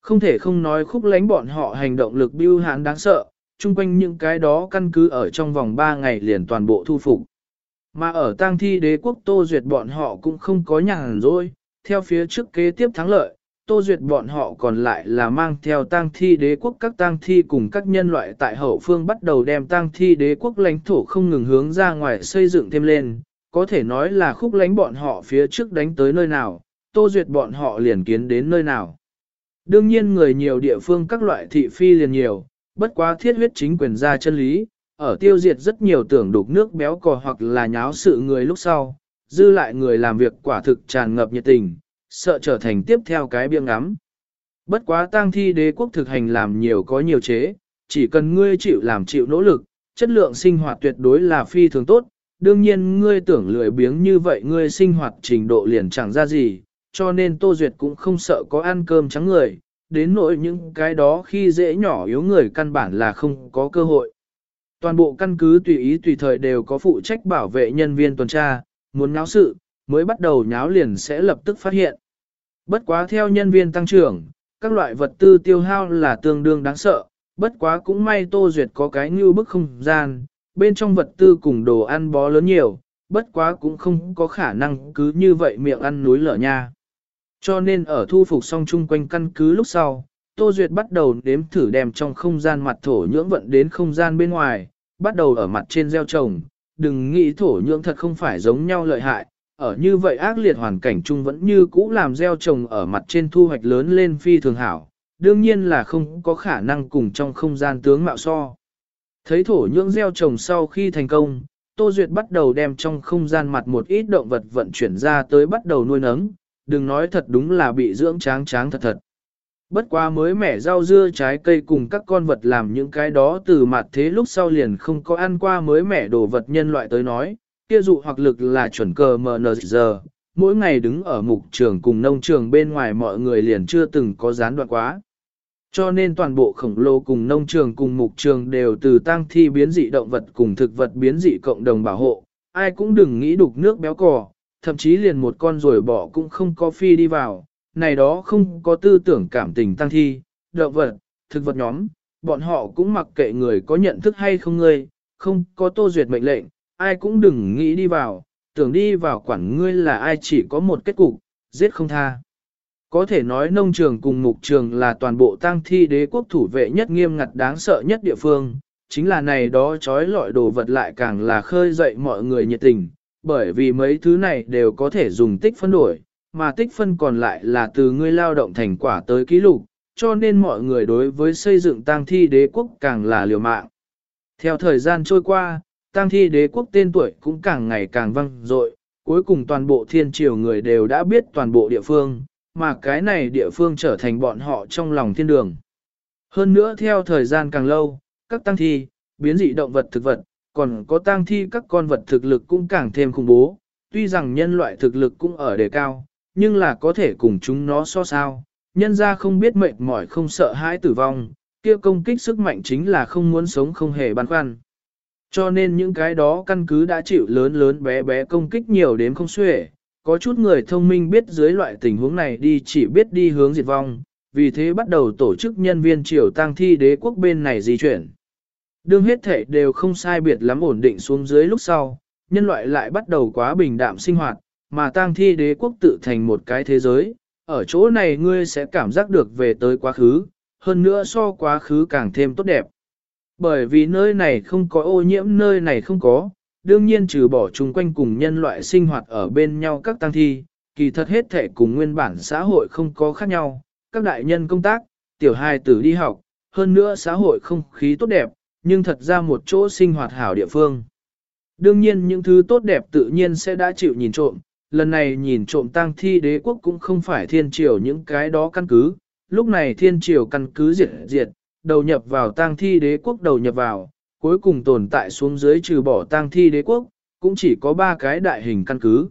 Không thể không nói khúc lánh bọn họ hành động lực biêu hãn đáng sợ, chung quanh những cái đó căn cứ ở trong vòng 3 ngày liền toàn bộ thu phục. Mà ở tang thi đế quốc Tô Duyệt bọn họ cũng không có nhàn rỗi, theo phía trước kế tiếp thắng lợi, Tô Duyệt bọn họ còn lại là mang theo tang thi đế quốc các tang thi cùng các nhân loại tại hậu phương bắt đầu đem tang thi đế quốc lãnh thổ không ngừng hướng ra ngoài xây dựng thêm lên, có thể nói là khúc lánh bọn họ phía trước đánh tới nơi nào, Tô Duyệt bọn họ liền kiến đến nơi nào. Đương nhiên người nhiều địa phương các loại thị phi liền nhiều, bất quá thiết huyết chính quyền ra chân lý, ở tiêu diệt rất nhiều tưởng đục nước béo cò hoặc là nháo sự người lúc sau, dư lại người làm việc quả thực tràn ngập nhiệt tình, sợ trở thành tiếp theo cái biếng ngắm. Bất quá tang thi đế quốc thực hành làm nhiều có nhiều chế, chỉ cần ngươi chịu làm chịu nỗ lực, chất lượng sinh hoạt tuyệt đối là phi thường tốt, đương nhiên ngươi tưởng lười biếng như vậy ngươi sinh hoạt trình độ liền chẳng ra gì, cho nên Tô Duyệt cũng không sợ có ăn cơm trắng người, đến nỗi những cái đó khi dễ nhỏ yếu người căn bản là không có cơ hội. Toàn bộ căn cứ tùy ý tùy thời đều có phụ trách bảo vệ nhân viên tuần tra, muốn nháo sự, mới bắt đầu nháo liền sẽ lập tức phát hiện. Bất quá theo nhân viên tăng trưởng, các loại vật tư tiêu hao là tương đương đáng sợ, bất quá cũng may Tô Duyệt có cái như bức không gian, bên trong vật tư cùng đồ ăn bó lớn nhiều, bất quá cũng không có khả năng cứ như vậy miệng ăn núi lở nha. Cho nên ở thu phục xong chung quanh căn cứ lúc sau, Tô Duyệt bắt đầu đếm thử đem trong không gian mặt thổ nhưỡng vận đến không gian bên ngoài, bắt đầu ở mặt trên gieo trồng, đừng nghĩ thổ nhưỡng thật không phải giống nhau lợi hại, ở như vậy ác liệt hoàn cảnh chung vẫn như cũ làm gieo trồng ở mặt trên thu hoạch lớn lên phi thường hảo, đương nhiên là không có khả năng cùng trong không gian tướng mạo so. Thấy thổ nhưỡng gieo trồng sau khi thành công, Tô Duyệt bắt đầu đem trong không gian mặt một ít động vật vận chuyển ra tới bắt đầu nuôi nấng, đừng nói thật đúng là bị dưỡng tráng tráng thật thật. Bất quá mới mẻ rau dưa trái cây cùng các con vật làm những cái đó từ mặt thế lúc sau liền không có ăn qua mới mẻ đồ vật nhân loại tới nói, kia dụ hoặc lực là chuẩn cờ giờ. Mỗi ngày đứng ở mục trường cùng nông trường bên ngoài mọi người liền chưa từng có gián đoạn quá. Cho nên toàn bộ khổng lồ cùng nông trường cùng mục trường đều từ tăng thi biến dị động vật cùng thực vật biến dị cộng đồng bảo hộ, ai cũng đừng nghĩ đục nước béo cò, thậm chí liền một con rồi bỏ cũng không có phi đi vào, này đó không có tư tưởng cảm tình tăng thi, động vật, thực vật nhóm, bọn họ cũng mặc kệ người có nhận thức hay không ngươi, không có tô duyệt mệnh lệnh, ai cũng đừng nghĩ đi vào, tưởng đi vào quản ngươi là ai chỉ có một kết cục, giết không tha. Có thể nói nông trường cùng mục trường là toàn bộ tăng thi đế quốc thủ vệ nhất nghiêm ngặt đáng sợ nhất địa phương, chính là này đó trói lọi đồ vật lại càng là khơi dậy mọi người nhiệt tình, bởi vì mấy thứ này đều có thể dùng tích phân đổi, mà tích phân còn lại là từ ngươi lao động thành quả tới ký lục, cho nên mọi người đối với xây dựng tang thi đế quốc càng là liều mạng. Theo thời gian trôi qua, tang thi đế quốc tên tuổi cũng càng ngày càng vang dội, cuối cùng toàn bộ thiên triều người đều đã biết toàn bộ địa phương, mà cái này địa phương trở thành bọn họ trong lòng thiên đường. Hơn nữa theo thời gian càng lâu, các tang thi, biến dị động vật thực vật, còn có tang thi các con vật thực lực cũng càng thêm khủng bố, tuy rằng nhân loại thực lực cũng ở đề cao, nhưng là có thể cùng chúng nó so sao, nhân ra không biết mệt mỏi không sợ hãi tử vong, kia công kích sức mạnh chính là không muốn sống không hề băn khoăn. Cho nên những cái đó căn cứ đã chịu lớn lớn bé bé công kích nhiều đến không xuể, có chút người thông minh biết dưới loại tình huống này đi chỉ biết đi hướng diệt vong, vì thế bắt đầu tổ chức nhân viên triều tang thi đế quốc bên này di chuyển. Đương hết thể đều không sai biệt lắm ổn định xuống dưới lúc sau, nhân loại lại bắt đầu quá bình đạm sinh hoạt, mà tang thi đế quốc tự thành một cái thế giới, ở chỗ này ngươi sẽ cảm giác được về tới quá khứ, hơn nữa so quá khứ càng thêm tốt đẹp. Bởi vì nơi này không có ô nhiễm nơi này không có, đương nhiên trừ bỏ chung quanh cùng nhân loại sinh hoạt ở bên nhau các tăng thi, kỳ thật hết thể cùng nguyên bản xã hội không có khác nhau, các đại nhân công tác, tiểu hài tử đi học, hơn nữa xã hội không khí tốt đẹp, nhưng thật ra một chỗ sinh hoạt hảo địa phương. Đương nhiên những thứ tốt đẹp tự nhiên sẽ đã chịu nhìn trộm, lần này nhìn trộm tang thi đế quốc cũng không phải thiên triều những cái đó căn cứ, lúc này thiên triều căn cứ diệt diệt, đầu nhập vào tang thi đế quốc đầu nhập vào, cuối cùng tồn tại xuống dưới trừ bỏ tang thi đế quốc, cũng chỉ có ba cái đại hình căn cứ.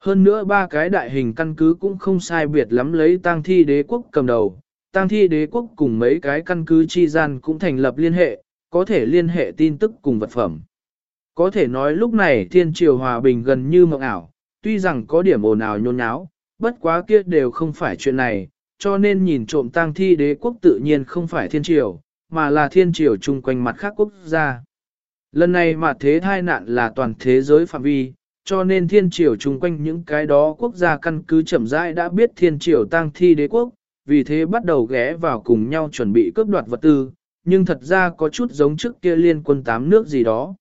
Hơn nữa ba cái đại hình căn cứ cũng không sai biệt lắm lấy tang thi đế quốc cầm đầu, tang thi đế quốc cùng mấy cái căn cứ chi gian cũng thành lập liên hệ, có thể liên hệ tin tức cùng vật phẩm. Có thể nói lúc này thiên triều hòa bình gần như mộng ảo, tuy rằng có điểm ồn ào nhôn nháo, bất quá kia đều không phải chuyện này, cho nên nhìn trộm tang thi đế quốc tự nhiên không phải thiên triều, mà là thiên triều chung quanh mặt khác quốc gia. Lần này mà thế thai nạn là toàn thế giới phạm vi, cho nên thiên triều chung quanh những cái đó quốc gia căn cứ chậm rãi đã biết thiên triều tang thi đế quốc, vì thế bắt đầu ghé vào cùng nhau chuẩn bị cướp đoạt vật tư, nhưng thật ra có chút giống trước kia liên quân tám nước gì đó.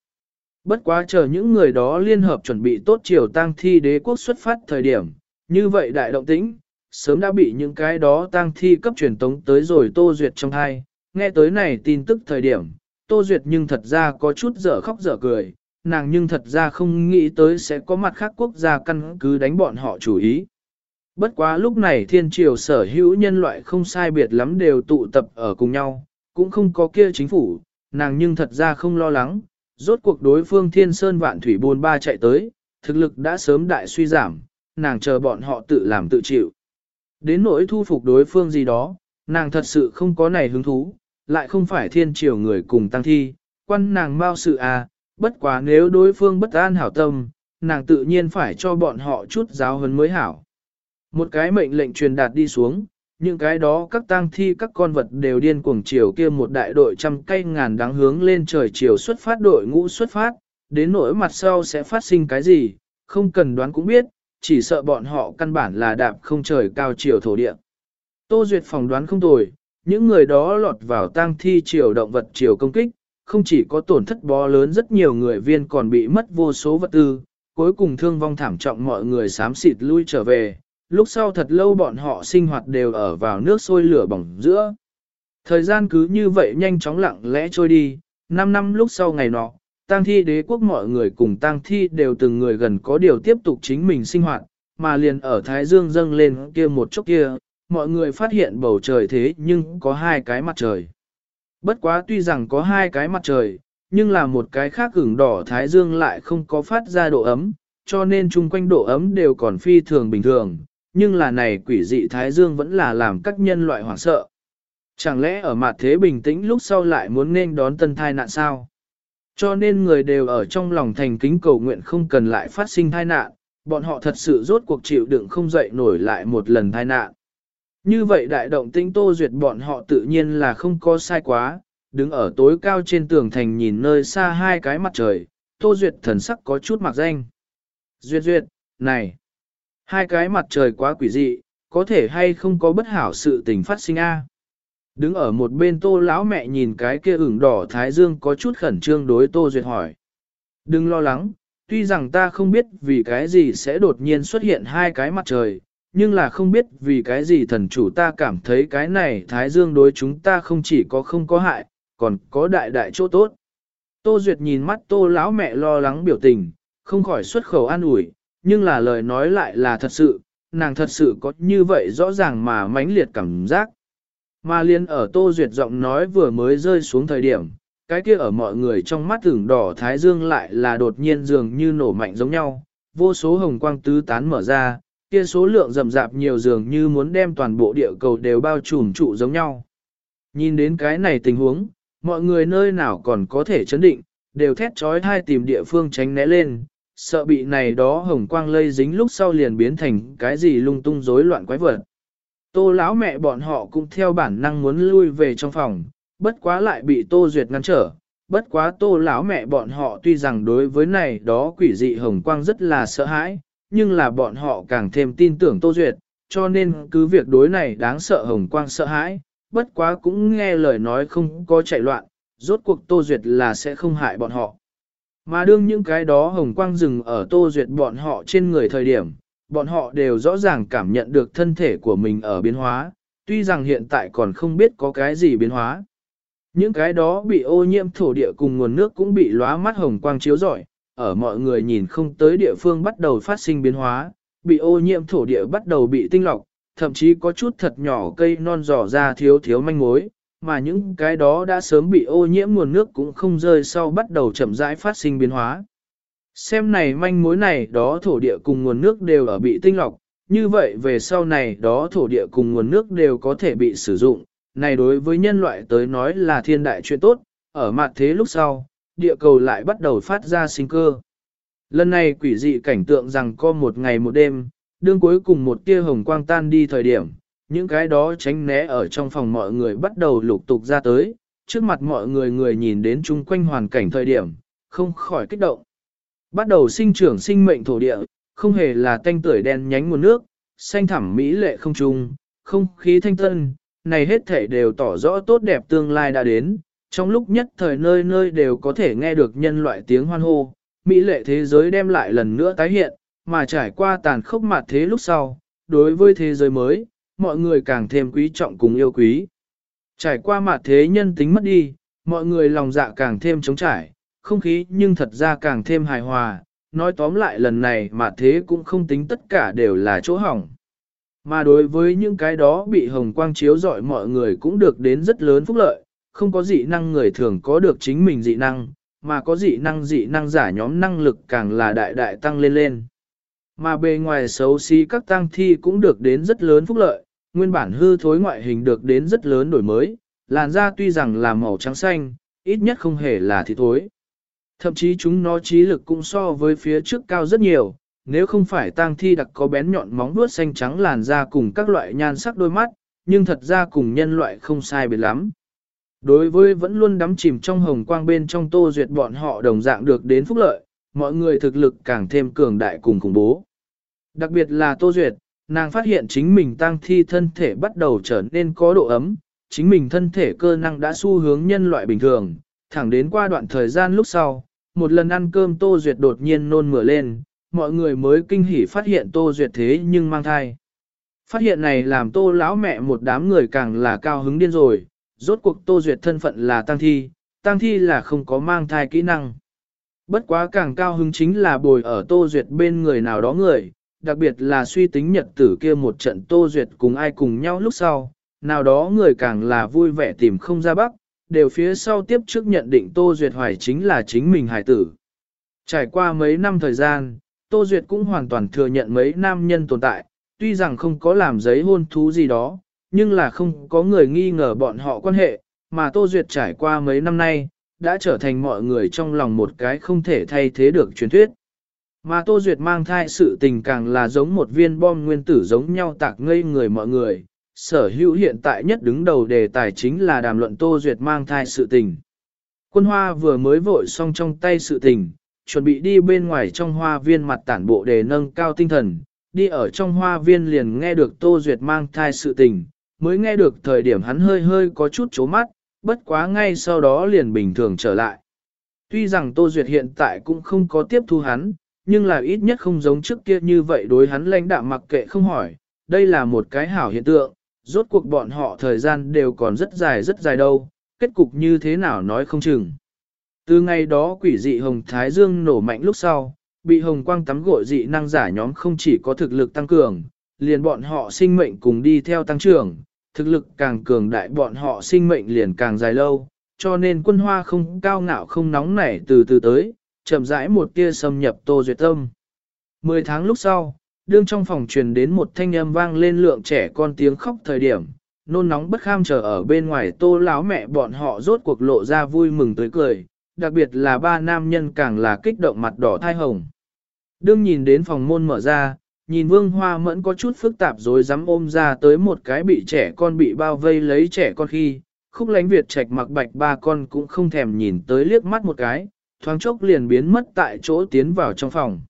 Bất quá chờ những người đó liên hợp chuẩn bị tốt triều tang thi đế quốc xuất phát thời điểm, như vậy đại động tĩnh, sớm đã bị những cái đó tang thi cấp truyền tống tới rồi Tô Duyệt trong hai, nghe tới này tin tức thời điểm, Tô Duyệt nhưng thật ra có chút dở khóc dở cười, nàng nhưng thật ra không nghĩ tới sẽ có mặt khác quốc gia căn cứ đánh bọn họ chủ ý. Bất quá lúc này thiên triều sở hữu nhân loại không sai biệt lắm đều tụ tập ở cùng nhau, cũng không có kia chính phủ, nàng nhưng thật ra không lo lắng, rốt cuộc đối phương thiên sơn vạn thủy buôn ba chạy tới, thực lực đã sớm đại suy giảm, nàng chờ bọn họ tự làm tự chịu. Đến nỗi thu phục đối phương gì đó, nàng thật sự không có này hứng thú, lại không phải thiên triều người cùng tăng thi, quan nàng mau sự à, bất quá nếu đối phương bất an hảo tâm, nàng tự nhiên phải cho bọn họ chút giáo huấn mới hảo. Một cái mệnh lệnh truyền đạt đi xuống, những cái đó các tang thi các con vật đều điên cuồng chiều kia một đại đội trăm cây ngàn đáng hướng lên trời chiều xuất phát đội ngũ xuất phát, đến nỗi mặt sau sẽ phát sinh cái gì, không cần đoán cũng biết, chỉ sợ bọn họ căn bản là đạp không trời cao chiều thổ địa. Tô Duyệt phỏng đoán không tồi, những người đó lọt vào tang thi chiều động vật chiều công kích, không chỉ có tổn thất bó lớn rất nhiều người viên còn bị mất vô số vật tư, cuối cùng thương vong thảm trọng mọi người xám xịt lui trở về, lúc sau thật lâu bọn họ sinh hoạt đều ở vào nước sôi lửa bỏng giữa. Thời gian cứ như vậy nhanh chóng lặng lẽ trôi đi, 5 năm lúc sau ngày nọ, tang thi đế quốc mọi người cùng tang thi đều từng người gần có điều tiếp tục chính mình sinh hoạt, mà liền ở Thái Dương dâng lên kia một chút kia, mọi người phát hiện bầu trời thế nhưng có hai cái mặt trời. Bất quá tuy rằng có hai cái mặt trời, nhưng là một cái khác ửng đỏ Thái Dương lại không có phát ra độ ấm, cho nên chung quanh độ ấm đều còn phi thường bình thường, nhưng là này quỷ dị Thái Dương vẫn là làm các nhân loại hoảng sợ. Chẳng lẽ ở mặt thế bình tĩnh lúc sau lại muốn nên đón tân thai nạn sao? Cho nên người đều ở trong lòng thành kính cầu nguyện không cần lại phát sinh thai nạn, bọn họ thật sự rốt cuộc chịu đựng không dậy nổi lại một lần thai nạn. Như vậy đại động tinh tô duyệt bọn họ tự nhiên là không có sai quá, đứng ở tối cao trên tường thành nhìn nơi xa hai cái mặt trời, tô duyệt thần sắc có chút mặc danh. Duyệt duyệt, này, hai cái mặt trời quá quỷ dị, có thể hay không có bất hảo sự tình phát sinh a? Đứng ở một bên tô lão mẹ nhìn cái kia ửng đỏ thái dương có chút khẩn trương đối tô duyệt hỏi. Đừng lo lắng, tuy rằng ta không biết vì cái gì sẽ đột nhiên xuất hiện hai cái mặt trời, nhưng là không biết vì cái gì thần chủ ta cảm thấy cái này thái dương đối chúng ta không chỉ có không có hại, còn có đại đại chỗ tốt. Tô Duyệt nhìn mắt tô lão mẹ lo lắng biểu tình, không khỏi xuất khẩu an ủi, nhưng là lời nói lại là thật sự, nàng thật sự có như vậy rõ ràng mà mãnh liệt cảm giác. Mà liên ở Tô Duyệt giọng nói vừa mới rơi xuống thời điểm, cái kia ở mọi người trong mắt tưởng đỏ thái dương lại là đột nhiên dường như nổ mạnh giống nhau, vô số hồng quang tứ tán mở ra, kia số lượng rầm rạp nhiều dường như muốn đem toàn bộ địa cầu đều bao trùm trụ giống nhau. Nhìn đến cái này tình huống, mọi người nơi nào còn có thể chấn định, đều thét trói thai tìm địa phương tránh né lên, sợ bị này đó hồng quang lây dính lúc sau liền biến thành cái gì lung tung rối loạn quái vật. Tô lão mẹ bọn họ cũng theo bản năng muốn lui về trong phòng, bất quá lại bị Tô Duyệt ngăn trở. Bất quá Tô lão mẹ bọn họ tuy rằng đối với này đó quỷ dị hồng quang rất là sợ hãi, nhưng là bọn họ càng thêm tin tưởng Tô Duyệt, cho nên cứ việc đối này đáng sợ hồng quang sợ hãi, bất quá cũng nghe lời nói không có chạy loạn, rốt cuộc Tô Duyệt là sẽ không hại bọn họ. Mà đương những cái đó hồng quang dừng ở Tô Duyệt bọn họ trên người thời điểm, bọn họ đều rõ ràng cảm nhận được thân thể của mình ở biến hóa, tuy rằng hiện tại còn không biết có cái gì biến hóa. Những cái đó bị ô nhiễm thổ địa cùng nguồn nước cũng bị lóa mắt hồng quang chiếu rọi, ở mọi người nhìn không tới địa phương bắt đầu phát sinh biến hóa, bị ô nhiễm thổ địa bắt đầu bị tinh lọc, thậm chí có chút thật nhỏ cây non dò ra thiếu thiếu manh mối, mà những cái đó đã sớm bị ô nhiễm nguồn nước cũng không rơi sau bắt đầu chậm rãi phát sinh biến hóa. Xem này manh mối này đó thổ địa cùng nguồn nước đều ở bị tinh lọc, như vậy về sau này đó thổ địa cùng nguồn nước đều có thể bị sử dụng, này đối với nhân loại tới nói là thiên đại chuyện tốt, ở mặt thế lúc sau, địa cầu lại bắt đầu phát ra sinh cơ. Lần này quỷ dị cảnh tượng rằng có một ngày một đêm, đương cuối cùng một tia hồng quang tan đi thời điểm, những cái đó tránh né ở trong phòng mọi người bắt đầu lục tục ra tới, trước mặt mọi người người nhìn đến chung quanh hoàn cảnh thời điểm, không khỏi kích động. Bắt đầu sinh trưởng sinh mệnh thổ địa, không hề là tanh tưởi đen nhánh nguồn nước, xanh thẳm mỹ lệ không trung, không khí thanh tân, này hết thể đều tỏ rõ tốt đẹp tương lai đã đến, trong lúc nhất thời nơi nơi đều có thể nghe được nhân loại tiếng hoan hô, mỹ lệ thế giới đem lại lần nữa tái hiện, mà trải qua tàn khốc mặt thế lúc sau, đối với thế giới mới, mọi người càng thêm quý trọng cùng yêu quý. Trải qua mặt thế nhân tính mất đi, mọi người lòng dạ càng thêm trống trải, không khí nhưng thật ra càng thêm hài hòa, nói tóm lại lần này mà thế cũng không tính tất cả đều là chỗ hỏng. Mà đối với những cái đó bị hồng quang chiếu rọi mọi người cũng được đến rất lớn phúc lợi, không có dị năng người thường có được chính mình dị năng, mà có dị năng dị năng giả nhóm năng lực càng là đại đại tăng lên lên. Mà bề ngoài xấu xí các tăng thi cũng được đến rất lớn phúc lợi, nguyên bản hư thối ngoại hình được đến rất lớn đổi mới, làn da tuy rằng là màu trắng xanh, ít nhất không hề là thịt thối. Thậm chí chúng nó trí lực cũng so với phía trước cao rất nhiều, nếu không phải tang thi đặc có bén nhọn móng vuốt xanh trắng làn da cùng các loại nhan sắc đôi mắt, nhưng thật ra cùng nhân loại không sai biệt lắm. Đối với vẫn luôn đắm chìm trong hồng quang bên trong tô duyệt bọn họ đồng dạng được đến phúc lợi, mọi người thực lực càng thêm cường đại cùng khủng bố. Đặc biệt là tô duyệt, nàng phát hiện chính mình tăng thi thân thể bắt đầu trở nên có độ ấm, chính mình thân thể cơ năng đã xu hướng nhân loại bình thường, thẳng đến qua đoạn thời gian lúc sau, một lần ăn cơm Tô Duyệt đột nhiên nôn mửa lên, mọi người mới kinh hỉ phát hiện Tô Duyệt thế nhưng mang thai. Phát hiện này làm Tô lão mẹ một đám người càng là cao hứng điên rồi, rốt cuộc Tô Duyệt thân phận là tăng thi, tăng thi là không có mang thai kỹ năng. Bất quá càng cao hứng chính là bồi ở Tô Duyệt bên người nào đó người, đặc biệt là suy tính nhật tử kia một trận Tô Duyệt cùng ai cùng nhau lúc sau, nào đó người càng là vui vẻ tìm không ra bắc, đều phía sau tiếp trước nhận định Tô Duyệt Hoài chính là chính mình hải tử. Trải qua mấy năm thời gian, Tô Duyệt cũng hoàn toàn thừa nhận mấy nam nhân tồn tại, tuy rằng không có làm giấy hôn thú gì đó, nhưng là không có người nghi ngờ bọn họ quan hệ, mà Tô Duyệt trải qua mấy năm nay, đã trở thành mọi người trong lòng một cái không thể thay thế được truyền thuyết. Mà Tô Duyệt mang thai sự tình càng là giống một viên bom nguyên tử giống nhau tạc ngây người mọi người, sở hữu hiện tại nhất đứng đầu đề tài chính là đàm luận Tô Duyệt mang thai sự tình. Quân hoa vừa mới vội xong trong tay sự tình, chuẩn bị đi bên ngoài trong hoa viên mặt tản bộ để nâng cao tinh thần, đi ở trong hoa viên liền nghe được Tô Duyệt mang thai sự tình, mới nghe được thời điểm hắn hơi hơi có chút chố mắt, bất quá ngay sau đó liền bình thường trở lại. Tuy rằng Tô Duyệt hiện tại cũng không có tiếp thu hắn, nhưng là ít nhất không giống trước kia như vậy đối hắn lãnh đạm mặc kệ không hỏi, đây là một cái hảo hiện tượng, rốt cuộc bọn họ thời gian đều còn rất dài rất dài đâu, kết cục như thế nào nói không chừng. Từ ngày đó quỷ dị hồng thái dương nổ mạnh lúc sau, bị hồng quang tắm gội dị năng giả nhóm không chỉ có thực lực tăng cường, liền bọn họ sinh mệnh cùng đi theo tăng trưởng, thực lực càng cường đại bọn họ sinh mệnh liền càng dài lâu, cho nên quân hoa không cao ngạo không nóng nảy từ từ tới, chậm rãi một tia xâm nhập tô duyệt tâm. Mười tháng lúc sau, đương trong phòng truyền đến một thanh âm vang lên lượng trẻ con tiếng khóc thời điểm, nôn nóng bất kham chờ ở bên ngoài tô láo mẹ bọn họ rốt cuộc lộ ra vui mừng tới cười, đặc biệt là ba nam nhân càng là kích động mặt đỏ thai hồng. Đương nhìn đến phòng môn mở ra, nhìn vương hoa mẫn có chút phức tạp rồi dám ôm ra tới một cái bị trẻ con bị bao vây lấy trẻ con khi, khúc lánh Việt trạch mặc bạch ba con cũng không thèm nhìn tới liếc mắt một cái, thoáng chốc liền biến mất tại chỗ tiến vào trong phòng.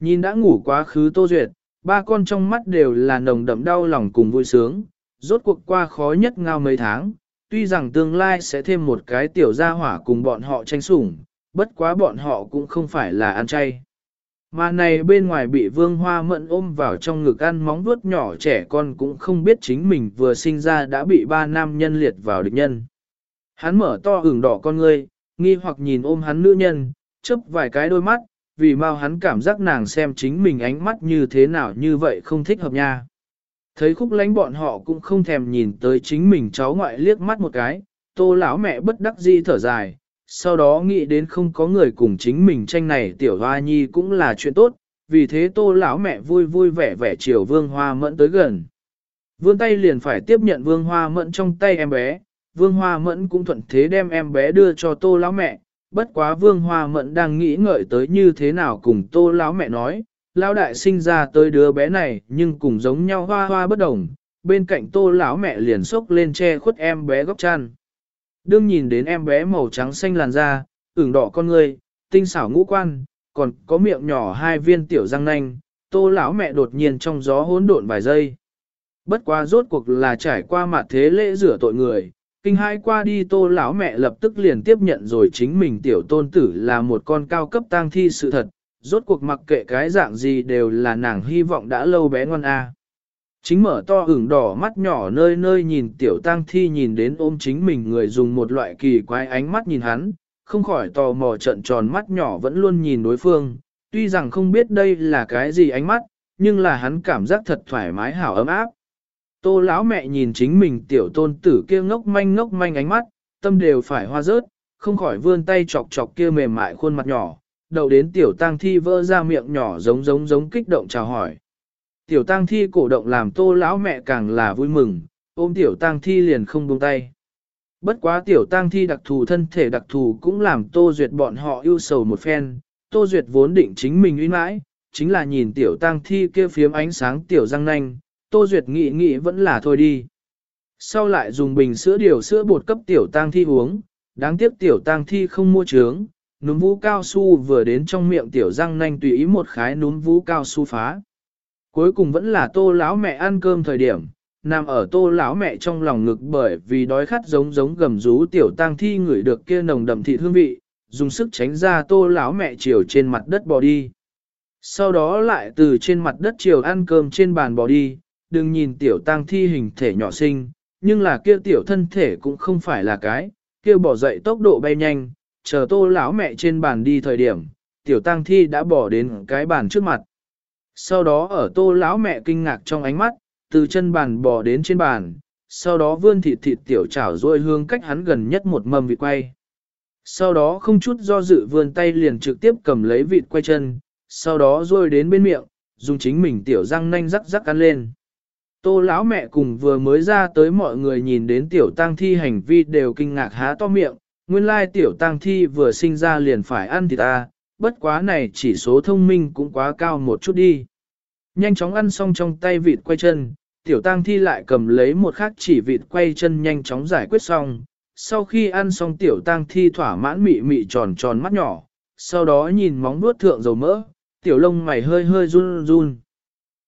Nhìn đã ngủ quá khứ Tô Duyệt, ba con trong mắt đều là nồng đậm đau lòng cùng vui sướng, rốt cuộc qua khó nhất ngao mấy tháng, tuy rằng tương lai sẽ thêm một cái tiểu gia hỏa cùng bọn họ tranh sủng, bất quá bọn họ cũng không phải là ăn chay. Mà này bên ngoài bị vương hoa mận ôm vào trong ngực ăn móng vuốt nhỏ trẻ con cũng không biết chính mình vừa sinh ra đã bị ba nam nhân liệt vào địch nhân. Hắn mở to ửng đỏ con ngươi, nghi hoặc nhìn ôm hắn nữ nhân, chớp vài cái đôi mắt, vì mau hắn cảm giác nàng xem chính mình ánh mắt như thế nào như vậy không thích hợp nha. Thấy khúc lánh bọn họ cũng không thèm nhìn tới chính mình cháu ngoại liếc mắt một cái, tô lão mẹ bất đắc di thở dài, sau đó nghĩ đến không có người cùng chính mình tranh này tiểu hoa nhi cũng là chuyện tốt, vì thế tô lão mẹ vui vui vẻ vẻ chiều vương hoa mẫn tới gần. Vương tay liền phải tiếp nhận vương hoa mẫn trong tay em bé, vương hoa mẫn cũng thuận thế đem em bé đưa cho tô lão mẹ, bất quá vương hoa mẫn đang nghĩ ngợi tới như thế nào cùng tô lão mẹ nói, lão đại sinh ra tới đứa bé này nhưng cùng giống nhau hoa hoa bất đồng, bên cạnh tô lão mẹ liền xốc lên che khuất em bé góc chăn. Đương nhìn đến em bé màu trắng xanh làn da, ửng đỏ con người, tinh xảo ngũ quan, còn có miệng nhỏ hai viên tiểu răng nanh, tô lão mẹ đột nhiên trong gió hỗn độn vài giây. Bất quá rốt cuộc là trải qua mặt thế lễ rửa tội người, kinh hai qua đi tô lão mẹ lập tức liền tiếp nhận rồi chính mình tiểu tôn tử là một con cao cấp tang thi sự thật, rốt cuộc mặc kệ cái dạng gì đều là nàng hy vọng đã lâu bé ngoan a. Chính mở to ửng đỏ mắt nhỏ nơi nơi nhìn tiểu tang thi nhìn đến ôm chính mình người dùng một loại kỳ quái ánh mắt nhìn hắn, không khỏi tò mò trận tròn mắt nhỏ vẫn luôn nhìn đối phương, tuy rằng không biết đây là cái gì ánh mắt, nhưng là hắn cảm giác thật thoải mái hảo ấm áp. Tô lão mẹ nhìn chính mình tiểu tôn tử kia ngốc manh ngốc manh ánh mắt, tâm đều phải hoa rớt, không khỏi vươn tay chọc chọc kia mềm mại khuôn mặt nhỏ, đầu đến tiểu tang thi vỡ ra miệng nhỏ giống giống giống kích động chào hỏi. Tiểu tang thi cổ động làm tô lão mẹ càng là vui mừng, ôm tiểu tang thi liền không buông tay. Bất quá tiểu tang thi đặc thù thân thể đặc thù cũng làm tô duyệt bọn họ yêu sầu một phen, tô duyệt vốn định chính mình uy mãi, chính là nhìn tiểu tang thi kia phiếm ánh sáng tiểu răng nanh, tô duyệt nghĩ nghĩ vẫn là thôi đi. Sau lại dùng bình sữa điều sữa bột cấp tiểu tang thi uống, đáng tiếc tiểu tang thi không mua trướng, núm vũ cao su vừa đến trong miệng tiểu răng nanh tùy ý một khái núm vũ cao su phá. Cuối cùng vẫn là tô lão mẹ ăn cơm thời điểm, nằm ở tô lão mẹ trong lòng ngực bởi vì đói khát giống giống gầm rú tiểu tang thi ngửi được kia nồng đậm thịt hương vị, dùng sức tránh ra tô lão mẹ chiều trên mặt đất bò đi. Sau đó lại từ trên mặt đất chiều ăn cơm trên bàn bò đi, đừng nhìn tiểu tang thi hình thể nhỏ xinh, nhưng là kia tiểu thân thể cũng không phải là cái, kia bỏ dậy tốc độ bay nhanh, chờ tô lão mẹ trên bàn đi thời điểm, tiểu tang thi đã bỏ đến cái bàn trước mặt. Sau đó ở tô lão mẹ kinh ngạc trong ánh mắt, từ chân bàn bỏ đến trên bàn, sau đó vươn thịt thịt tiểu chảo rôi hương cách hắn gần nhất một mâm vịt quay. Sau đó không chút do dự vươn tay liền trực tiếp cầm lấy vịt quay chân, sau đó rôi đến bên miệng, dùng chính mình tiểu răng nanh rắc rắc ăn lên. Tô lão mẹ cùng vừa mới ra tới mọi người nhìn đến tiểu tang thi hành vi đều kinh ngạc há to miệng, nguyên lai tiểu tang thi vừa sinh ra liền phải ăn thịt ta, bất quá này chỉ số thông minh cũng quá cao một chút đi. Nhanh chóng ăn xong trong tay vịt quay chân, tiểu tang thi lại cầm lấy một khắc chỉ vịt quay chân nhanh chóng giải quyết xong. Sau khi ăn xong tiểu tang thi thỏa mãn mị mị tròn tròn mắt nhỏ, sau đó nhìn móng vuốt thượng dầu mỡ, tiểu lông mày hơi hơi run run.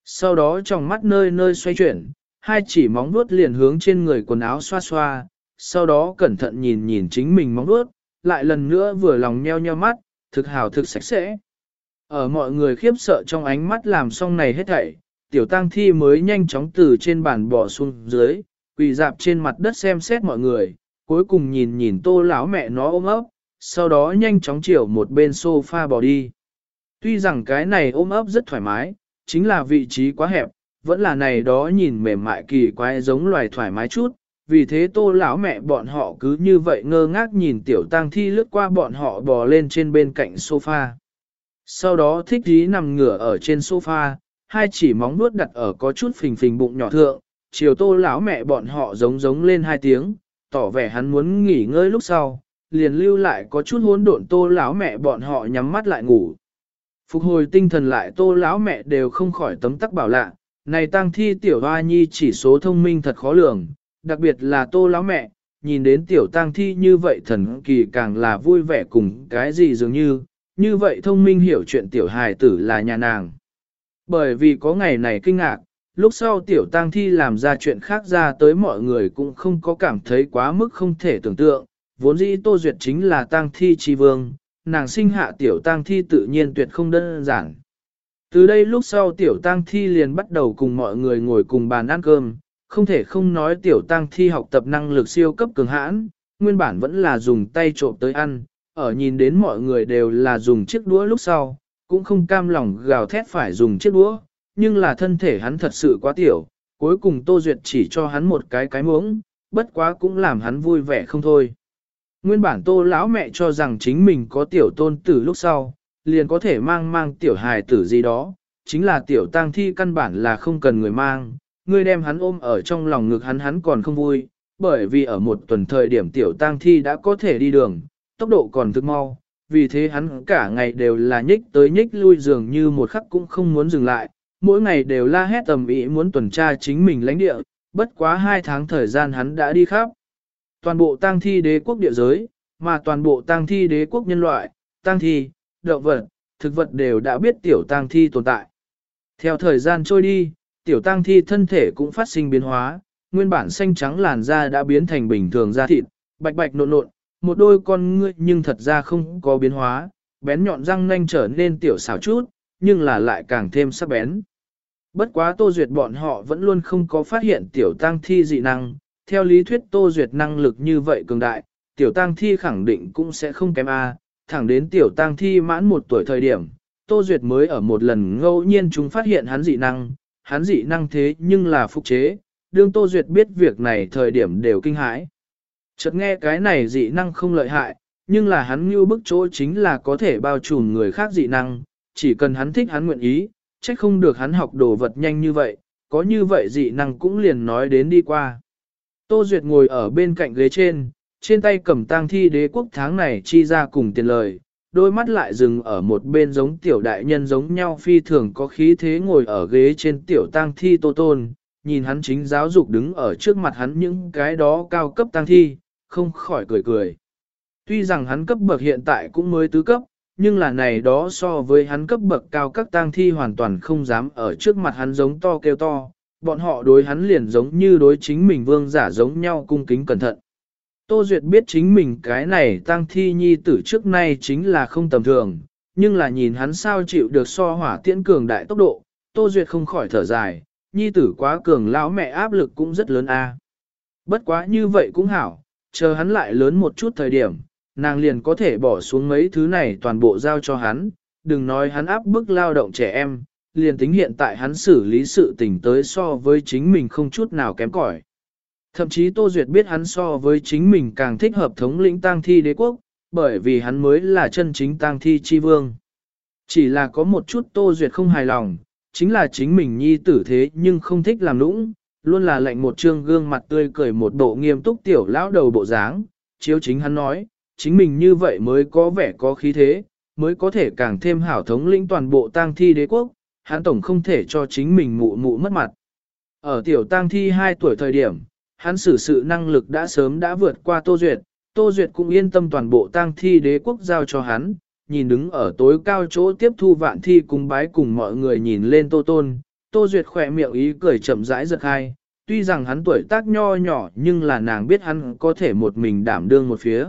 Sau đó trong mắt nơi nơi xoay chuyển, hai chỉ móng vuốt liền hướng trên người quần áo xoa xoa, sau đó cẩn thận nhìn nhìn chính mình móng vuốt, lại lần nữa vừa lòng nheo nheo mắt, thực hào thực sạch sẽ. Ở mọi người khiếp sợ trong ánh mắt làm xong này hết thảy, tiểu tang thi mới nhanh chóng từ trên bàn bỏ xuống dưới, quỳ dạp trên mặt đất xem xét mọi người, cuối cùng nhìn nhìn tô lão mẹ nó ôm ấp, sau đó nhanh chóng chiều một bên sofa bỏ đi. Tuy rằng cái này ôm ấp rất thoải mái, chính là vị trí quá hẹp, vẫn là này đó nhìn mềm mại kỳ quái giống loài thoải mái chút, vì thế tô lão mẹ bọn họ cứ như vậy ngơ ngác nhìn tiểu tang thi lướt qua bọn họ bò lên trên bên cạnh sofa. Sau đó thích dí nằm ngửa ở trên sofa, hai chỉ móng nuốt đặt ở có chút phình phình bụng nhỏ thượng, chiều tô lão mẹ bọn họ giống giống lên hai tiếng, tỏ vẻ hắn muốn nghỉ ngơi lúc sau, liền lưu lại có chút hỗn độn tô lão mẹ bọn họ nhắm mắt lại ngủ. Phục hồi tinh thần lại tô lão mẹ đều không khỏi tấm tắc bảo lạ, này tang thi tiểu hoa nhi chỉ số thông minh thật khó lường, đặc biệt là tô lão mẹ, nhìn đến tiểu tang thi như vậy thần kỳ càng là vui vẻ cùng cái gì dường như, như vậy thông minh hiểu chuyện tiểu hài tử là nhà nàng. Bởi vì có ngày này kinh ngạc, lúc sau tiểu tang thi làm ra chuyện khác ra tới mọi người cũng không có cảm thấy quá mức không thể tưởng tượng, vốn dĩ tô duyệt chính là tang thi chi vương, nàng sinh hạ tiểu tang thi tự nhiên tuyệt không đơn giản. Từ đây lúc sau tiểu tang thi liền bắt đầu cùng mọi người ngồi cùng bàn ăn cơm, không thể không nói tiểu tang thi học tập năng lực siêu cấp cường hãn, nguyên bản vẫn là dùng tay trộm tới ăn, ở nhìn đến mọi người đều là dùng chiếc đũa lúc sau, cũng không cam lòng gào thét phải dùng chiếc đũa, nhưng là thân thể hắn thật sự quá tiểu, cuối cùng Tô Duyệt chỉ cho hắn một cái cái muỗng, bất quá cũng làm hắn vui vẻ không thôi. Nguyên bản tô lão mẹ cho rằng chính mình có tiểu tôn tử lúc sau, liền có thể mang mang tiểu hài tử gì đó, chính là tiểu tang thi căn bản là không cần người mang, người đem hắn ôm ở trong lòng ngực hắn hắn còn không vui, bởi vì ở một tuần thời điểm tiểu tang thi đã có thể đi đường, tốc độ còn thức mau, vì thế hắn cả ngày đều là nhích tới nhích lui dường như một khắc cũng không muốn dừng lại, mỗi ngày đều la hét tầm ý muốn tuần tra chính mình lãnh địa, bất quá hai tháng thời gian hắn đã đi khắp. Toàn bộ tang thi đế quốc địa giới, mà toàn bộ tang thi đế quốc nhân loại, tang thi, động vật, thực vật đều đã biết tiểu tang thi tồn tại. Theo thời gian trôi đi, tiểu tang thi thân thể cũng phát sinh biến hóa, nguyên bản xanh trắng làn da đã biến thành bình thường da thịt, bạch bạch nộn nộn, một đôi con ngươi nhưng thật ra không có biến hóa, bén nhọn răng nanh trở nên tiểu xảo chút, nhưng là lại càng thêm sắc bén. Bất quá Tô Duyệt bọn họ vẫn luôn không có phát hiện tiểu tang thi dị năng, theo lý thuyết Tô Duyệt năng lực như vậy cường đại, tiểu tang thi khẳng định cũng sẽ không kém A, thẳng đến tiểu tang thi mãn một tuổi thời điểm, Tô Duyệt mới ở một lần ngẫu nhiên chúng phát hiện hắn dị năng, hắn dị năng thế nhưng là phục chế, đương Tô Duyệt biết việc này thời điểm đều kinh hãi. Chợt nghe cái này dị năng không lợi hại, nhưng là hắn như bức chỗ chính là có thể bao trùm người khác dị năng, chỉ cần hắn thích hắn nguyện ý, trách không được hắn học đồ vật nhanh như vậy, có như vậy dị năng cũng liền nói đến đi qua. Tô Duyệt ngồi ở bên cạnh ghế trên, trên tay cầm tang thi đế quốc tháng này chi ra cùng tiền lời, đôi mắt lại dừng ở một bên giống tiểu đại nhân giống nhau phi thường có khí thế ngồi ở ghế trên tiểu tang thi tô tôn, nhìn hắn chính giáo dục đứng ở trước mặt hắn những cái đó cao cấp tang thi, không khỏi cười cười. Tuy rằng hắn cấp bậc hiện tại cũng mới tứ cấp, nhưng là này đó so với hắn cấp bậc cao các tang thi hoàn toàn không dám ở trước mặt hắn giống to kêu to, bọn họ đối hắn liền giống như đối chính mình vương giả giống nhau cung kính cẩn thận. Tô Duyệt biết chính mình cái này tăng thi nhi tử trước nay chính là không tầm thường, nhưng là nhìn hắn sao chịu được so hỏa tiễn cường đại tốc độ, Tô Duyệt không khỏi thở dài, nhi tử quá cường lão mẹ áp lực cũng rất lớn a. Bất quá như vậy cũng hảo, chờ hắn lại lớn một chút thời điểm, nàng liền có thể bỏ xuống mấy thứ này toàn bộ giao cho hắn, đừng nói hắn áp bức lao động trẻ em, liền tính hiện tại hắn xử lý sự tình tới so với chính mình không chút nào kém cỏi. Thậm chí Tô Duyệt biết hắn so với chính mình càng thích hợp thống lĩnh tang thi đế quốc, bởi vì hắn mới là chân chính tang thi chi vương. Chỉ là có một chút Tô Duyệt không hài lòng, chính là chính mình nhi tử thế nhưng không thích làm nũng, luôn là lệnh một trương gương mặt tươi cười một bộ nghiêm túc tiểu lão đầu bộ dáng, chiếu chính hắn nói, chính mình như vậy mới có vẻ có khí thế, mới có thể càng thêm hảo thống lĩnh toàn bộ tang thi đế quốc, hắn tổng không thể cho chính mình mụ mụ mất mặt. Ở tiểu tang thi 2 tuổi thời điểm, hắn xử sự năng lực đã sớm đã vượt qua Tô Duyệt, Tô Duyệt cũng yên tâm toàn bộ tang thi đế quốc giao cho hắn, nhìn đứng ở tối cao chỗ tiếp thu vạn thi cùng bái cùng mọi người nhìn lên Tô Tôn, Tô Duyệt khỏe miệng ý cười chậm rãi giật hai, tuy rằng hắn tuổi tác nho nhỏ nhưng là nàng biết hắn có thể một mình đảm đương một phía.